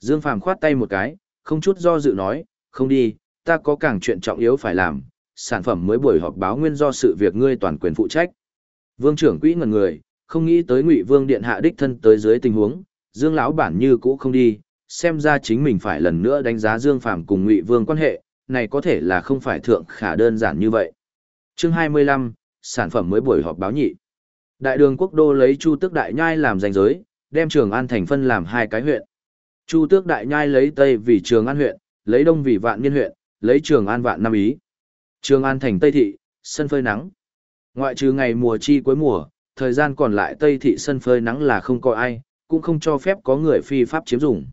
Dương Phàm khoát tay một cái, không chút do dự nói, không đi, ta có càng chuyện trọng yếu phải làm, sản phẩm mới buổi họp báo nguyên do sự việc ngươi toàn quyền phụ trách. Vương trưởng quỹ ngẩn người, không nghĩ tới Ngụy Vương điện hạ đích thân tới dưới tình huống, Dương lão bản như cũ không đi, xem ra chính mình phải lần nữa đánh giá Dương Phàm cùng Ngụy Vương quan hệ, này có thể là không phải thượng khả đơn giản như vậy. Chương 25, sản phẩm mới buổi họp báo nhị. Đại đường quốc đô lấy Chu Tước Đại Nhai làm danh giới, đem Trường An thành phân làm hai cái huyện. Chu Tước Đại Nhai lấy Tây vì Trường An huyện, lấy Đông vì Vạn Niên huyện, lấy Trường An Vạn Nam Ý. Trường An thành Tây thị, sân phơi nắng. Ngoại trừ ngày mùa chi cuối mùa, thời gian còn lại Tây thị sân phơi nắng là không có ai, cũng không cho phép có người phi pháp chiếm dụng.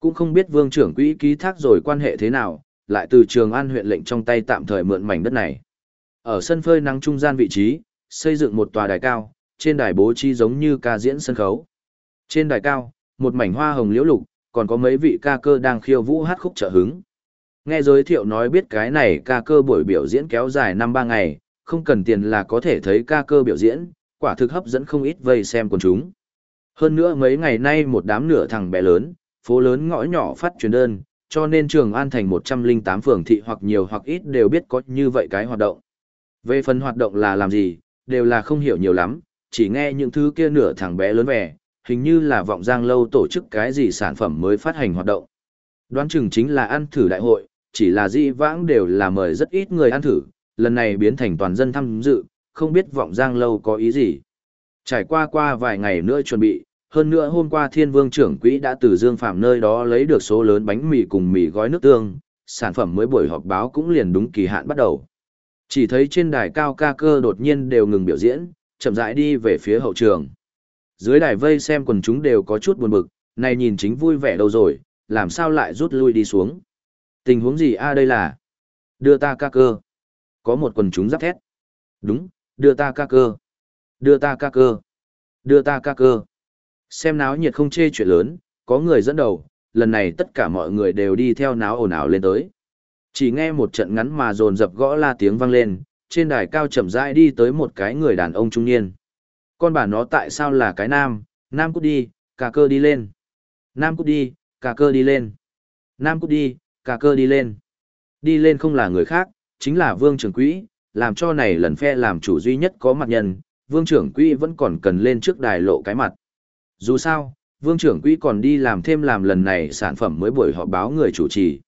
Cũng không biết vương trưởng quỹ ký thác rồi quan hệ thế nào, lại từ Trường An huyện lệnh trong tay tạm thời mượn mảnh đất này. Ở sân phơi nắng trung gian vị trí, xây dựng một tòa đài cao, trên đài bố trí giống như ca diễn sân khấu. Trên đài cao, một mảnh hoa hồng liễu lục, còn có mấy vị ca cơ đang khiêu vũ hát khúc trợ hứng. Nghe giới thiệu nói biết cái này ca cơ buổi biểu diễn kéo dài năm ba ngày, không cần tiền là có thể thấy ca cơ biểu diễn, quả thực hấp dẫn không ít vây xem quần chúng. Hơn nữa mấy ngày nay một đám nửa thằng bé lớn, phố lớn ngõ nhỏ phát truyền đơn, cho nên Trường An thành 108 phường thị hoặc nhiều hoặc ít đều biết có như vậy cái hoạt động. Về phần hoạt động là làm gì, đều là không hiểu nhiều lắm, chỉ nghe những thứ kia nửa thằng bé lớn vẻ, hình như là vọng giang lâu tổ chức cái gì sản phẩm mới phát hành hoạt động. Đoán chừng chính là ăn thử đại hội, chỉ là di vãng đều là mời rất ít người ăn thử, lần này biến thành toàn dân tham dự, không biết vọng giang lâu có ý gì. Trải qua qua vài ngày nữa chuẩn bị, hơn nữa hôm qua thiên vương trưởng quỹ đã từ Dương Phạm nơi đó lấy được số lớn bánh mì cùng mì gói nước tương, sản phẩm mới buổi họp báo cũng liền đúng kỳ hạn bắt đầu. Chỉ thấy trên đài cao ca cơ đột nhiên đều ngừng biểu diễn, chậm rãi đi về phía hậu trường. Dưới đài vây xem quần chúng đều có chút buồn bực, này nhìn chính vui vẻ đâu rồi, làm sao lại rút lui đi xuống. Tình huống gì a đây là? Đưa ta ca cơ. Có một quần chúng giáp thét. Đúng, đưa ta ca cơ. Đưa ta ca cơ. Đưa ta ca cơ. Xem náo nhiệt không chê chuyện lớn, có người dẫn đầu, lần này tất cả mọi người đều đi theo náo ồn ào lên tới. Chỉ nghe một trận ngắn mà dồn dập gõ la tiếng vang lên, trên đài cao chậm rãi đi tới một cái người đàn ông trung niên. Con bà nó tại sao là cái nam, nam cút đi, cả cơ đi lên. Nam cút đi, cả cơ đi lên. Nam cút đi, cả cơ đi lên. Đi lên không là người khác, chính là vương trưởng quỹ, làm cho này lần phe làm chủ duy nhất có mặt nhân, vương trưởng quỹ vẫn còn cần lên trước đài lộ cái mặt. Dù sao, vương trưởng quỹ còn đi làm thêm làm lần này sản phẩm mới buổi họp báo người chủ trì.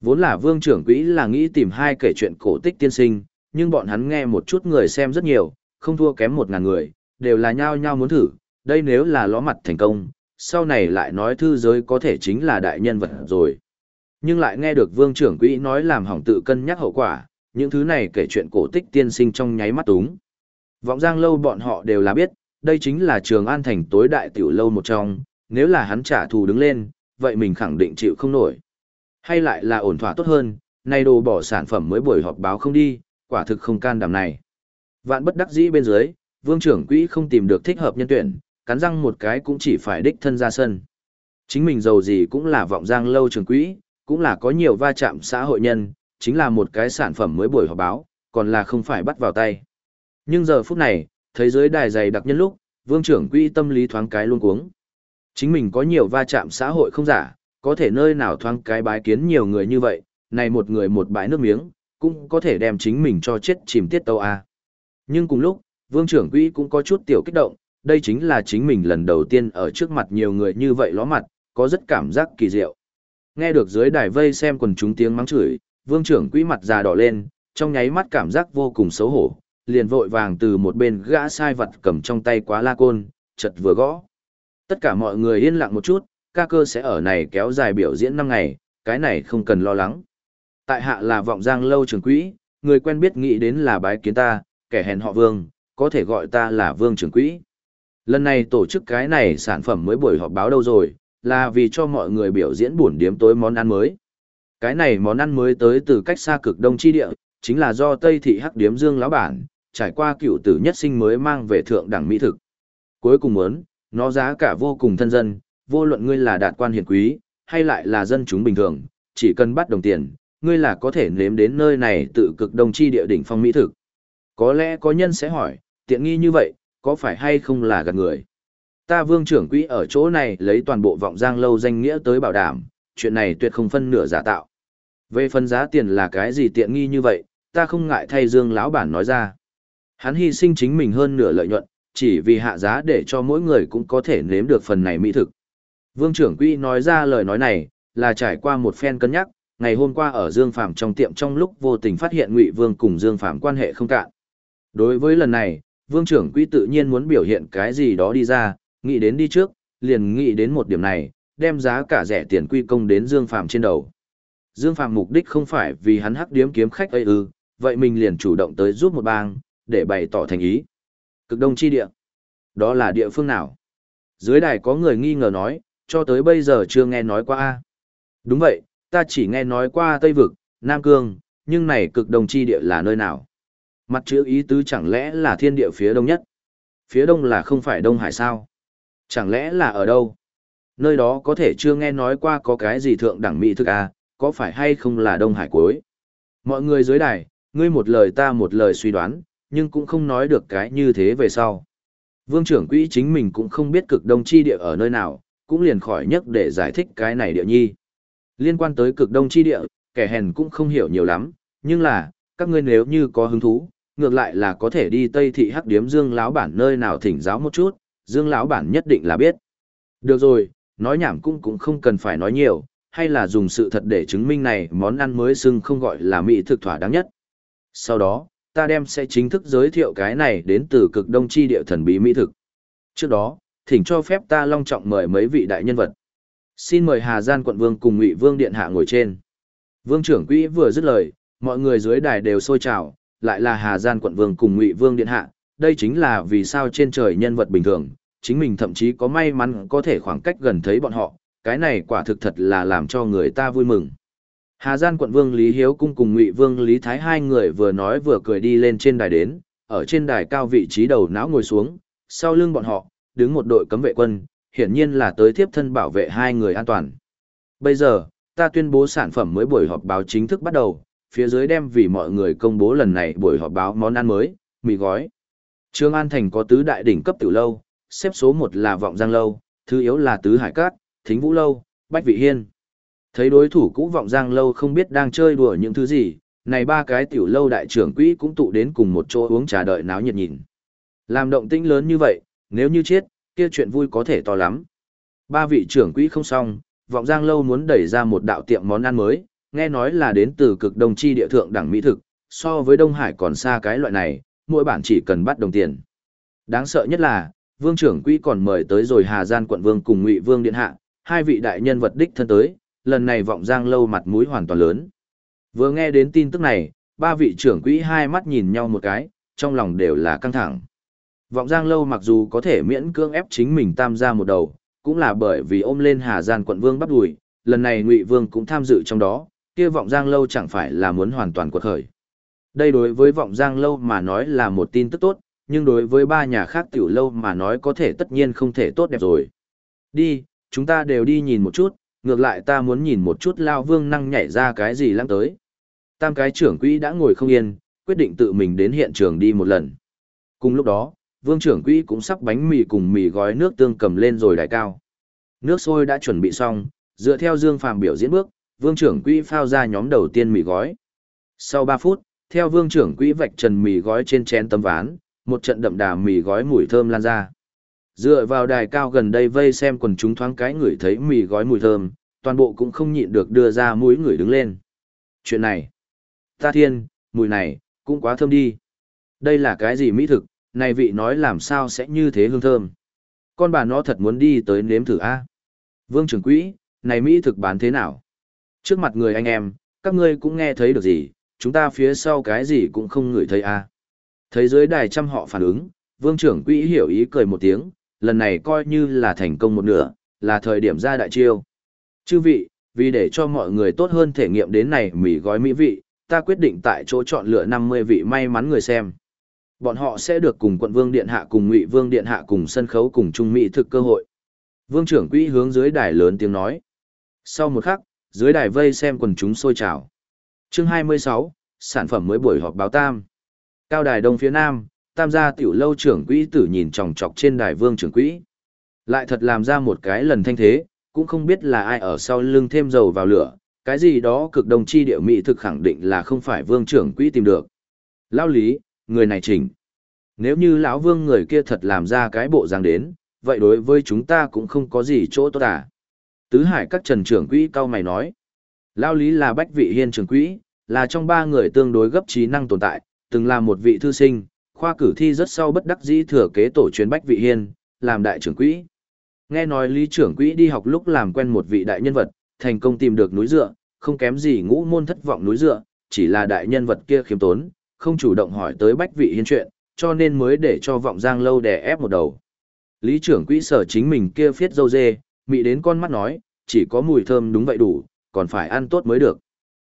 Vốn là vương trưởng quỹ là nghĩ tìm hai kể chuyện cổ tích tiên sinh, nhưng bọn hắn nghe một chút người xem rất nhiều, không thua kém một ngàn người, đều là nhao nhao muốn thử, đây nếu là ló mặt thành công, sau này lại nói thư giới có thể chính là đại nhân vật rồi. Nhưng lại nghe được vương trưởng quỹ nói làm hỏng tự cân nhắc hậu quả, những thứ này kể chuyện cổ tích tiên sinh trong nháy mắt túng. Vọng giang lâu bọn họ đều là biết, đây chính là trường an thành tối đại tiểu lâu một trong, nếu là hắn trả thù đứng lên, vậy mình khẳng định chịu không nổi. Hay lại là ổn thỏa tốt hơn, nay đồ bỏ sản phẩm mới buổi họp báo không đi, quả thực không can đảm này. Vạn bất đắc dĩ bên dưới, vương trưởng quỹ không tìm được thích hợp nhân tuyển, cắn răng một cái cũng chỉ phải đích thân ra sân. Chính mình giàu gì cũng là vọng giang lâu trường quỹ, cũng là có nhiều va chạm xã hội nhân, chính là một cái sản phẩm mới buổi họp báo, còn là không phải bắt vào tay. Nhưng giờ phút này, thấy dưới đài dày đặc nhân lúc, vương trưởng quỹ tâm lý thoáng cái luôn cuống. Chính mình có nhiều va chạm xã hội không giả, có thể nơi nào thoáng cái bái kiến nhiều người như vậy, này một người một bãi nước miếng, cũng có thể đem chính mình cho chết chìm tiết tâu a. Nhưng cùng lúc, vương trưởng quỹ cũng có chút tiểu kích động, đây chính là chính mình lần đầu tiên ở trước mặt nhiều người như vậy ló mặt, có rất cảm giác kỳ diệu. Nghe được dưới đài vây xem quần chúng tiếng mắng chửi, vương trưởng quỹ mặt già đỏ lên, trong nháy mắt cảm giác vô cùng xấu hổ, liền vội vàng từ một bên gã sai vật cầm trong tay quá la côn, chật vừa gõ. Tất cả mọi người yên lặng một chút, ca cơ sẽ ở này kéo dài biểu diễn 5 ngày, cái này không cần lo lắng. Tại hạ là vọng giang lâu trường quỹ, người quen biết nghĩ đến là bái kiến ta, kẻ hèn họ vương, có thể gọi ta là vương trường quỹ. Lần này tổ chức cái này sản phẩm mới buổi họp báo đâu rồi, là vì cho mọi người biểu diễn buổi điếm tối món ăn mới. Cái này món ăn mới tới từ cách xa cực đông chi địa, chính là do Tây thị hắc điếm Dương lão bản, trải qua cựu tử nhất sinh mới mang về thượng đẳng mỹ thực. Cuối cùng muốn, nó giá cả vô cùng thân dân, vô luận ngươi là đạt quan hiền quý, hay lại là dân chúng bình thường, chỉ cần bắt đồng tiền, ngươi là có thể nếm đến nơi này tự cực đông chi địa đỉnh phong mỹ thực. Có lẽ có nhân sẽ hỏi, tiện nghi như vậy, có phải hay không là gạt người? Ta vương trưởng quỹ ở chỗ này lấy toàn bộ vọng giang lâu danh nghĩa tới bảo đảm, chuyện này tuyệt không phân nửa giả tạo. Về phần giá tiền là cái gì tiện nghi như vậy, ta không ngại thay dương lão bản nói ra. Hắn hy sinh chính mình hơn nửa lợi nhuận, chỉ vì hạ giá để cho mỗi người cũng có thể nếm được phần này mỹ thực. Vương trưởng quỹ nói ra lời nói này, là trải qua một phen cân nhắc, ngày hôm qua ở Dương Phạm trong tiệm trong lúc vô tình phát hiện Ngụy Vương cùng Dương Phạm quan hệ không cạn. Đối với lần này, Vương trưởng quỹ tự nhiên muốn biểu hiện cái gì đó đi ra, nghĩ đến đi trước, liền nghĩ đến một điểm này, đem giá cả rẻ tiền quy công đến Dương Phạm trên đầu. Dương Phạm mục đích không phải vì hắn hắc điếm kiếm khách ấy ư, vậy mình liền chủ động tới giúp một bang, để bày tỏ thành ý. Cực đông chi địa. Đó là địa phương nào? Dưới đài có người nghi ngờ nói, cho tới bây giờ chưa nghe nói qua. a Đúng vậy, ta chỉ nghe nói qua Tây Vực, Nam Cương, nhưng này cực đông chi địa là nơi nào? Mặt chữ ý tứ chẳng lẽ là thiên địa phía đông nhất? Phía đông là không phải Đông Hải sao? Chẳng lẽ là ở đâu? Nơi đó có thể chưa nghe nói qua có cái gì thượng đẳng mỹ thực à, có phải hay không là Đông Hải cuối. Mọi người dưới đài, ngươi một lời ta một lời suy đoán, nhưng cũng không nói được cái như thế về sau. Vương trưởng quỹ chính mình cũng không biết cực đông chi địa ở nơi nào, cũng liền khỏi nhất để giải thích cái này địa nhi. Liên quan tới cực đông chi địa, kẻ hèn cũng không hiểu nhiều lắm, nhưng là, các ngươi nếu như có hứng thú, ngược lại là có thể đi Tây thị Hắc Điếm Dương lão bản nơi nào thỉnh giáo một chút, Dương lão bản nhất định là biết. Được rồi, nói nhảm cũng cũng không cần phải nói nhiều, hay là dùng sự thật để chứng minh này món ăn mới xưng không gọi là mỹ thực thỏa đáng nhất. Sau đó, ta đem sẽ chính thức giới thiệu cái này đến từ cực đông chi địa thần bí mỹ thực. Trước đó, thỉnh cho phép ta long trọng mời mấy vị đại nhân vật. Xin mời Hà Gian quận vương cùng Ngụy Vương điện hạ ngồi trên. Vương trưởng quỹ vừa dứt lời, mọi người dưới đài đều sôi trào, lại là Hà Gian quận vương cùng Ngụy Vương điện hạ, đây chính là vì sao trên trời nhân vật bình thường, chính mình thậm chí có may mắn có thể khoảng cách gần thấy bọn họ, cái này quả thực thật là làm cho người ta vui mừng. Hà Gian quận vương Lý Hiếu cung cùng Ngụy Vương Lý Thái hai người vừa nói vừa cười đi lên trên đài đến, ở trên đài cao vị trí đầu não ngồi xuống, sau lưng bọn họ, đứng một đội cấm vệ quân, hiển nhiên là tới tiếp thân bảo vệ hai người an toàn. Bây giờ, ta tuyên bố sản phẩm mới buổi họp báo chính thức bắt đầu, phía dưới đem vì mọi người công bố lần này buổi họp báo món ăn mới, mì gói. Trương An Thành có tứ đại đỉnh cấp tiểu lâu, xếp số 1 là Vọng Giang Lâu, thứ yếu là Tứ Hải Cát, Thính Vũ Lâu, Bách Vị Hiên. Thấy đối thủ cũ Vọng Giang Lâu không biết đang chơi đùa những thứ gì, này ba cái tiểu lâu đại trưởng quỹ cũng tụ đến cùng một chỗ uống trà đợi náo nhiệt nhìn. Làm động tĩnh lớn như vậy, nếu như chết, kia chuyện vui có thể to lắm. Ba vị trưởng quỹ không xong, Vọng Giang Lâu muốn đẩy ra một đạo tiệm món ăn mới, nghe nói là đến từ cực đông chi địa thượng đẳng mỹ thực, so với Đông Hải còn xa cái loại này, mỗi bản chỉ cần bắt đồng tiền. Đáng sợ nhất là, vương trưởng quỹ còn mời tới rồi Hà Gian quận vương cùng Ngụy Vương điện hạ, hai vị đại nhân vật đích thân tới, lần này vọng giang lâu mặt mũi hoàn toàn lớn. Vừa nghe đến tin tức này, ba vị trưởng quỹ hai mắt nhìn nhau một cái, trong lòng đều là căng thẳng. Vọng giang lâu mặc dù có thể miễn cưỡng ép chính mình tam gia một đầu, cũng là bởi vì ôm lên Hà Gian quận vương bắt đùi, lần này Ngụy Vương cũng tham dự trong đó, kia vọng giang lâu chẳng phải là muốn hoàn toàn quật khởi. Đây đối với vọng giang lâu mà nói là một tin tức tốt, nhưng đối với ba nhà khác tiểu lâu mà nói có thể tất nhiên không thể tốt đẹp rồi. Đi, chúng ta đều đi nhìn một chút, ngược lại ta muốn nhìn một chút lao vương năng nhảy ra cái gì lăng tới. Tam cái trưởng quỹ đã ngồi không yên, quyết định tự mình đến hiện trường đi một lần. Cùng lúc đó, vương trưởng quỹ cũng sắp bánh mì cùng mì gói nước tương cầm lên rồi đại cao. Nước sôi đã chuẩn bị xong, dựa theo Dương Phàm biểu diễn bước, vương trưởng quỹ phao ra nhóm đầu tiên mì gói. Sau 3 phút, theo vương trưởng quỹ vạch trần mì gói trên chén tấm ván, một trận đậm đà mì gói mùi thơm lan ra. Dựa vào đài cao gần đây vây xem quần chúng thoáng cái người thấy mì gói mùi thơm, toàn bộ cũng không nhịn được đưa ra mũi người đứng lên. Chuyện này, ta thiên, mùi này, cũng quá thơm đi. Đây là cái gì mỹ thực, này vị nói làm sao sẽ như thế hương thơm. Con bà nó thật muốn đi tới nếm thử a. Vương trưởng quỹ, này mỹ thực bán thế nào? Trước mặt người anh em, các ngươi cũng nghe thấy được gì, chúng ta phía sau cái gì cũng không ngửi thấy a. Thấy dưới đài trăm họ phản ứng, vương trưởng quỹ hiểu ý cười một tiếng, lần này coi như là thành công một nửa, là thời điểm ra đại chiêu. Chư vị, vì để cho mọi người tốt hơn thể nghiệm đến này mì gói mỹ vị, ta quyết định tại chỗ chọn lựa 50 vị may mắn người xem. Bọn họ sẽ được cùng quận vương điện hạ cùng ngụy vương điện hạ cùng sân khấu cùng trung mỹ thực cơ hội. Vương trưởng quỹ hướng dưới đài lớn tiếng nói. Sau một khắc, dưới đài vây xem quần chúng sôi trào. Chương 26, sản phẩm mới buổi họp báo tam. Cao đài đông phía nam, tam gia tiểu lâu trưởng quỹ tử nhìn chòng chọc trên đài vương trưởng quỹ. Lại thật làm ra một cái lần thanh thế, cũng không biết là ai ở sau lưng thêm dầu vào lửa, cái gì đó cực đồng chi địa mỹ thực khẳng định là không phải vương trưởng quỹ tìm được. Lao lý, người này chỉnh. Nếu như lão vương người kia thật làm ra cái bộ dáng đến, vậy đối với chúng ta cũng không có gì chỗ tốt à. Tứ hải các trần trưởng quỹ cao mày nói. Lao lý là bách vị hiên trưởng quỹ, là trong ba người tương đối gấp trí năng tồn tại, từng là một vị thư sinh, khoa cử thi rất sau bất đắc dĩ thừa kế tổ truyền bách vị hiên, làm đại trưởng quỹ. Nghe nói lý trưởng quỹ đi học lúc làm quen một vị đại nhân vật, thành công tìm được núi dựa, không kém gì ngũ môn thất vọng núi dựa, chỉ là đại nhân vật kia khiêm tốn, không chủ động hỏi tới bách vị hiên chuyện, cho nên mới để cho vọng giang lâu đè ép một đầu. Lý trưởng quỹ sở chính mình kia phiết dâu dê, mị đến con mắt nói, chỉ có mùi thơm đúng vậy đủ, còn phải ăn tốt mới được.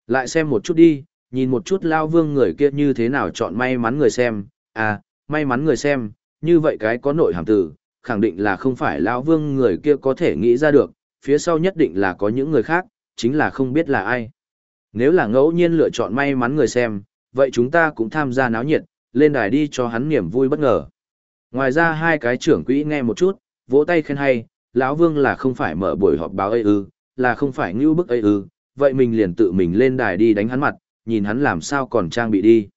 Lại xem một chút đi, nhìn một chút lao vương người kia như thế nào chọn may mắn người xem, à, may mắn người xem, như vậy cái có nội hàm tử, khẳng định là không phải lão vương người kia có thể nghĩ ra được, phía sau nhất định là có những người khác, chính là không biết là ai. Nếu là ngẫu nhiên lựa chọn may mắn người xem, vậy chúng ta cũng tham gia náo nhiệt, lên đài đi cho hắn niềm vui bất ngờ. Ngoài ra hai cái trưởng quỹ nghe một chút, vỗ tay khen hay, lão Vương là không phải mở buổi họp báo ấy ư, là không phải ngưu bức ấy ư, vậy mình liền tự mình lên đài đi đánh hắn mặt, nhìn hắn làm sao còn trang bị đi.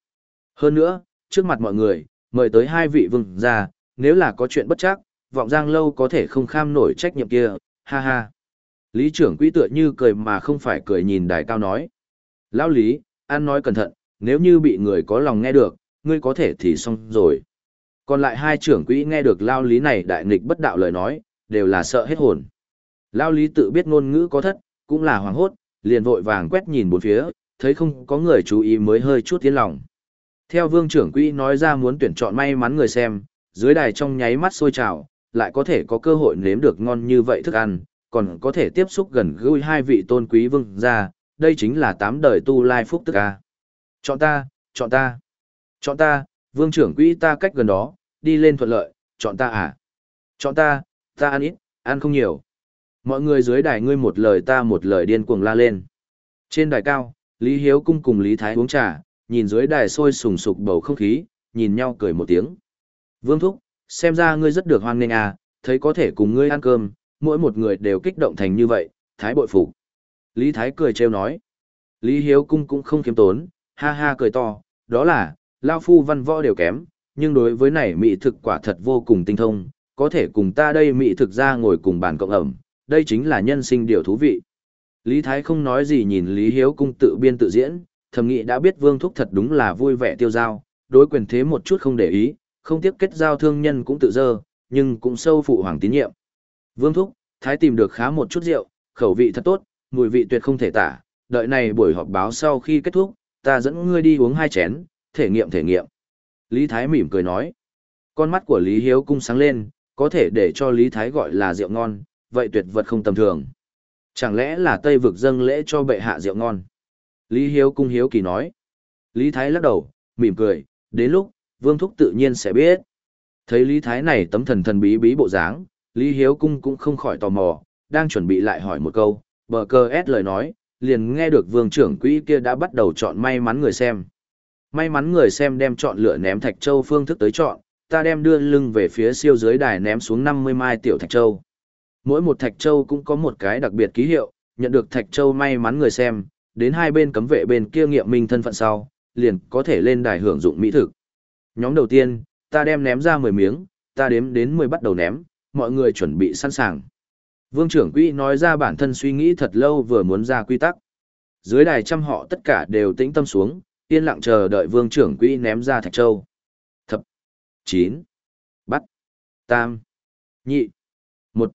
Hơn nữa, trước mặt mọi người, mời tới hai vị vương gia, nếu là có chuyện bất chắc, vọng giang lâu có thể không kham nổi trách nhiệm kia, ha ha. Lý trưởng quỹ tựa như cười mà không phải cười nhìn đài cao nói. Lão Lý, ăn nói cẩn thận, nếu như bị người có lòng nghe được, ngươi có thể thì xong rồi. Còn lại hai trưởng quỹ nghe được Lao Lý này đại nghịch bất đạo lời nói, đều là sợ hết hồn. Lao Lý tự biết ngôn ngữ có thất, cũng là hoàng hốt, liền vội vàng quét nhìn bốn phía, thấy không có người chú ý mới hơi chút tiến lòng. Theo vương trưởng quỹ nói ra muốn tuyển chọn may mắn người xem, dưới đài trong nháy mắt sôi trào, lại có thể có cơ hội nếm được ngon như vậy thức ăn, còn có thể tiếp xúc gần gũi hai vị tôn quý vương gia đây chính là tám đời tu lai phúc tức a. Chọn ta, chọn ta, chọn ta, vương trưởng quỹ ta cách gần đó, đi lên thuận lợi, chọn ta à. Chọn ta, ta ăn ít, ăn không nhiều. Mọi người dưới đài ngươi một lời ta một lời điên cuồng la lên. Trên đài cao, Lý Hiếu cung cùng Lý Thái uống trà, nhìn dưới đài sôi sùng sục bầu không khí, nhìn nhau cười một tiếng. Vương Thúc, xem ra ngươi rất được hoan nghênh à, thấy có thể cùng ngươi ăn cơm, mỗi một người đều kích động thành như vậy, Thái bội phục. Lý Thái cười trêu nói. Lý Hiếu cung cũng không khiêm tốn, ha ha cười to, đó là, Lao Phu văn võ đều kém, nhưng đối với này mỹ thực quả thật vô cùng tinh thông, có thể cùng ta đây mỹ thực ra ngồi cùng bàn cộng ẩm, đây chính là nhân sinh điều thú vị. Lý Thái không nói gì nhìn Lý Hiếu cung tự biên tự diễn, thầm nghĩ đã biết Vương Thúc thật đúng là vui vẻ tiêu giao, đối quyền thế một chút không để ý, không tiếp kết giao thương nhân cũng tự dơ, nhưng cũng sâu phụ hoàng tín nhiệm. Vương Thúc, Thái tìm được khá một chút rượu, khẩu vị thật tốt, mùi vị tuyệt không thể tả, đợi này buổi họp báo sau khi kết thúc, ta dẫn ngươi đi uống hai chén, thể nghiệm thể nghiệm. Lý Thái mỉm cười nói. Con mắt của Lý Hiếu cung sáng lên, có thể để cho Lý Thái gọi là rượu ngon, vậy tuyệt vật không tầm thường. Chẳng lẽ là Tây vực dâng lễ cho bệ hạ rượu ngon? Lý Hiếu cung hiếu kỳ nói. Lý Thái lắc đầu, mỉm cười, đến lúc, Vương Thúc tự nhiên sẽ biết. Thấy Lý Thái này tấm thần thần bí bí bộ dáng, Lý Hiếu cung cũng không khỏi tò mò, đang chuẩn bị lại hỏi một câu, bờ cơ ép lời nói, liền nghe được vương trưởng quỹ kia đã bắt đầu chọn may mắn người xem. May mắn người xem đem chọn lựa ném thạch châu phương thức tới chọn, ta đem đưa lưng về phía siêu dưới đài ném xuống 50 mai tiểu thạch châu. Mỗi một thạch châu cũng có một cái đặc biệt ký hiệu, nhận được thạch châu may mắn người xem, đến hai bên cấm vệ bên kia nghiệm minh thân phận sau, liền có thể lên đài hưởng dụng mỹ thực. Nhóm đầu tiên, ta đem ném ra 10 miếng, ta đếm đến 10 bắt đầu ném, mọi người chuẩn bị sẵn sàng. Vương trưởng quỹ nói ra bản thân suy nghĩ thật lâu vừa muốn ra quy tắc. Dưới đài trăm họ tất cả đều tĩnh tâm xuống, yên lặng chờ đợi vương trưởng quỹ ném ra thạch châu. Thập, chín, bắt, tam, nhị, một.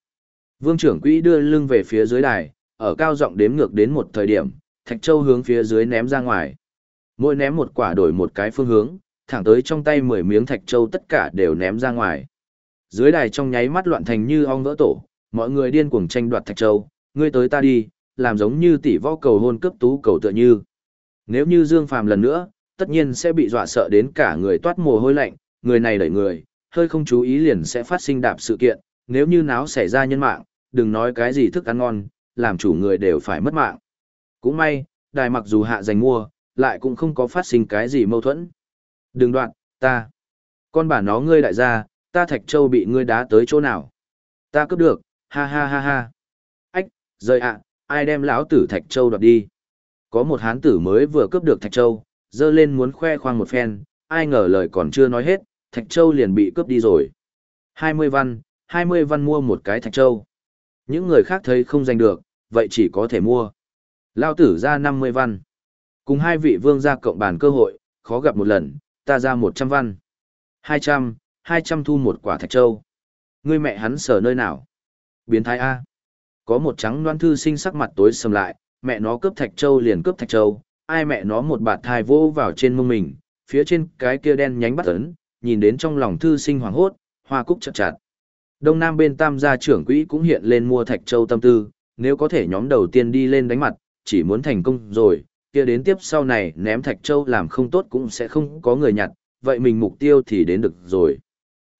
Vương trưởng quỹ đưa lưng về phía dưới đài, ở cao giọng đếm ngược đến một thời điểm, thạch châu hướng phía dưới ném ra ngoài. Mỗi ném một quả đổi một cái phương hướng, thẳng tới trong tay mười miếng thạch châu tất cả đều ném ra ngoài. Dưới đài trong nháy mắt loạn thành như ong vỡ tổ, mọi người điên cuồng tranh đoạt thạch châu, ngươi tới ta đi, làm giống như tỷ võ cầu hôn cấp tú cầu tựa như. Nếu như Dương Phàm lần nữa, tất nhiên sẽ bị dọa sợ đến cả người toát mồ hôi lạnh, người này đẩy người, hơi không chú ý liền sẽ phát sinh đạp sự kiện, nếu như náo xảy ra nhân mạng, đừng nói cái gì thức ăn ngon, làm chủ người đều phải mất mạng. Cũng may, đài mặc dù hạ giành mua, lại cũng không có phát sinh cái gì mâu thuẫn. Đừng đoạn, ta. Con bà nó ngươi đại gia, ta Thạch Châu bị ngươi đá tới chỗ nào? Ta cướp được, ha ha ha ha. Ách, rời ạ, ai đem lão tử Thạch Châu đoạt đi? Có một hán tử mới vừa cướp được Thạch Châu, dơ lên muốn khoe khoang một phen, ai ngờ lời còn chưa nói hết, Thạch Châu liền bị cướp đi rồi. 20 văn, 20 văn mua một cái Thạch Châu. Những người khác thấy không giành được, vậy chỉ có thể mua. Lao tử ra 50 văn. Cùng hai vị vương gia cộng bàn cơ hội, khó gặp một lần, ta ra 100 văn. 200, 200 thu một quả Thạch Châu. Ngươi mẹ hắn sở nơi nào? Biến thái A. Có một trắng đoan thư sinh sắc mặt tối sầm lại, mẹ nó cướp Thạch Châu liền cướp Thạch Châu, ai mẹ nó một bạt thai vô vào trên mông mình, phía trên cái kia đen nhánh bắt ấn, nhìn đến trong lòng thư sinh hoảng hốt, hoa cúc chặt chặt. Đông Nam bên tam gia trưởng quỹ cũng hiện lên mua Thạch Châu tâm tư, nếu có thể nhóm đầu tiên đi lên đánh mặt, chỉ muốn thành công rồi, kia đến tiếp sau này ném Thạch Châu làm không tốt cũng sẽ không có người nhặt, vậy mình mục tiêu thì đến được rồi.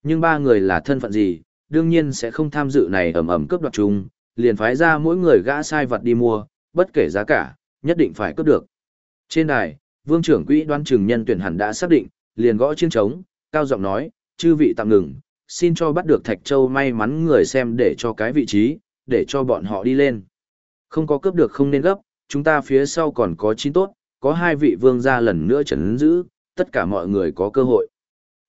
Nhưng ba người là thân phận gì, đương nhiên sẽ không tham dự này ầm ầm cướp đoạt chung, liền phái ra mỗi người gã sai vật đi mua, bất kể giá cả, nhất định phải cướp được. Trên đài, vương trưởng quỹ đoan trừng nhân tuyển hẳn đã xác định, liền gõ chiêng trống, cao giọng nói, chư vị tạm ngừng, xin cho bắt được Thạch Châu may mắn người xem để cho cái vị trí, để cho bọn họ đi lên. Không có cướp được không nên gấp, chúng ta phía sau còn có chín tốt, có hai vị vương gia lần nữa trấn giữ, tất cả mọi người có cơ hội.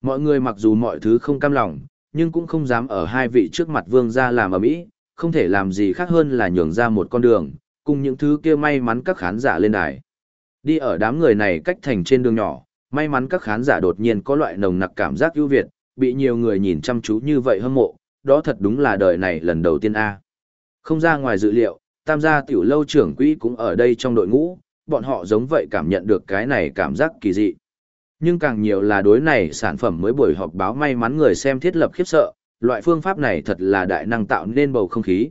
Mọi người mặc dù mọi thứ không cam lòng, nhưng cũng không dám ở hai vị trước mặt vương gia làm ở mỹ, không thể làm gì khác hơn là nhường ra một con đường, cùng những thứ kia may mắn các khán giả lên đài. Đi ở đám người này cách thành trên đường nhỏ, may mắn các khán giả đột nhiên có loại nồng nặc cảm giác ưu việt, bị nhiều người nhìn chăm chú như vậy hâm mộ, đó thật đúng là đời này lần đầu tiên a. Không ra ngoài dự liệu, tam gia tiểu lâu trưởng quỹ cũng ở đây trong đội ngũ, bọn họ giống vậy cảm nhận được cái này cảm giác kỳ dị. Nhưng càng nhiều là đối này sản phẩm mới buổi họp báo may mắn người xem thiết lập khiếp sợ, loại phương pháp này thật là đại năng tạo nên bầu không khí.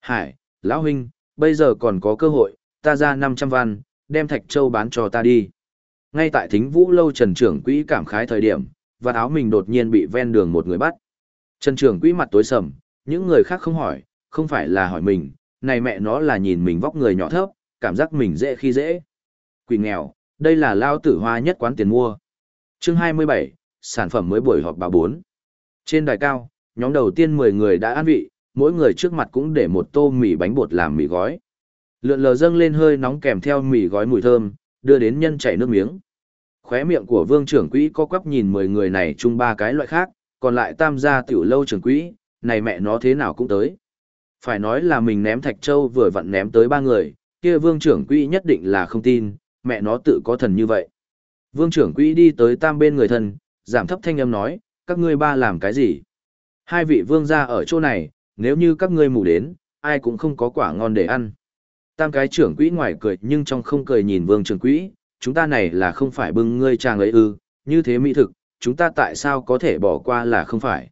Hải, Lão Huynh, bây giờ còn có cơ hội, ta ra 500 văn, đem Thạch Châu bán cho ta đi. Ngay tại thính vũ lâu Trần Trưởng Quỹ cảm khái thời điểm, và áo mình đột nhiên bị ven đường một người bắt. Trần Trưởng Quỹ mặt tối sầm, những người khác không hỏi, không phải là hỏi mình, này mẹ nó là nhìn mình vóc người nhỏ thấp, cảm giác mình dễ khi dễ. Quỷ nghèo, đây là lao tử hoa nhất quán tiền mua. Chương 27, sản phẩm mới buổi họp bà 4. Trên đài cao, nhóm đầu tiên 10 người đã ăn vị, mỗi người trước mặt cũng để một tô mì bánh bột làm mì gói. Lượn lờ dâng lên hơi nóng kèm theo mì gói mùi thơm, đưa đến nhân chảy nước miếng. Khóe miệng của vương trưởng quỹ có quắp nhìn 10 người này chung ba cái loại khác, còn lại tam gia tiểu lâu trưởng quỹ, này mẹ nó thế nào cũng tới. Phải nói là mình ném thạch châu vừa vặn ném tới ba người, kia vương trưởng quỹ nhất định là không tin, mẹ nó tự có thần như vậy. Vương trưởng quỹ đi tới tam bên người thân, giảm thấp thanh âm nói, các ngươi ba làm cái gì? Hai vị vương gia ở chỗ này, nếu như các ngươi mù đến, ai cũng không có quả ngon để ăn. Tam cái trưởng quỹ ngoài cười nhưng trong không cười nhìn vương trưởng quỹ, chúng ta này là không phải bưng ngươi chàng ấy ư, như thế mỹ thực, chúng ta tại sao có thể bỏ qua là không phải.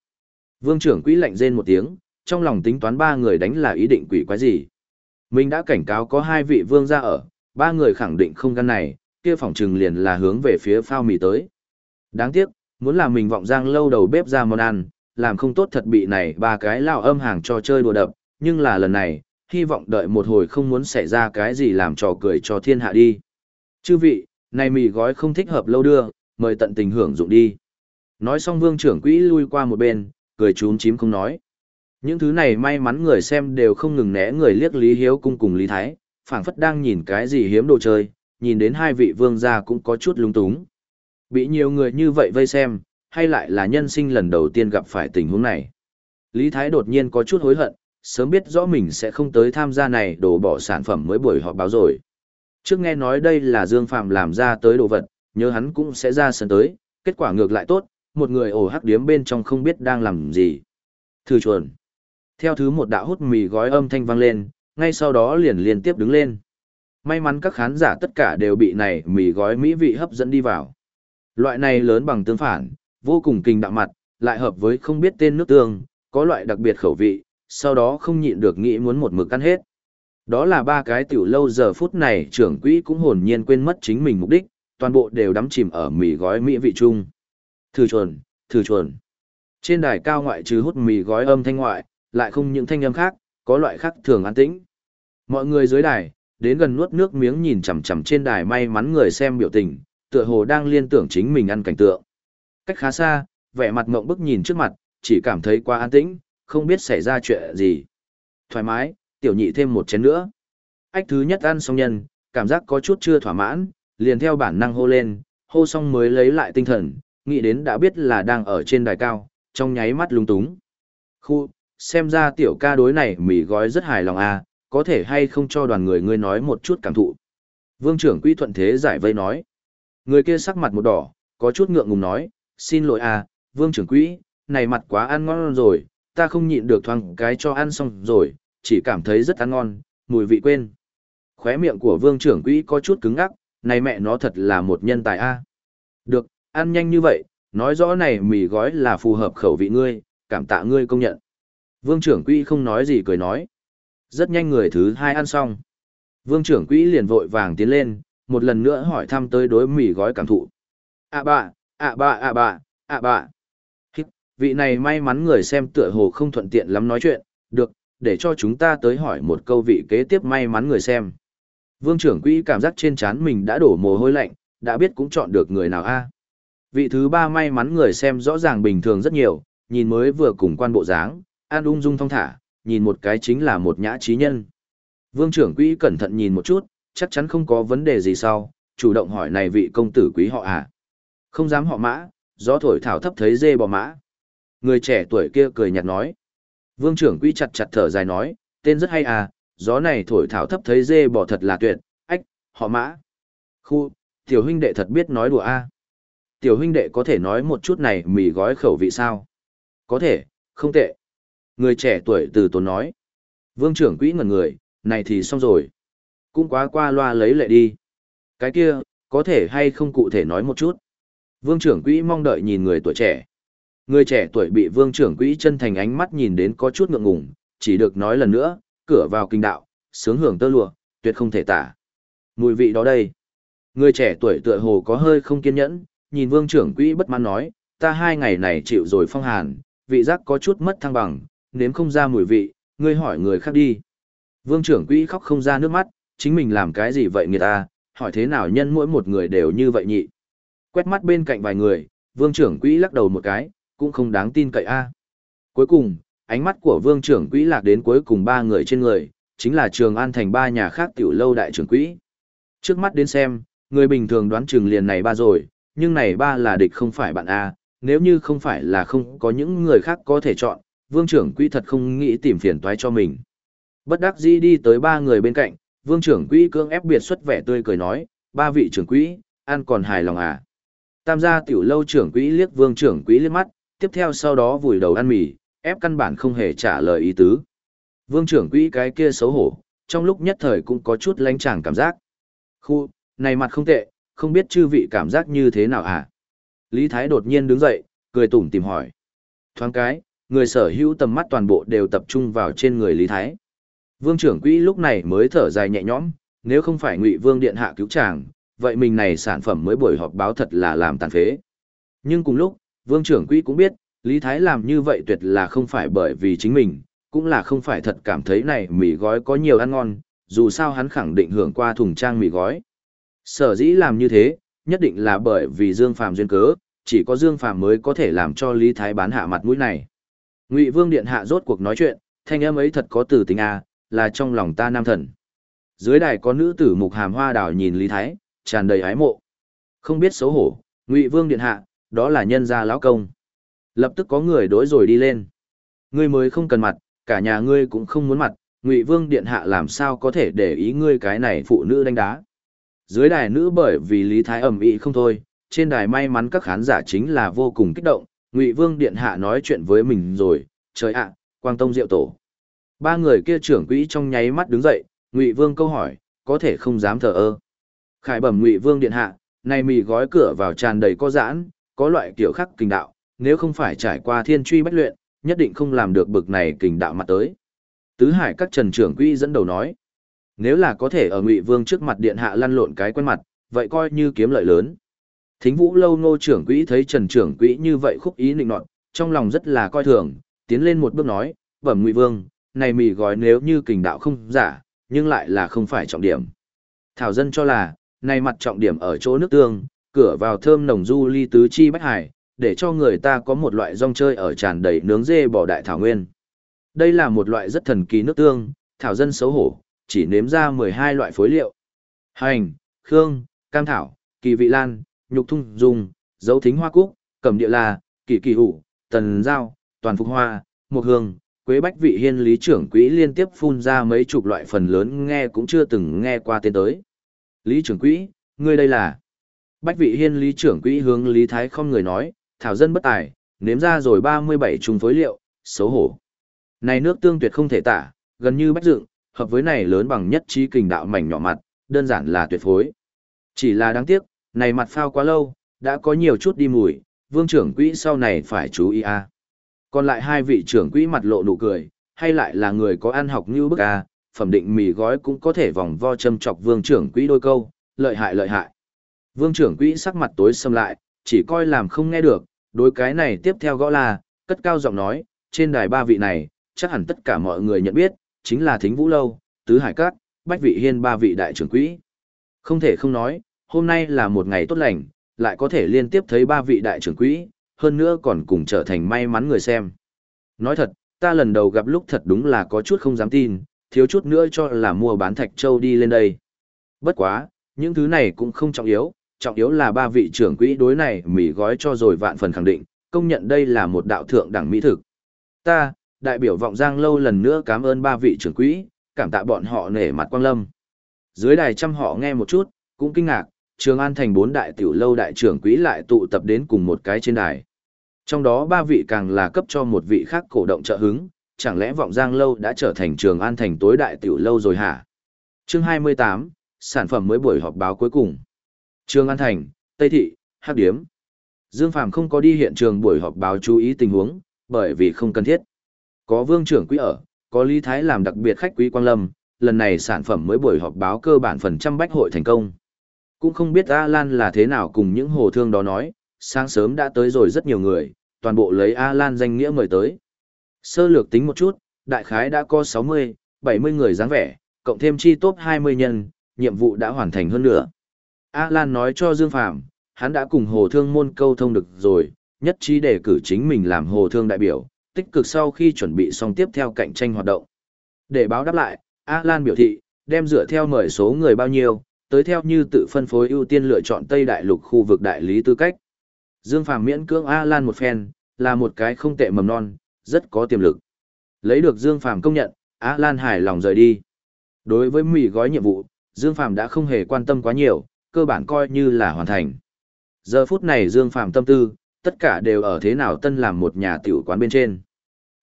Vương trưởng quỹ lạnh rên một tiếng, trong lòng tính toán ba người đánh là ý định quỷ quái gì. Mình đã cảnh cáo có hai vị vương gia ở, ba người khẳng định không gan này, kia phòng trừng liền là hướng về phía phao mì tới. Đáng tiếc, muốn làm mình vọng giang lâu đầu bếp ra món ăn, làm không tốt thật bị này ba cái lao âm hàng cho chơi đùa đập, nhưng là lần này, hy vọng đợi một hồi không muốn xảy ra cái gì làm trò cười cho thiên hạ đi. Chư vị, này mì gói không thích hợp lâu đưa, mời tận tình hưởng dụng đi. Nói xong vương trưởng quỹ lui qua một bên, cười chúm chím không nói. Những thứ này may mắn người xem đều không ngừng né người liếc Lý Hiếu cung cùng Lý Thái, phảng phất đang nhìn cái gì hiếm đồ chơi, nhìn đến hai vị vương gia cũng có chút lung túng. Bị nhiều người như vậy vây xem, hay lại là nhân sinh lần đầu tiên gặp phải tình huống này. Lý Thái đột nhiên có chút hối hận, sớm biết rõ mình sẽ không tới tham gia này đổ bỏ sản phẩm mới buổi họp báo rồi. Trước nghe nói đây là Dương Phạm làm ra tới đồ vật, nhớ hắn cũng sẽ ra sân tới, kết quả ngược lại tốt, một người ổ hắc điếm bên trong không biết đang làm gì. Thư chuẩn. Theo thứ một đạo hút mì gói âm thanh vang lên, ngay sau đó liền liên tiếp đứng lên. May mắn các khán giả tất cả đều bị này mì gói mỹ vị hấp dẫn đi vào. Loại này lớn bằng tương phản, vô cùng kinh đạm mặt, lại hợp với không biết tên nước tương, có loại đặc biệt khẩu vị, sau đó không nhịn được nghĩ muốn một mực ăn hết. Đó là ba cái tiểu lâu giờ phút này trưởng quỹ cũng hồn nhiên quên mất chính mình mục đích, toàn bộ đều đắm chìm ở mì gói mỹ vị chung. Thử chuẩn thử chuẩn Trên đài cao ngoại trừ hút mì gói âm thanh ngoại, lại không những thanh âm khác, có loại khác thường an tĩnh. Mọi người dưới đài, đến gần nuốt nước miếng nhìn chằm chằm trên đài may mắn người xem biểu tình, tựa hồ đang liên tưởng chính mình ăn cảnh tượng. Cách khá xa, vẻ mặt ngộng bức nhìn trước mặt, chỉ cảm thấy quá an tĩnh, không biết xảy ra chuyện gì. Thoải mái, tiểu nhị thêm một chén nữa. Ách thứ nhất ăn xong nhân, cảm giác có chút chưa thỏa mãn, liền theo bản năng hô lên, hô xong mới lấy lại tinh thần, nghĩ đến đã biết là đang ở trên đài cao, trong nháy mắt lung túng. Khu, xem ra tiểu ca đối này mì gói rất hài lòng à, có thể hay không cho đoàn người ngươi nói một chút cảm thụ. Vương trưởng quỹ thuận thế giải vây nói. Người kia sắc mặt một đỏ, có chút ngượng ngùng nói, xin lỗi à, vương trưởng quỹ, này mặt quá ăn ngon rồi, ta không nhịn được thoáng cái cho ăn xong rồi, chỉ cảm thấy rất ăn ngon, mùi vị quên. Khóe miệng của vương trưởng quỹ có chút cứng ngắc, này mẹ nó thật là một nhân tài a. Được, ăn nhanh như vậy, nói rõ này mì gói là phù hợp khẩu vị ngươi, cảm tạ ngươi công nhận. Vương trưởng quỹ không nói gì cười nói. Rất nhanh người thứ hai ăn xong. Vương trưởng quỹ liền vội vàng tiến lên, một lần nữa hỏi thăm tới đối mì gói cảm thụ. À bà, à bà, à bà, à bà. Hít, vị này may mắn người xem tựa hồ không thuận tiện lắm nói chuyện, được, để cho chúng ta tới hỏi một câu vị kế tiếp may mắn người xem. Vương trưởng quỹ cảm giác trên trán mình đã đổ mồ hôi lạnh, đã biết cũng chọn được người nào a. Vị thứ ba may mắn người xem rõ ràng bình thường rất nhiều, nhìn mới vừa cùng quan bộ dáng, an ung dung thong thả, nhìn một cái chính là một nhã trí nhân. Vương trưởng quỹ cẩn thận nhìn một chút, chắc chắn không có vấn đề gì sau, chủ động hỏi này vị công tử quý họ à. Không dám họ mã, gió thổi thảo thấp thấy dê bò mã. Người trẻ tuổi kia cười nhạt nói. Vương trưởng quỹ chặt chặt thở dài nói, tên rất hay à, gió này thổi thảo thấp thấy dê bò thật là tuyệt, ách, họ mã. Khu, tiểu huynh đệ thật biết nói đùa a. À. Tiểu huynh đệ có thể nói một chút này mì gói khẩu vị sao? Có thể, không tệ. Người trẻ tuổi từ tốn nói. Vương trưởng quỹ ngẩn người, này thì xong rồi. Cũng quá qua loa lấy lệ đi. Cái kia, có thể hay không cụ thể nói một chút. Vương trưởng quỹ mong đợi nhìn người tuổi trẻ. Người trẻ tuổi bị vương trưởng quỹ chân thành ánh mắt nhìn đến có chút ngượng ngùng, chỉ được nói lần nữa, cửa vào kinh đạo, sướng hưởng tơ lụa, tuyệt không thể tả. Mùi vị đó đây. Người trẻ tuổi tựa hồ có hơi không kiên nhẫn, nhìn vương trưởng quỹ bất mãn nói, ta hai ngày này chịu rồi phong hàn, vị giác có chút mất thăng bằng, nếm không ra mùi vị, ngươi hỏi người khác đi. Vương trưởng quỹ khóc không ra nước mắt, chính mình làm cái gì vậy người ta, à, hỏi thế nào nhân mỗi một người đều như vậy nhị. Quét mắt bên cạnh vài người, vương trưởng quỹ lắc đầu một cái, cũng không đáng tin cậy a. Cuối cùng, ánh mắt của vương trưởng quỹ lạc đến cuối cùng ba người trên người, chính là trường an thành ba nhà khác tiểu lâu đại trưởng quỹ. Trước mắt đến xem, người bình thường đoán trường liền này ba rồi, nhưng này ba là địch không phải bạn A, nếu như không phải là không có những người khác có thể chọn, vương trưởng quỹ thật không nghĩ tìm phiền toái cho mình. Bất đắc dĩ đi tới ba người bên cạnh, vương trưởng quỹ cưỡng ép biệt xuất vẻ tươi cười nói, ba vị trưởng quỹ, ăn còn hài lòng à. Tam gia tiểu lâu trưởng quỹ liếc vương trưởng quỹ liếc mắt, tiếp theo sau đó vùi đầu ăn mì, ép căn bản không hề trả lời ý tứ. Vương trưởng quỹ cái kia xấu hổ, trong lúc nhất thời cũng có chút lánh chàng cảm giác. Khu, này mặt không tệ, không biết chư vị cảm giác như thế nào à? Lý Thái đột nhiên đứng dậy, cười tủm tìm hỏi. Thoáng cái, người sở hữu tầm mắt toàn bộ đều tập trung vào trên người Lý Thái. Vương trưởng quỹ lúc này mới thở dài nhẹ nhõm, nếu không phải Ngụy Vương điện hạ cứu chàng, vậy mình này sản phẩm mới buổi họp báo thật là làm tàn phế. Nhưng cùng lúc, Vương trưởng quỹ cũng biết, Lý Thái làm như vậy tuyệt là không phải bởi vì chính mình, cũng là không phải thật cảm thấy này mì gói có nhiều ăn ngon, dù sao hắn khẳng định hưởng qua thùng trang mì gói. Sở dĩ làm như thế, nhất định là bởi vì Dương Phàm duyên cớ, chỉ có Dương Phàm mới có thể làm cho Lý Thái bán hạ mặt mũi này. Ngụy Vương điện hạ rốt cuộc nói chuyện, thanh âm ấy thật có từ tình a, là trong lòng ta nam thần. Dưới đài có nữ tử mục hàm hoa đào nhìn Lý Thái, tràn đầy ái mộ. Không biết xấu hổ, Ngụy Vương điện hạ, đó là nhân gia lão công. Lập tức có người đối rồi đi lên. Ngươi mới không cần mặt, cả nhà ngươi cũng không muốn mặt, Ngụy Vương điện hạ làm sao có thể để ý ngươi cái này phụ nữ đánh đá. Dưới đài nữ bởi vì Lý Thái ầm ĩ không thôi, trên đài may mắn các khán giả chính là vô cùng kích động, Ngụy Vương điện hạ nói chuyện với mình rồi, trời ạ, Quang Tông Diệu Tổ. Ba người kia trưởng quỹ trong nháy mắt đứng dậy, Ngụy Vương câu hỏi, có thể không dám thờ ơ. Khải bẩm Ngụy Vương điện hạ, này mì gói cửa vào tràn đầy có giãn, có loại kiểu khắc kinh đạo, nếu không phải trải qua thiên truy bách luyện, nhất định không làm được bực này kình đạo mặt tới. Tứ Hải các trần trưởng quỹ dẫn đầu nói, nếu là có thể ở Ngụy Vương trước mặt điện hạ lăn lộn cái quen mặt, vậy coi như kiếm lợi lớn. Thính Vũ lâu nô trưởng quỹ thấy Trần trưởng quỹ như vậy khúc ý nịnh nọt, trong lòng rất là coi thường, tiến lên một bước nói, "Bẩm Ngụy Vương, này mì gói nếu như kình đạo không giả, nhưng lại là không phải trọng điểm." Thảo dân cho là, này mặt trọng điểm ở chỗ nước tương, cửa vào thơm nồng du ly tứ chi bách hải, để cho người ta có một loại rong chơi ở tràn đầy nướng dê bò đại thảo nguyên. Đây là một loại rất thần kỳ nước tương, thảo dân xấu hổ, chỉ nếm ra 12 loại phối liệu. Hành, khương, cam thảo, kỳ vị lan, nhục thung dung, dấu thính hoa cúc, cẩm địa la, kỳ kỳ hủ, tần giao, toàn phục hoa, Mộc hương, quế bách vị hiên lý trưởng quỹ liên tiếp phun ra mấy chục loại phần lớn nghe cũng chưa từng nghe qua tên tới. Lý trưởng quỹ, ngươi đây là... Bách vị hiên lý trưởng quỹ hướng lý thái không người nói, thảo dân bất tài, nếm ra rồi 37 chung phối liệu, xấu hổ. Này nước tương tuyệt không thể tả, gần như bách dựng, hợp với này lớn bằng nhất trí kình đạo mảnh nhỏ mặt, đơn giản là tuyệt phối. Chỉ là đáng tiếc, này mặt phao quá lâu, đã có nhiều chút đi mùi, vương trưởng quỹ sau này phải chú ý a. Còn lại hai vị trưởng quỹ mặt lộ nụ cười, hay lại là người có ăn học như bức a, phẩm định mì gói cũng có thể vòng vo châm chọc vương trưởng quỹ đôi câu, lợi hại lợi hại. Vương trưởng quỹ sắc mặt tối xâm lại, chỉ coi làm không nghe được, đối cái này tiếp theo gõ là, cất cao giọng nói, trên đài ba vị này, chắc hẳn tất cả mọi người nhận biết, chính là Thính Vũ Lâu, Tứ Hải Cát, Bách Vị Hiên ba vị đại trưởng quỹ. Không thể không nói, hôm nay là một ngày tốt lành, lại có thể liên tiếp thấy ba vị đại trưởng quỹ, hơn nữa còn cùng trở thành may mắn người xem. Nói thật, ta lần đầu gặp lúc thật đúng là có chút không dám tin, thiếu chút nữa cho là mua bán thạch châu đi lên đây. Bất quá, những thứ này cũng không trọng yếu, trọng yếu là ba vị trưởng quỹ đối này mỉ gói cho rồi vạn phần khẳng định, công nhận đây là một đạo thượng đẳng mỹ thực. Ta, đại biểu vọng giang lâu lần nữa cảm ơn ba vị trưởng quỹ, cảm tạ bọn họ nể mặt quang lâm. Dưới đài trăm họ nghe một chút, cũng kinh ngạc, Trường An thành bốn đại tiểu lâu đại trưởng quỹ lại tụ tập đến cùng một cái trên đài. Trong đó ba vị càng là cấp cho một vị khác cổ động trợ hứng, chẳng lẽ vọng giang lâu đã trở thành Trường An thành tối đại tiểu lâu rồi hả? Chương 28, sản phẩm mới buổi họp báo cuối cùng. Trường An thành, Tây thị, Hắc Điếm. Dương Phàm không có đi hiện trường buổi họp báo chú ý tình huống, bởi vì không cần thiết. Có Vương trưởng quý ở, có Lý Thái làm đặc biệt khách quý Quang Lâm, lần này sản phẩm mới buổi họp báo cơ bản phần trăm bách hội thành công. Cũng không biết A Lan là thế nào cùng những hồ thương đó nói, sáng sớm đã tới rồi rất nhiều người, toàn bộ lấy A Lan danh nghĩa mời tới. Sơ lược tính một chút, đại khái đã có 60, 70 người dáng vẻ, cộng thêm chi top 20 nhân, nhiệm vụ đã hoàn thành hơn nữa. A Lan nói cho Dương Phàm hắn đã cùng hồ thương môn câu thông được rồi, nhất trí để cử chính mình làm hồ thương đại biểu, tích cực sau khi chuẩn bị xong tiếp theo cạnh tranh hoạt động. Để báo đáp lại, A Lan biểu thị, đem dựa theo mời số người bao nhiêu, tới theo như tự phân phối ưu tiên lựa chọn Tây Đại Lục khu vực đại lý tư cách. Dương Phàm miễn cưỡng A Lan một phen, là một cái không tệ mầm non, rất có tiềm lực. Lấy được Dương Phàm công nhận, A Lan hài lòng rời đi. Đối với mì gói nhiệm vụ, Dương Phàm đã không hề quan tâm quá nhiều, cơ bản coi như là hoàn thành. Giờ phút này Dương Phàm tâm tư, tất cả đều ở thế nào tân làm một nhà tiểu quán bên trên.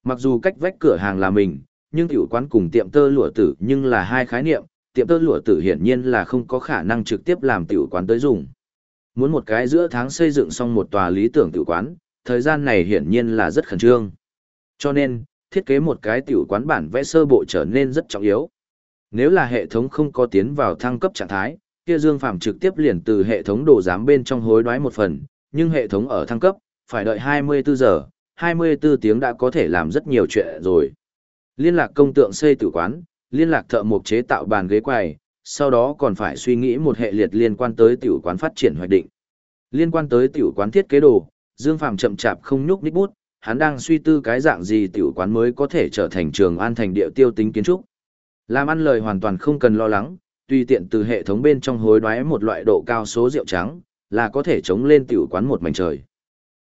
Mặc dù cách vách cửa hàng là mình, nhưng tiểu quán cùng tiệm tơ lụa tử nhưng là hai khái niệm, tiệm tơ lụa tử hiển nhiên là không có khả năng trực tiếp làm tiểu quán tới dùng. Muốn một cái giữa tháng xây dựng xong một tòa lý tưởng tiểu quán, thời gian này hiển nhiên là rất khẩn trương. Cho nên, thiết kế một cái tiểu quán bản vẽ sơ bộ trở nên rất trọng yếu. Nếu là hệ thống không có tiến vào thăng cấp trạng thái, kia Dương Phàm trực tiếp liền từ hệ thống đồ giám bên trong hối đoái một phần, nhưng hệ thống ở thăng cấp, phải đợi 24 giờ, 24 tiếng đã có thể làm rất nhiều chuyện rồi. Liên lạc công tượng xây tử quán, liên lạc thợ mộc chế tạo bàn ghế quầy, sau đó còn phải suy nghĩ một hệ liệt liên quan tới tiểu quán phát triển hoạch định. Liên quan tới tiểu quán thiết kế đồ, Dương Phàm chậm chạp không nhúc nhích bút, hắn đang suy tư cái dạng gì tiểu quán mới có thể trở thành trường an thành địa tiêu tính kiến trúc. Làm ăn lời hoàn toàn không cần lo lắng, tùy tiện từ hệ thống bên trong hối đoái một loại độ cao số rượu trắng, là có thể chống lên tiểu quán một mảnh trời.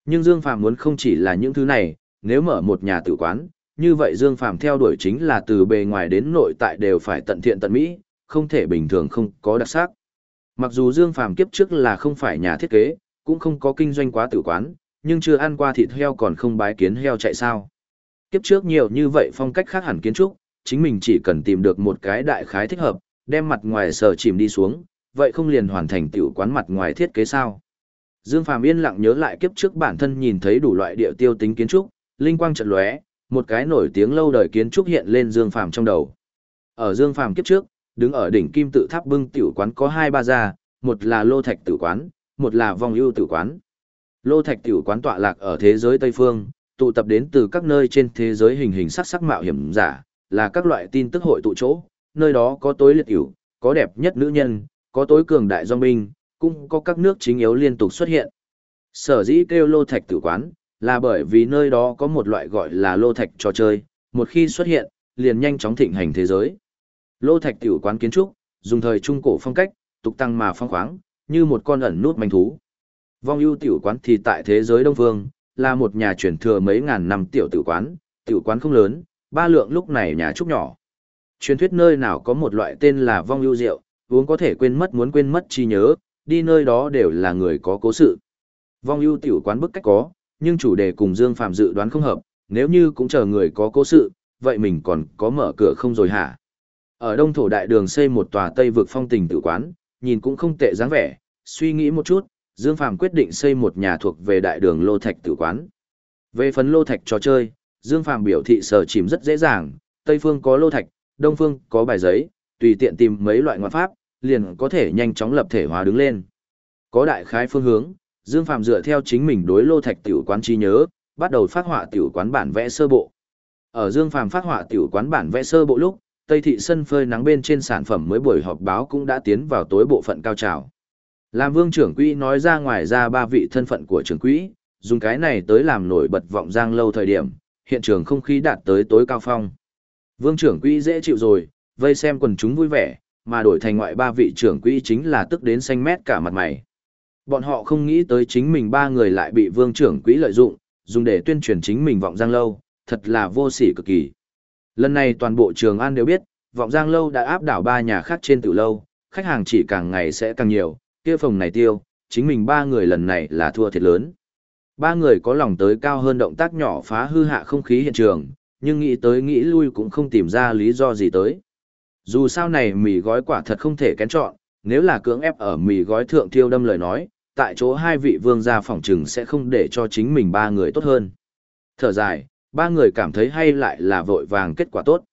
Nhưng Dương Phàm muốn không chỉ là những thứ này, nếu mở một nhà tiểu quán, như vậy Dương Phàm theo đuổi chính là từ bề ngoài đến nội tại đều phải tận thiện tận mỹ, không thể bình thường không có đặc sắc. Mặc dù Dương Phàm kiếp trước là không phải nhà thiết kế, cũng không có kinh doanh quá tử quán, nhưng chưa ăn qua thịt heo còn không bái kiến heo chạy sao. Kiếp trước nhiều như vậy phong cách khác hẳn kiến trúc, chính mình chỉ cần tìm được một cái đại khái thích hợp, đem mặt ngoài sờ chìm đi xuống, vậy không liền hoàn thành tiểu quán mặt ngoài thiết kế sao. Dương Phàm yên lặng nhớ lại kiếp trước bản thân nhìn thấy đủ loại địa tiêu tính kiến trúc, linh quang chợt lóe, một cái nổi tiếng lâu đời kiến trúc hiện lên Dương Phàm trong đầu. Ở Dương Phàm kiếp trước, đứng ở đỉnh kim tự tháp bưng tiểu quán có hai ba gia, một là lô thạch tử quán, một là vong ưu tử quán. Lô thạch tiểu quán tọa lạc ở thế giới Tây Phương, tụ tập đến từ các nơi trên thế giới hình hình sắc sắc mạo hiểm giả, là các loại tin tức hội tụ chỗ, nơi đó có tối liệt hữu, có đẹp nhất nữ nhân, có tối cường đại dòng binh, cũng có các nước chính yếu liên tục xuất hiện. Sở dĩ kêu lô thạch tử quán, là bởi vì nơi đó có một loại gọi là lô thạch trò chơi, một khi xuất hiện, liền nhanh chóng thịnh hành thế giới. Lô thạch tiểu quán kiến trúc, dùng thời trung cổ phong cách, tục tăng mà phong khoáng, như một con ẩn nút manh thú. Vong ưu tiểu quán thì tại thế giới Đông Phương, là một nhà truyền thừa mấy ngàn năm tiểu tiểu quán, tiểu quán không lớn, ba lượng lúc này nhà trúc nhỏ. Truyền thuyết nơi nào có một loại tên là vong ưu rượu, uống có thể quên mất muốn quên mất chi nhớ, đi nơi đó đều là người có cố sự. Vong ưu tiểu quán bức cách có, nhưng chủ đề cùng Dương Phạm dự đoán không hợp, nếu như cũng chờ người có cố sự, vậy mình còn có mở cửa không rồi hả? Ở đông thổ đại đường xây một tòa tây vực phong tình tử quán, nhìn cũng không tệ dáng vẻ, suy nghĩ một chút, Dương Phạm quyết định xây một nhà thuộc về đại đường lô thạch tử quán. Về phần lô thạch trò chơi, Dương Phạm biểu thị sở chìm rất dễ dàng, Tây phương có lô thạch, Đông phương có bài giấy, tùy tiện tìm mấy loại ngoại pháp, liền có thể nhanh chóng lập thể hóa đứng lên. Có đại khái phương hướng, Dương Phạm dựa theo chính mình đối lô thạch tiểu quán trí nhớ, bắt đầu phát họa tiểu quán bản vẽ sơ bộ. Ở Dương Phàm phát họa tiểu quán bản vẽ sơ bộ lúc, Tây thị sân phơi nắng bên trên sản phẩm mới buổi họp báo cũng đã tiến vào tối bộ phận cao trào. Làm Vương trưởng quỹ nói ra ngoài ra ba vị thân phận của trưởng quỹ, dùng cái này tới làm nổi bật vọng giang lâu thời điểm, hiện trường không khí đạt tới tối cao phong. Vương trưởng quỹ dễ chịu rồi, vây xem quần chúng vui vẻ, mà đổi thành ngoại ba vị trưởng quỹ chính là tức đến xanh mét cả mặt mày. Bọn họ không nghĩ tới chính mình ba người lại bị vương trưởng quỹ lợi dụng, dùng để tuyên truyền chính mình vọng giang lâu, thật là vô sỉ cực kỳ. Lần này toàn bộ trường An đều biết, vọng giang lâu đã áp đảo ba nhà khác trên tiểu lâu, khách hàng chỉ càng ngày sẽ càng nhiều, kia phòng này tiêu, chính mình ba người lần này là thua thiệt lớn. Ba người có lòng tới cao hơn động tác nhỏ phá hư hạ không khí hiện trường, nhưng nghĩ tới nghĩ lui cũng không tìm ra lý do gì tới. Dù sao này mì gói quả thật không thể kén chọn, nếu là cưỡng ép ở mì gói thượng tiêu đâm lời nói, tại chỗ hai vị vương gia phỏng chừng sẽ không để cho chính mình ba người tốt hơn. Thở dài, ba người cảm thấy hay lại là vội vàng kết quả tốt.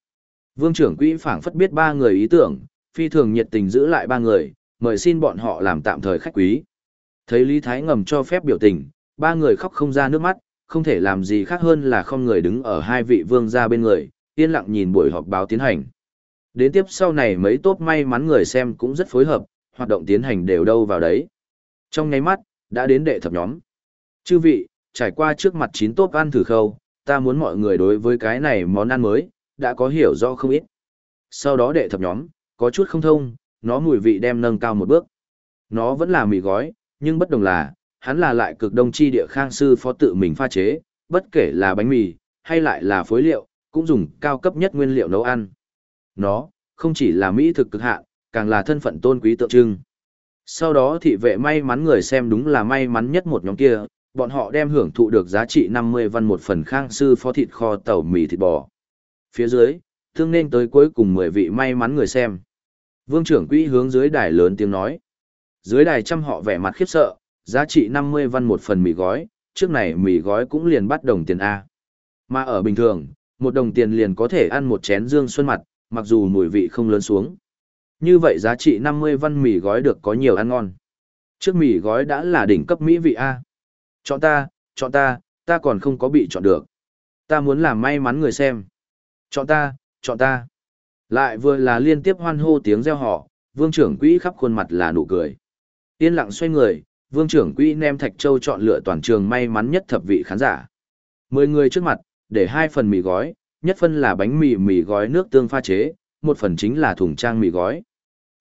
Vương trưởng quỹ phảng phất biết ba người ý tưởng, phi thường nhiệt tình giữ lại ba người, mời xin bọn họ làm tạm thời khách quý. Thấy Lý Thái ngầm cho phép biểu tình, ba người khóc không ra nước mắt, không thể làm gì khác hơn là không người đứng ở hai vị vương gia bên người, yên lặng nhìn buổi họp báo tiến hành. Đến tiếp sau này mấy tốt may mắn người xem cũng rất phối hợp, hoạt động tiến hành đều đâu vào đấy. Trong nháy mắt, đã đến đệ thập nhóm. Chư vị, trải qua trước mặt chín tốt ăn thử khâu, ta muốn mọi người đối với cái này món ăn mới, đã có hiểu rõ không ít. Sau đó đệ thập nhóm, có chút không thông, nó mùi vị đem nâng cao một bước. Nó vẫn là mì gói, nhưng bất đồng là, hắn là lại cực đông chi địa khang sư phó tự mình pha chế, bất kể là bánh mì, hay lại là phối liệu, cũng dùng cao cấp nhất nguyên liệu nấu ăn. Nó, không chỉ là mỹ thực cực hạn, càng là thân phận tôn quý tượng trưng. Sau đó thị vệ may mắn người xem đúng là may mắn nhất một nhóm kia, bọn họ đem hưởng thụ được giá trị 50 văn một phần khang sư phó thịt kho tàu mì thịt bò. Phía dưới, thương nên tới cuối cùng 10 vị may mắn người xem. Vương trưởng quỹ hướng dưới đài lớn tiếng nói. Dưới đài trăm họ vẻ mặt khiếp sợ, giá trị 50 văn một phần mì gói, trước này mì gói cũng liền bắt đồng tiền A. Mà ở bình thường, một đồng tiền liền có thể ăn một chén dương xuân mặt, mặc dù mùi vị không lớn xuống. Như vậy giá trị 50 văn mì gói được có nhiều ăn ngon. Trước mì gói đã là đỉnh cấp mỹ vị A. Chọn ta, chọn ta, ta còn không có bị chọn được. Ta muốn làm may mắn người xem. Chọn ta, chọn ta. Lại vừa là liên tiếp hoan hô tiếng reo họ, vương trưởng quỹ khắp khuôn mặt là nụ cười. Yên lặng xoay người, vương trưởng quỹ nem Thạch Châu chọn lựa toàn trường may mắn nhất thập vị khán giả. Mười người trước mặt, để hai phần mì gói, nhất phân là bánh mì mì gói nước tương pha chế, một phần chính là thùng trang mì gói.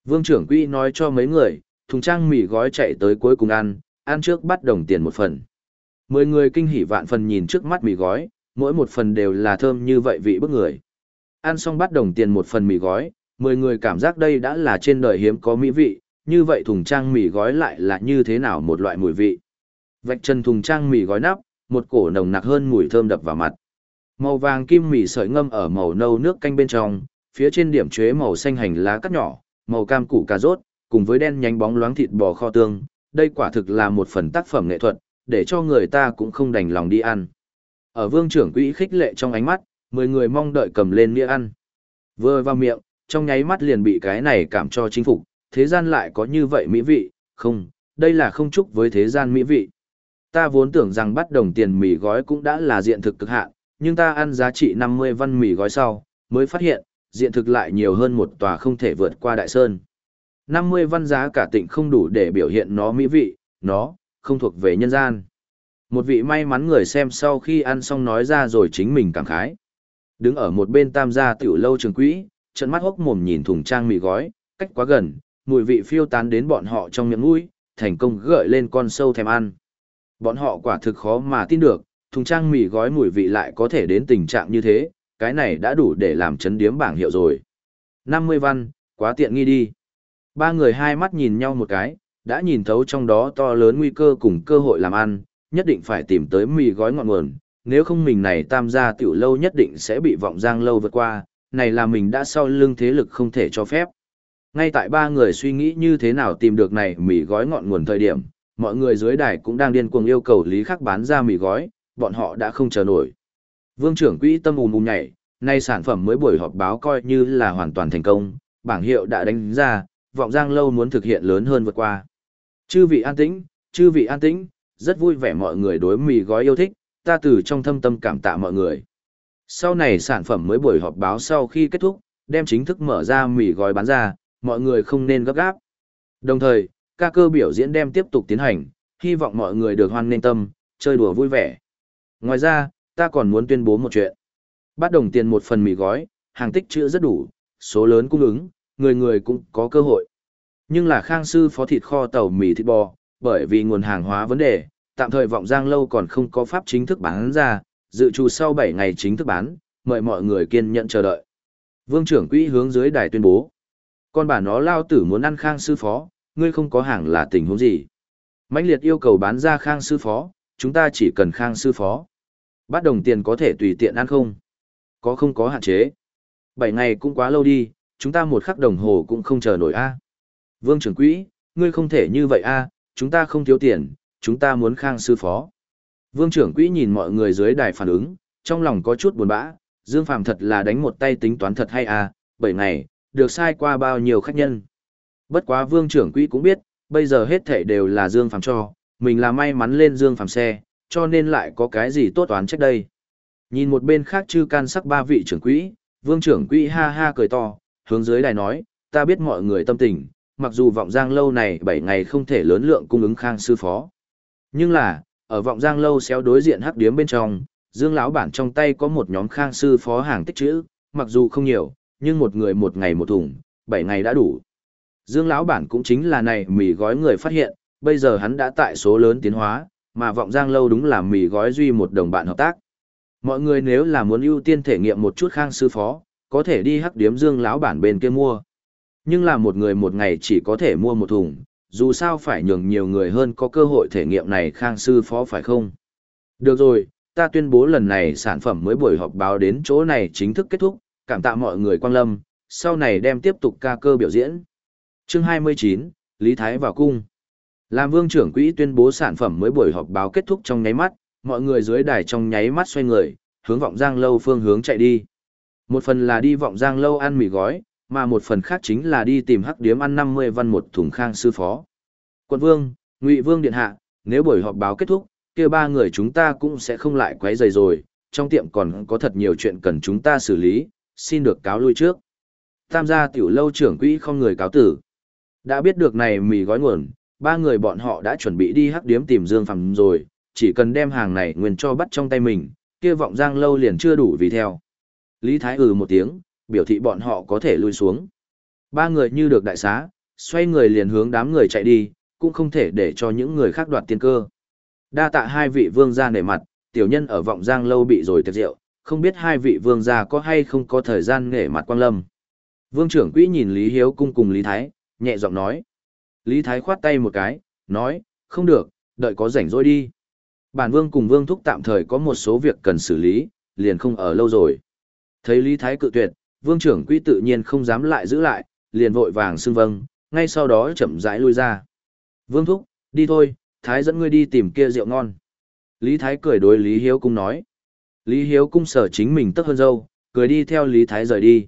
Vương trưởng quỹ nói cho mấy người, thùng trang mì gói chạy tới cuối cùng ăn, ăn trước bắt đồng tiền một phần. Mười người kinh hỉ vạn phần nhìn trước mắt mì gói, mỗi một phần đều là thơm như vậy vị bức người. Ăn xong bắt đồng tiền một phần mì gói, mười người cảm giác đây đã là trên đời hiếm có mỹ vị, như vậy thùng trang mì gói lại là như thế nào một loại mùi vị. Vạch chân thùng trang mì gói nắp, một cổ nồng nặc hơn mùi thơm đập vào mặt. Màu vàng kim mì sợi ngâm ở màu nâu nước canh bên trong, phía trên điểm chuế màu xanh hành lá cắt nhỏ, màu cam củ cà rốt, cùng với đen nhánh bóng loáng thịt bò kho tương, đây quả thực là một phần tác phẩm nghệ thuật, để cho người ta cũng không đành lòng đi ăn. Ở vương trưởng quỹ khích lệ trong ánh mắt, mười người mong đợi cầm lên nghĩa ăn. Vừa vào miệng, trong nháy mắt liền bị cái này cảm cho chính phục, thế gian lại có như vậy mỹ vị, không, đây là không chúc với thế gian mỹ vị. Ta vốn tưởng rằng bắt đồng tiền mì gói cũng đã là diện thực cực hạn, nhưng ta ăn giá trị 50 văn mì gói sau, mới phát hiện, diện thực lại nhiều hơn một tòa không thể vượt qua đại sơn. 50 văn giá cả tịnh không đủ để biểu hiện nó mỹ vị, nó, không thuộc về nhân gian. Một vị may mắn người xem sau khi ăn xong nói ra rồi chính mình cảm khái. Đứng ở một bên tam gia tiểu lâu trường quỹ, trận mắt hốc mồm nhìn thùng trang mì gói, cách quá gần, mùi vị phiêu tán đến bọn họ trong miệng mũi, thành công gợi lên con sâu thèm ăn. Bọn họ quả thực khó mà tin được, thùng trang mì gói mùi vị lại có thể đến tình trạng như thế, cái này đã đủ để làm chấn điếm bảng hiệu rồi. 50 văn, quá tiện nghi đi. Ba người hai mắt nhìn nhau một cái, đã nhìn thấu trong đó to lớn nguy cơ cùng cơ hội làm ăn, nhất định phải tìm tới mì gói ngọn nguồn, nếu không mình này tam gia tiểu lâu nhất định sẽ bị vọng giang lâu vượt qua, này là mình đã sau lưng thế lực không thể cho phép. Ngay tại ba người suy nghĩ như thế nào tìm được này mì gói ngọn nguồn thời điểm, mọi người dưới đài cũng đang điên cuồng yêu cầu Lý Khắc bán ra mì gói, bọn họ đã không chờ nổi. Vương trưởng quỹ tâm ùm ùm nhảy, nay sản phẩm mới buổi họp báo coi như là hoàn toàn thành công, bảng hiệu đã đánh ra, vọng giang lâu muốn thực hiện lớn hơn vượt qua. Chư vị an tĩnh, chư vị an tĩnh, rất vui vẻ mọi người đối mì gói yêu thích, ta từ trong thâm tâm cảm tạ mọi người. Sau này sản phẩm mới buổi họp báo sau khi kết thúc, đem chính thức mở ra mì gói bán ra, mọi người không nên gấp gáp. Đồng thời, ca cơ biểu diễn đem tiếp tục tiến hành, hy vọng mọi người được hoan nghênh tâm, chơi đùa vui vẻ. Ngoài ra, ta còn muốn tuyên bố một chuyện. Bắt đồng tiền một phần mì gói, hàng tích trữ rất đủ, số lớn cung ứng, người người cũng có cơ hội. Nhưng là khang sư phó thịt kho tàu mì thịt bò, bởi vì nguồn hàng hóa vấn đề, tạm thời vọng giang lâu còn không có pháp chính thức bán ra, dự trù sau 7 ngày chính thức bán, mời mọi người kiên nhẫn chờ đợi. Vương trưởng quỹ hướng dưới đài tuyên bố. Con bà nó lao tử muốn ăn khang sư phó, ngươi không có hàng là tình huống gì. mãnh liệt yêu cầu bán ra khang sư phó, chúng ta chỉ cần khang sư phó bát đồng tiền có thể tùy tiện ăn không? Có không có hạn chế? bảy ngày cũng quá lâu đi, chúng ta một khắc đồng hồ cũng không chờ nổi a. Vương trưởng quỹ, ngươi không thể như vậy a, chúng ta không thiếu tiền, chúng ta muốn khang sư phó. Vương trưởng quỹ nhìn mọi người dưới đài phản ứng, trong lòng có chút buồn bã, Dương Phàm thật là đánh một tay tính toán thật hay à, bảy ngày, được sai qua bao nhiêu khách nhân. Bất quá Vương trưởng quỹ cũng biết, bây giờ hết thảy đều là Dương Phàm cho, mình là may mắn lên Dương Phàm xe, cho nên lại có cái gì tốt toán trách đây. Nhìn một bên khác chư can sắc ba vị trưởng quỹ, Vương trưởng quỹ ha ha cười to, hướng dưới đài nói, ta biết mọi người tâm tình, mặc dù vọng giang lâu này 7 ngày không thể lớn lượng cung ứng khang sư phó. Nhưng là, ở vọng giang lâu xéo đối diện hắc điếm bên trong, Dương lão bản trong tay có một nhóm khang sư phó hàng tích trữ, mặc dù không nhiều, nhưng một người một ngày một thùng, 7 ngày đã đủ. Dương lão bản cũng chính là này mì gói người phát hiện, bây giờ hắn đã tại số lớn tiến hóa, mà vọng giang lâu đúng là mì gói duy một đồng bạn hợp tác. Mọi người nếu là muốn ưu tiên thể nghiệm một chút khang sư phó, có thể đi hắc điếm Dương lão bản bên kia mua. Nhưng là một người một ngày chỉ có thể mua một thùng, dù sao phải nhường nhiều người hơn có cơ hội thể nghiệm này khang sư phó phải không? Được rồi, ta tuyên bố lần này sản phẩm mới buổi họp báo đến chỗ này chính thức kết thúc, cảm tạ mọi người quan lâm, sau này đem tiếp tục ca cơ biểu diễn. Chương 29, Lý Thái vào cung. Làm vương trưởng quỹ tuyên bố sản phẩm mới buổi họp báo kết thúc trong nháy mắt, mọi người dưới đài trong nháy mắt xoay người, hướng vọng giang lâu phương hướng chạy đi. Một phần là đi vọng giang lâu ăn mì gói, mà một phần khác chính là đi tìm hắc điếm ăn 50 văn một thùng khang sư phó. Quân vương, ngụy vương điện hạ, nếu buổi họp báo kết thúc, kia ba người chúng ta cũng sẽ không lại quấy rầy rồi, trong tiệm còn có thật nhiều chuyện cần chúng ta xử lý, xin được cáo lui trước. Tam gia tiểu lâu trưởng quỹ không người cáo tử. Đã biết được này mì gói nguồn, ba người bọn họ đã chuẩn bị đi hắc điếm tìm Dương Phàm rồi, chỉ cần đem hàng này nguyên cho bắt trong tay mình, kia vọng giang lâu liền chưa đủ vì theo. Lý Thái ừ một tiếng, biểu thị bọn họ có thể lui xuống. Ba người như được đại xá, xoay người liền hướng đám người chạy đi, cũng không thể để cho những người khác đoạt tiên cơ. Đa tạ hai vị vương gia nể mặt, tiểu nhân ở vọng giang lâu bị rồi tiệc rượu, không biết hai vị vương gia có hay không có thời gian nể mặt quang lâm. Vương trưởng quỹ nhìn Lý Hiếu cung cùng Lý Thái, nhẹ giọng nói. Lý Thái khoát tay một cái, nói, không được, đợi có rảnh rỗi đi. Bản vương cùng vương thúc tạm thời có một số việc cần xử lý, liền không ở lâu rồi. Thấy Lý Thái cự tuyệt, vương trưởng quỹ tự nhiên không dám lại giữ lại, liền vội vàng xưng vâng, ngay sau đó chậm rãi lui ra. Vương thúc, đi thôi, Thái dẫn ngươi đi tìm kia rượu ngon. Lý Thái cười đối Lý Hiếu Cung nói. Lý Hiếu Cung sở chính mình tức hơn dâu, cười đi theo Lý Thái rời đi.